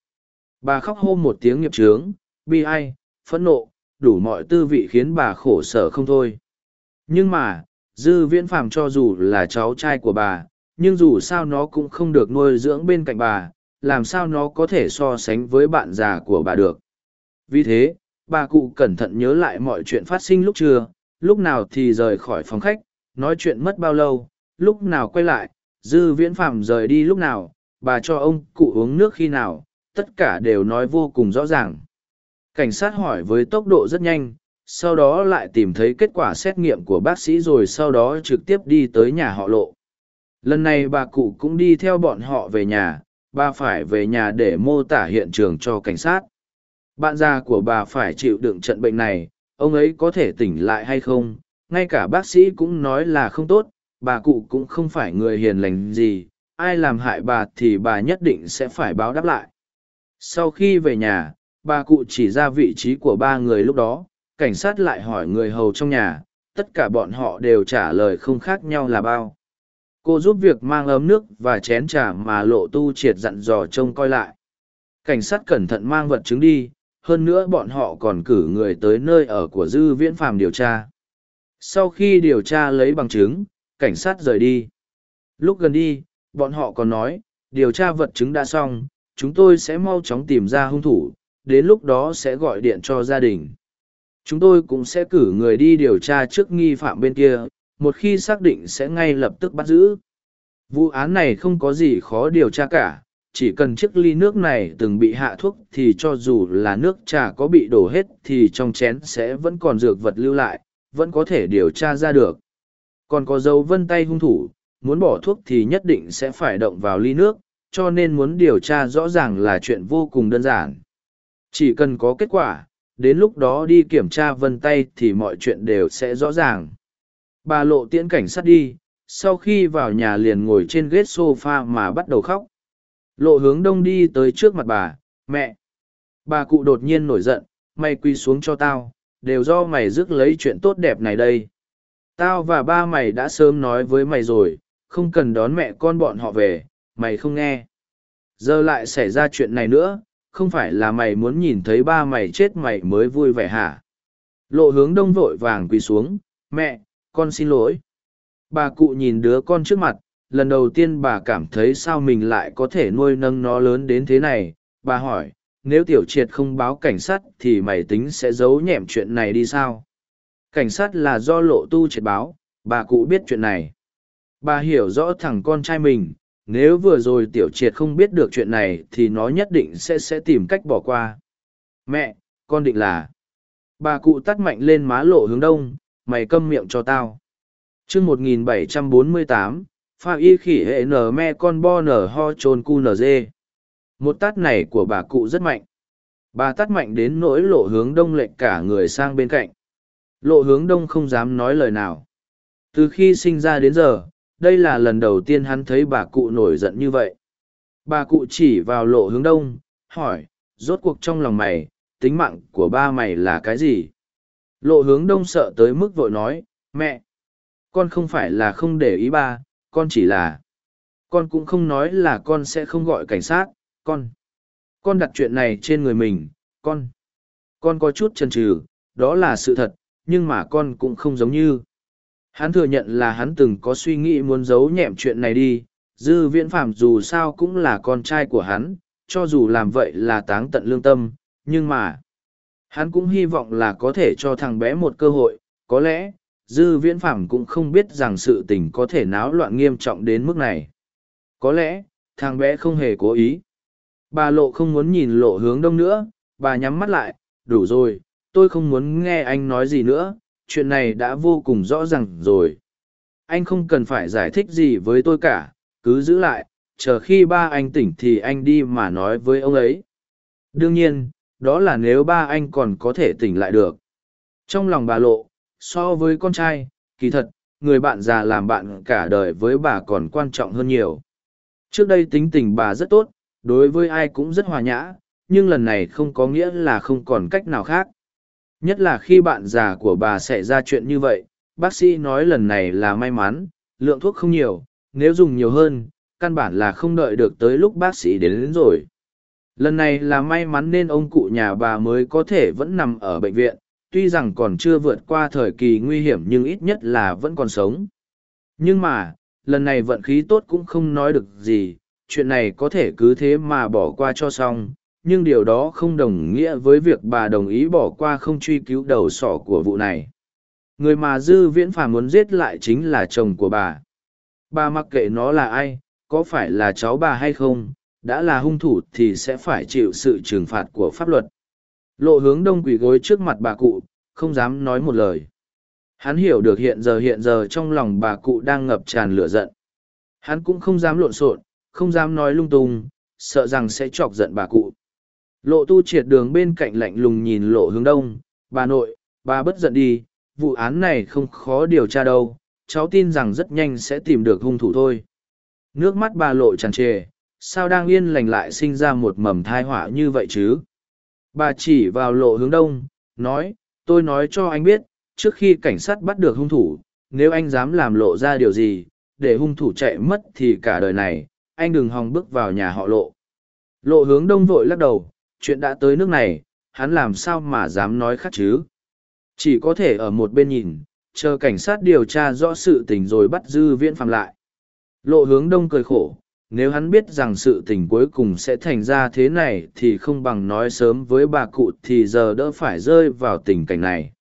Bà khóc hô một tiếng nghiệp trướng bi ai, phẫn nộ, đủ mọi tư vị khiến bà khổ sở không thôi. Nhưng mà, dư viễn phàm cho dù là cháu trai của bà, nhưng dù sao nó cũng không được nuôi dưỡng bên cạnh bà, làm sao nó có thể so sánh với bạn già của bà được vì thế, bà cụ cẩn thận nhớ lại mọi chuyện phát sinh lúc trưa, lúc nào thì rời khỏi phòng khách, nói chuyện mất bao lâu, lúc nào quay lại, dư viễn phàm rời đi lúc nào, bà cho ông cụ uống nước khi nào, tất cả đều nói vô cùng rõ ràng. Cảnh sát hỏi với tốc độ rất nhanh, sau đó lại tìm thấy kết quả xét nghiệm của bác sĩ rồi sau đó trực tiếp đi tới nhà họ lộ. Lần này bà cụ cũng đi theo bọn họ về nhà, bà phải về nhà để mô tả hiện trường cho cảnh sát bạn già của bà phải chịu đựng trận bệnh này, ông ấy có thể tỉnh lại hay không? Ngay cả bác sĩ cũng nói là không tốt, bà cụ cũng không phải người hiền lành gì, ai làm hại bà thì bà nhất định sẽ phải báo đáp lại. Sau khi về nhà, bà cụ chỉ ra vị trí của ba người lúc đó, cảnh sát lại hỏi người hầu trong nhà, tất cả bọn họ đều trả lời không khác nhau là bao. Cô giúp việc mang ấm nước và chén trà mà lộ tu triệt dặn dò trông coi lại. Cảnh sát cẩn thận mang vật chứng đi hơn nữa bọn họ còn cử người tới nơi ở của dư viễn phàm điều tra. Sau khi điều tra lấy bằng chứng, cảnh sát rời đi. Lúc gần đi, bọn họ còn nói, điều tra vật chứng đã xong, chúng tôi sẽ mau chóng tìm ra hung thủ, đến lúc đó sẽ gọi điện cho gia đình. Chúng tôi cũng sẽ cử người đi điều tra trước nghi phạm bên kia, một khi xác định sẽ ngay lập tức bắt giữ. Vụ án này không có gì khó điều tra cả chỉ cần chiếc ly nước này từng bị hạ thuốc thì cho dù là nước trà có bị đổ hết thì trong chén sẽ vẫn còn dược vật lưu lại, vẫn có thể điều tra ra được. Còn có dấu vân tay hung thủ, muốn bỏ thuốc thì nhất định sẽ phải động vào ly nước, cho nên muốn điều tra rõ ràng là chuyện vô cùng đơn giản. Chỉ cần có kết quả, đến lúc đó đi kiểm tra vân tay thì mọi chuyện đều sẽ rõ ràng. Bà lộ tiễn cảnh sát đi, sau khi vào nhà liền ngồi trên ghế s o f a mà bắt đầu khóc lộ hướng đông đi tới trước mặt bà, mẹ. Bà cụ đột nhiên nổi giận, mày quy xuống cho tao, đều do mày rước lấy chuyện tốt đẹp này đây. Tao và ba mày đã sớm nói với mày rồi, không cần đón mẹ con bọn họ về, mày không nghe. Giờ lại xảy ra chuyện này nữa, không phải là mày muốn nhìn thấy ba mày chết mày mới vui vẻ hả? Lộ hướng đông vội vàng quỳ xuống, mẹ, con xin lỗi. Bà cụ nhìn đứa con trước mặt lần đầu tiên bà cảm thấy sao mình lại có thể nuôi nâng nó lớn đến thế này, bà hỏi, nếu tiểu triệt không báo cảnh sát thì mày tính sẽ giấu nhẹm chuyện này đi sao? Cảnh sát là do lộ tu triệt báo, bà cụ biết chuyện này. Bà hiểu rõ thằng con trai mình, nếu vừa rồi tiểu triệt không biết được chuyện này thì nó nhất định sẽ sẽ tìm cách bỏ qua. Mẹ, con định là bà cụ tắt mạnh lên má lộ hướng đông, mày câm miệng cho tao. Chương một nghìn bảy trăm bốn mươi tám pha y khỉ hệ nở me con bo nở ho chôn cu nở dê. Một tát này của bà cụ rất mạnh. Bà tát mạnh đến nỗi lộ hướng đông lệnh cả người sang bên cạnh. Lộ hướng đông không dám nói lời nào. Từ khi sinh ra đến giờ, đây là lần đầu tiên hắn thấy bà cụ nổi giận như vậy. Bà cụ chỉ vào lộ hướng đông, hỏi, rốt cuộc trong lòng mày, tính mạng của ba mày là cái gì? Lộ hướng đông sợ tới mức vội nói, mẹ, con không phải là không để ý ba con chỉ là, con cũng không nói là con sẽ không gọi cảnh sát, con con đặt chuyện này trên người mình, con con có chút chần chừ, đó là sự thật, nhưng mà con cũng không giống như. Hắn thừa nhận là hắn từng có suy nghĩ muốn giấu nhẹm chuyện này đi, dư viễn phạm dù sao cũng là con trai của hắn, cho dù làm vậy là táng tận lương tâm, nhưng mà, hắn cũng hy vọng là có thể cho thằng bé một cơ hội, có lẽ dư viễn phảm cũng không biết rằng sự tình có thể náo loạn nghiêm trọng đến mức này. Có lẽ, thằng bé không hề cố ý. Bà lộ không muốn nhìn lộ hướng đông nữa, bà nhắm mắt lại, đủ rồi, tôi không muốn nghe anh nói gì nữa, chuyện này đã vô cùng rõ ràng rồi. Anh không cần phải giải thích gì với tôi cả, cứ giữ lại, chờ khi ba anh tỉnh thì anh đi mà nói với ông ấy. Đương nhiên, đó là nếu ba anh còn có thể tỉnh lại được. Trong lòng bà lộ so với con trai kỳ thật người bạn già làm bạn cả đời với bà còn quan trọng hơn nhiều. Trước đây tính tình bà rất tốt đối với ai cũng rất hòa nhã nhưng lần này không có nghĩa là không còn cách nào khác. Nhất là khi bạn già của bà xảy ra chuyện như vậy bác sĩ nói lần này là may mắn lượng thuốc không nhiều nếu dùng nhiều hơn căn bản là không đợi được tới lúc bác sĩ đến, đến rồi. Lần này là may mắn nên ông cụ nhà bà mới có thể vẫn nằm ở bệnh viện tuy rằng còn chưa vượt qua thời kỳ nguy hiểm nhưng ít nhất là vẫn còn sống. Nhưng mà, lần này vận khí tốt cũng không nói được gì, chuyện này có thể cứ thế mà bỏ qua cho xong, nhưng điều đó không đồng nghĩa với việc bà đồng ý bỏ qua không truy cứu đầu sỏ của vụ này. Người mà dư viễn phàm muốn giết lại chính là chồng của bà. Bà mặc kệ nó là ai, có phải là cháu bà hay không, đã là hung thủ thì sẽ phải chịu sự trừng phạt của pháp luật lộ hướng đông quỳ gối trước mặt bà cụ không dám nói một lời hắn hiểu được hiện giờ hiện giờ trong lòng bà cụ đang ngập tràn lửa giận hắn cũng không dám lộn xộn không dám nói lung tung sợ rằng sẽ chọc giận bà cụ Lộ tu triệt đường bên cạnh lạnh lùng nhìn lộ hướng đông, bà nội, bà bất giận đi, vụ án này không khó điều tra đâu, cháu tin rằng rất nhanh sẽ tìm được hung thủ thôi. Nước mắt bà lộ tràn trề, sao đang yên lành lại sinh ra một mầm thai họa như vậy chứ? Bà chỉ vào lộ hướng đông, nói, tôi nói cho anh biết, trước khi cảnh sát bắt được hung thủ, nếu anh dám làm lộ ra điều gì, để hung thủ chạy mất thì cả đời này, anh đừng hòng bước vào nhà họ lộ. Lộ hướng đông vội lắc đầu, chuyện đã tới nước này, hắn làm sao mà dám nói khác chứ? Chỉ có thể ở một bên nhìn, chờ cảnh sát điều tra rõ sự tình rồi bắt dư viễn phạm lại. Lộ hướng đông cười khổ, nếu hắn biết rằng sự tình cuối cùng sẽ thành ra thế này thì không bằng nói sớm với bà cụ thì giờ đỡ phải rơi vào tình cảnh này.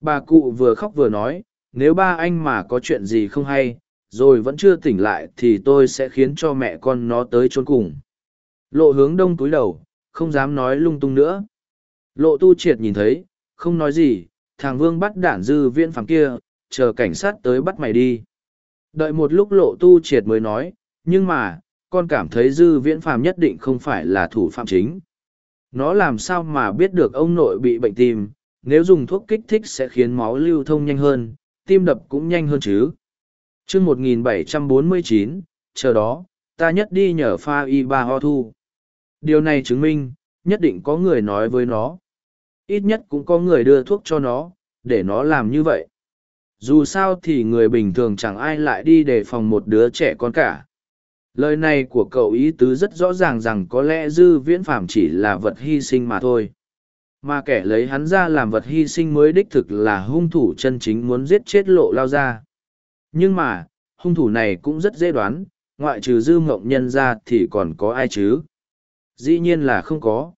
bà cụ vừa khóc vừa nói, nếu ba anh mà có chuyện gì không hay, rồi vẫn chưa tỉnh lại thì tôi sẽ khiến cho mẹ con nó tới chốn cùng. Lộ hướng đông túi đầu, không dám nói lung tung nữa. Lộ tu triệt nhìn thấy, không nói gì, thằng vương bắt đản dư viễn phẳng kia, chờ cảnh sát tới bắt mày đi. Đợi một lúc lộ tu triệt mới nói nhưng mà, con cảm thấy dư viễn phàm nhất định không phải là thủ phạm chính. Nó làm sao mà biết được ông nội bị bệnh tim, nếu dùng thuốc kích thích sẽ khiến máu lưu thông nhanh hơn, tim đập cũng nhanh hơn chứ? Chương một nghìn bảy trăm bốn mươi chín, chờ đó, ta nhất đi nhờ pha y ba ho thu. Điều này chứng minh, nhất định có người nói với nó. Ít nhất cũng có người đưa thuốc cho nó, để nó làm như vậy. Dù sao thì người bình thường chẳng ai lại đi đề phòng một đứa trẻ con cả lời này của cậu ý tứ rất rõ ràng rằng có lẽ dư viễn phàm chỉ là vật hy sinh mà thôi. Mà kẻ lấy hắn ra làm vật hy sinh mới đích thực là hung thủ chân chính muốn giết chết lộ lao ra. Nhưng mà, hung thủ này cũng rất dễ đoán, ngoại trừ dư mộng nhân ra thì còn có ai chứ? Dĩ nhiên là không có.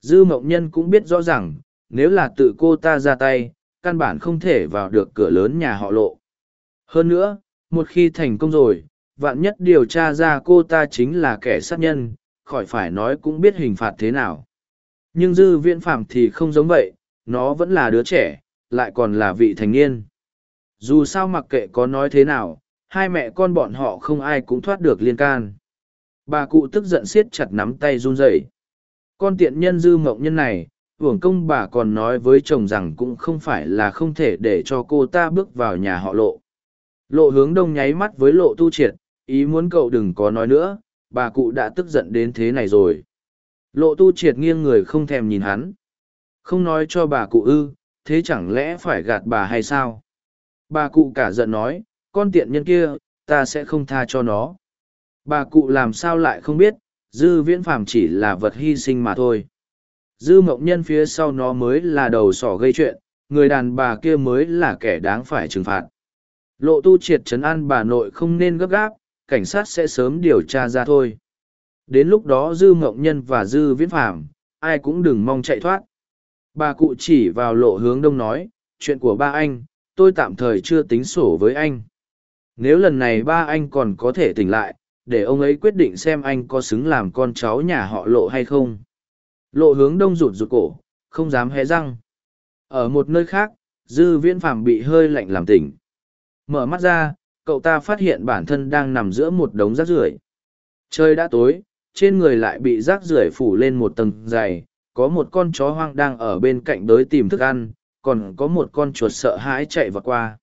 Dư mộng nhân cũng biết rõ rằng, nếu là tự cô ta ra tay, căn bản không thể vào được cửa lớn nhà họ lộ. Hơn nữa, một khi thành công rồi vạn nhất điều tra ra cô ta chính là kẻ sát nhân, khỏi phải nói cũng biết hình phạt thế nào. Nhưng dư viễn phạm thì không giống vậy, nó vẫn là đứa trẻ, lại còn là vị thành niên. Dù sao mặc kệ có nói thế nào, hai mẹ con bọn họ không ai cũng thoát được liên can. Bà cụ tức giận siết chặt nắm tay run rẩy. Con tiện nhân dư mộng nhân này, hưởng công bà còn nói với chồng rằng cũng không phải là không thể để cho cô ta bước vào nhà họ lộ. Lộ hướng đông nháy mắt với lộ tu triệt ý muốn cậu đừng có nói nữa, bà cụ đã tức giận đến thế này rồi. Lộ tu triệt nghiêng người không thèm nhìn hắn. Không nói cho bà cụ ư, thế chẳng lẽ phải gạt bà hay sao? Bà cụ cả giận nói, con tiện nhân kia, ta sẽ không tha cho nó. Bà cụ làm sao lại không biết, dư viễn phàm chỉ là vật hy sinh mà thôi. Dư mộng nhân phía sau nó mới là đầu sỏ gây chuyện, người đàn bà kia mới là kẻ đáng phải trừng phạt. Lộ tu triệt trấn an bà nội không nên gấp gáp cảnh sát sẽ sớm điều tra ra thôi. Đến lúc đó dư mộng nhân và dư viễn phàm, ai cũng đừng mong chạy thoát. Bà cụ chỉ vào lộ hướng đông nói, chuyện của ba anh, tôi tạm thời chưa tính sổ với anh. Nếu lần này ba anh còn có thể tỉnh lại, để ông ấy quyết định xem anh có xứng làm con cháu nhà họ lộ hay không. Lộ hướng đông rụt rụt cổ, không dám hé răng. Ở một nơi khác, dư viễn phàm bị hơi lạnh làm tỉnh. Mở mắt ra cậu ta phát hiện bản thân đang nằm giữa một đống rác rưởi. Trời đã tối, trên người lại bị rác rưởi phủ lên một tầng dày, có một con chó hoang đang ở bên cạnh đới tìm thức ăn, còn có một con chuột sợ hãi chạy vào qua.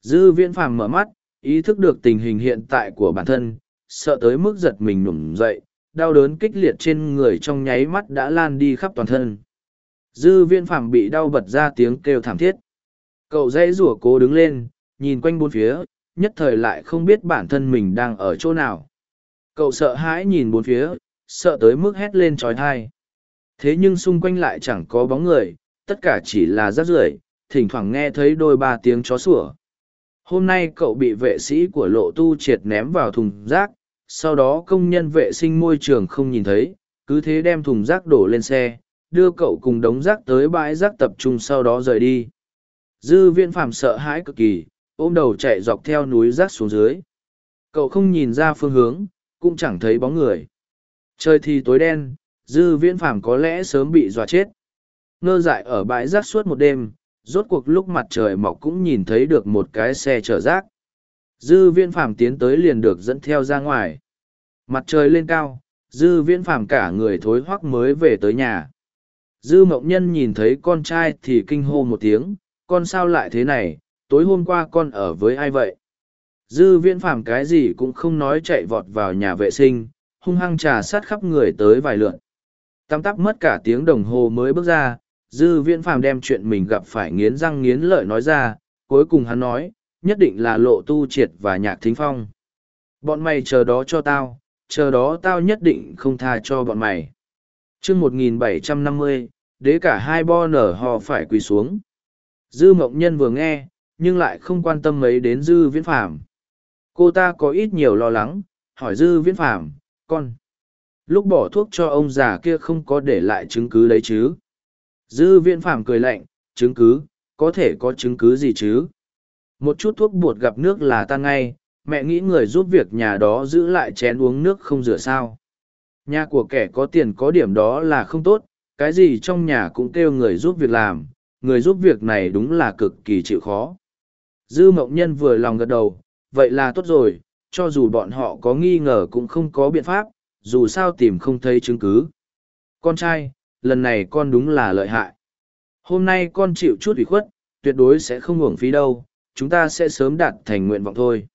Dư viễn phàm mở mắt, ý thức được tình hình hiện tại của bản thân, sợ tới mức giật mình nủng dậy, đau đớn kích liệt trên người trong nháy mắt đã lan đi khắp toàn thân. Dư viễn phàm bị đau bật ra tiếng kêu thảm thiết. Cậu dãy rủa cố đứng lên, nhìn quanh bốn phía nhất thời lại không biết bản thân mình đang ở chỗ nào. Cậu sợ hãi nhìn bốn phía, sợ tới mức hét lên trói thai. Thế nhưng xung quanh lại chẳng có bóng người, tất cả chỉ là rác rưởi, thỉnh thoảng nghe thấy đôi ba tiếng chó sủa. Hôm nay cậu bị vệ sĩ của lộ tu triệt ném vào thùng rác, sau đó công nhân vệ sinh môi trường không nhìn thấy, cứ thế đem thùng rác đổ lên xe, đưa cậu cùng đống rác tới bãi rác tập trung sau đó rời đi. Dư viễn phạm sợ hãi cực kỳ ôm đầu chạy dọc theo núi rác xuống dưới. Cậu không nhìn ra phương hướng, cũng chẳng thấy bóng người. Trời thì tối đen, dư viễn phàm có lẽ sớm bị dọa chết. Ngơ dại ở bãi rác suốt một đêm, rốt cuộc lúc mặt trời mọc cũng nhìn thấy được một cái xe chở rác. Dư viễn phàm tiến tới liền được dẫn theo ra ngoài. Mặt trời lên cao, dư viễn phàm cả người thối hoắc mới về tới nhà. Dư mộng nhân nhìn thấy con trai thì kinh hô một tiếng, con sao lại thế này tối hôm qua con ở với ai vậy? Dư viễn phàm cái gì cũng không nói chạy vọt vào nhà vệ sinh, hung hăng trà sát khắp người tới vài lượn. Tắm tắp mất cả tiếng đồng hồ mới bước ra, dư viễn phàm đem chuyện mình gặp phải nghiến răng nghiến lợi nói ra, cuối cùng hắn nói, nhất định là lộ tu triệt và nhạc thính phong. Bọn mày chờ đó cho tao, chờ đó tao nhất định không tha cho bọn mày. Chương một nghìn bảy trăm năm mươi, đế cả hai bo nở hò phải quỳ xuống. Dư mộng nhân vừa nghe nhưng lại không quan tâm mấy đến dư viễn phàm cô ta có ít nhiều lo lắng hỏi dư viễn phàm con lúc bỏ thuốc cho ông già kia không có để lại chứng cứ đấy chứ dư viễn phàm cười lạnh chứng cứ có thể có chứng cứ gì chứ? Một chút thuốc bột gặp nước là tan ngay, mẹ nghĩ người giúp việc nhà đó giữ lại chén uống nước không rửa sao. Nhà của kẻ có tiền có điểm đó là không tốt, cái gì trong nhà cũng kêu người giúp việc làm, người giúp việc này đúng là cực kỳ chịu khó. Dư mộng nhân vừa lòng gật đầu, vậy là tốt rồi, cho dù bọn họ có nghi ngờ cũng không có biện pháp, dù sao tìm không thấy chứng cứ. Con trai, lần này con đúng là lợi hại. Hôm nay con chịu chút ủy khuất, tuyệt đối sẽ không uổng phí đâu, chúng ta sẽ sớm đạt thành nguyện vọng thôi.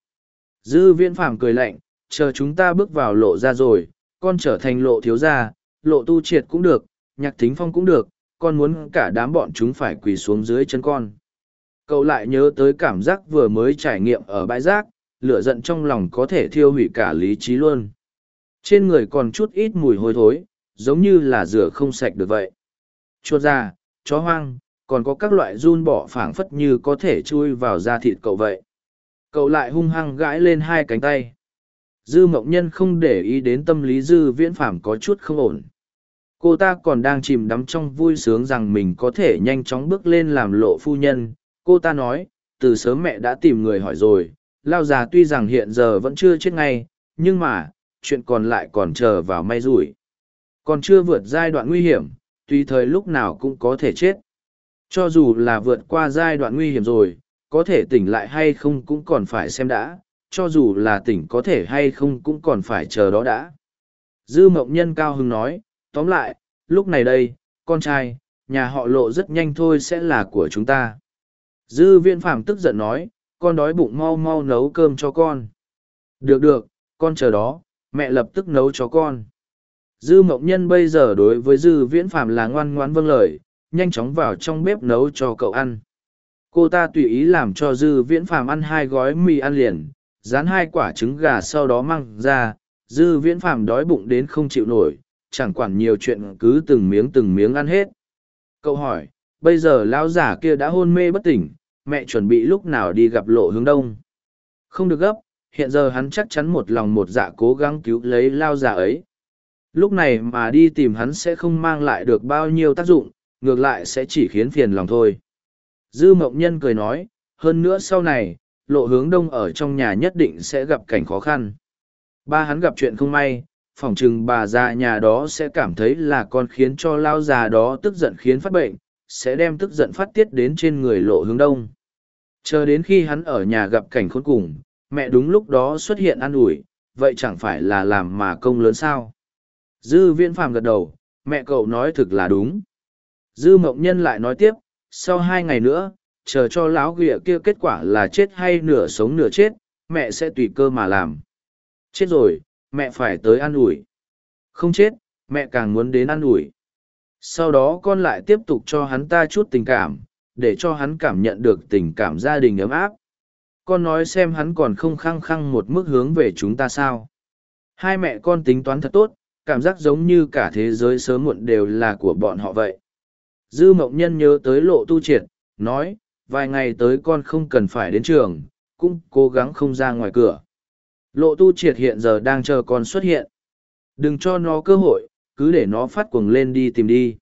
Dư viễn phàm cười lạnh, chờ chúng ta bước vào lộ ra rồi, con trở thành lộ thiếu gia, lộ tu triệt cũng được, nhạc thính phong cũng được, con muốn cả đám bọn chúng phải quỳ xuống dưới chân con. Cậu lại nhớ tới cảm giác vừa mới trải nghiệm ở bãi rác, lửa giận trong lòng có thể thiêu hủy cả lý trí luôn. Trên người còn chút ít mùi hôi thối, giống như là rửa không sạch được vậy. Chuột da chó hoang, còn có các loại run bỏ phảng phất như có thể chui vào da thịt cậu vậy. Cậu lại hung hăng gãi lên hai cánh tay. Dư mộng nhân không để ý đến tâm lý dư viễn phàm có chút không ổn. Cô ta còn đang chìm đắm trong vui sướng rằng mình có thể nhanh chóng bước lên làm lộ phu nhân. Cô ta nói, từ sớm mẹ đã tìm người hỏi rồi, lao già tuy rằng hiện giờ vẫn chưa chết ngay, nhưng mà, chuyện còn lại còn chờ vào may rủi. Còn chưa vượt giai đoạn nguy hiểm, tùy thời lúc nào cũng có thể chết. Cho dù là vượt qua giai đoạn nguy hiểm rồi, có thể tỉnh lại hay không cũng còn phải xem đã, cho dù là tỉnh có thể hay không cũng còn phải chờ đó đã. Dư mộng nhân cao hưng nói, tóm lại, lúc này đây, con trai, nhà họ lộ rất nhanh thôi sẽ là của chúng ta. Dư Viễn phạm tức giận nói, con đói bụng mau mau nấu cơm cho con. Được được, con chờ đó, mẹ lập tức nấu cho con. Dư mộng nhân bây giờ đối với dư viễn phạm là ngoan ngoãn vâng lời, nhanh chóng vào trong bếp nấu cho cậu ăn. Cô ta tùy ý làm cho dư viễn phạm ăn hai gói mì ăn liền, dán hai quả trứng gà sau đó mang ra, dư viễn phạm đói bụng đến không chịu nổi, chẳng quản nhiều chuyện cứ từng miếng từng miếng ăn hết. Cậu hỏi, bây giờ lão giả kia đã hôn mê bất tỉnh, mẹ chuẩn bị lúc nào đi gặp lộ hướng đông. Không được gấp, hiện giờ hắn chắc chắn một lòng một dạ cố gắng cứu lấy lao giả ấy. Lúc này mà đi tìm hắn sẽ không mang lại được bao nhiêu tác dụng, ngược lại sẽ chỉ khiến phiền lòng thôi. Dư mộng nhân cười nói, hơn nữa sau này, lộ hướng đông ở trong nhà nhất định sẽ gặp cảnh khó khăn. Ba hắn gặp chuyện không may, phỏng chừng bà già nhà đó sẽ cảm thấy là con khiến cho lao già đó tức giận khiến phát bệnh, sẽ đem tức giận phát tiết đến trên người lộ hướng đông. Chờ đến khi hắn ở nhà gặp cảnh khốn cùng, mẹ đúng lúc đó xuất hiện an ủi, vậy chẳng phải là làm mà công lớn sao? Dư viễn phàm gật đầu, mẹ cậu nói thực là đúng. Dư mộng nhân lại nói tiếp, sau hai ngày nữa, chờ cho lão ghịa kia kết quả là chết hay nửa sống nửa chết, mẹ sẽ tùy cơ mà làm. Chết rồi, mẹ phải tới ăn ủi. Không chết, mẹ càng muốn đến ăn ủi. Sau đó con lại tiếp tục cho hắn ta chút tình cảm, để cho hắn cảm nhận được tình cảm gia đình ấm áp. Con nói xem hắn còn không khăng khăng một mức hướng về chúng ta sao. Hai mẹ con tính toán thật tốt, cảm giác giống như cả thế giới sớm muộn đều là của bọn họ vậy. Dư mộng nhân nhớ tới lộ tu triệt, nói, vài ngày tới con không cần phải đến trường, cũng cố gắng không ra ngoài cửa. Lộ tu triệt hiện giờ đang chờ con xuất hiện. Đừng cho nó cơ hội, cứ để nó phát cuồng lên đi tìm đi.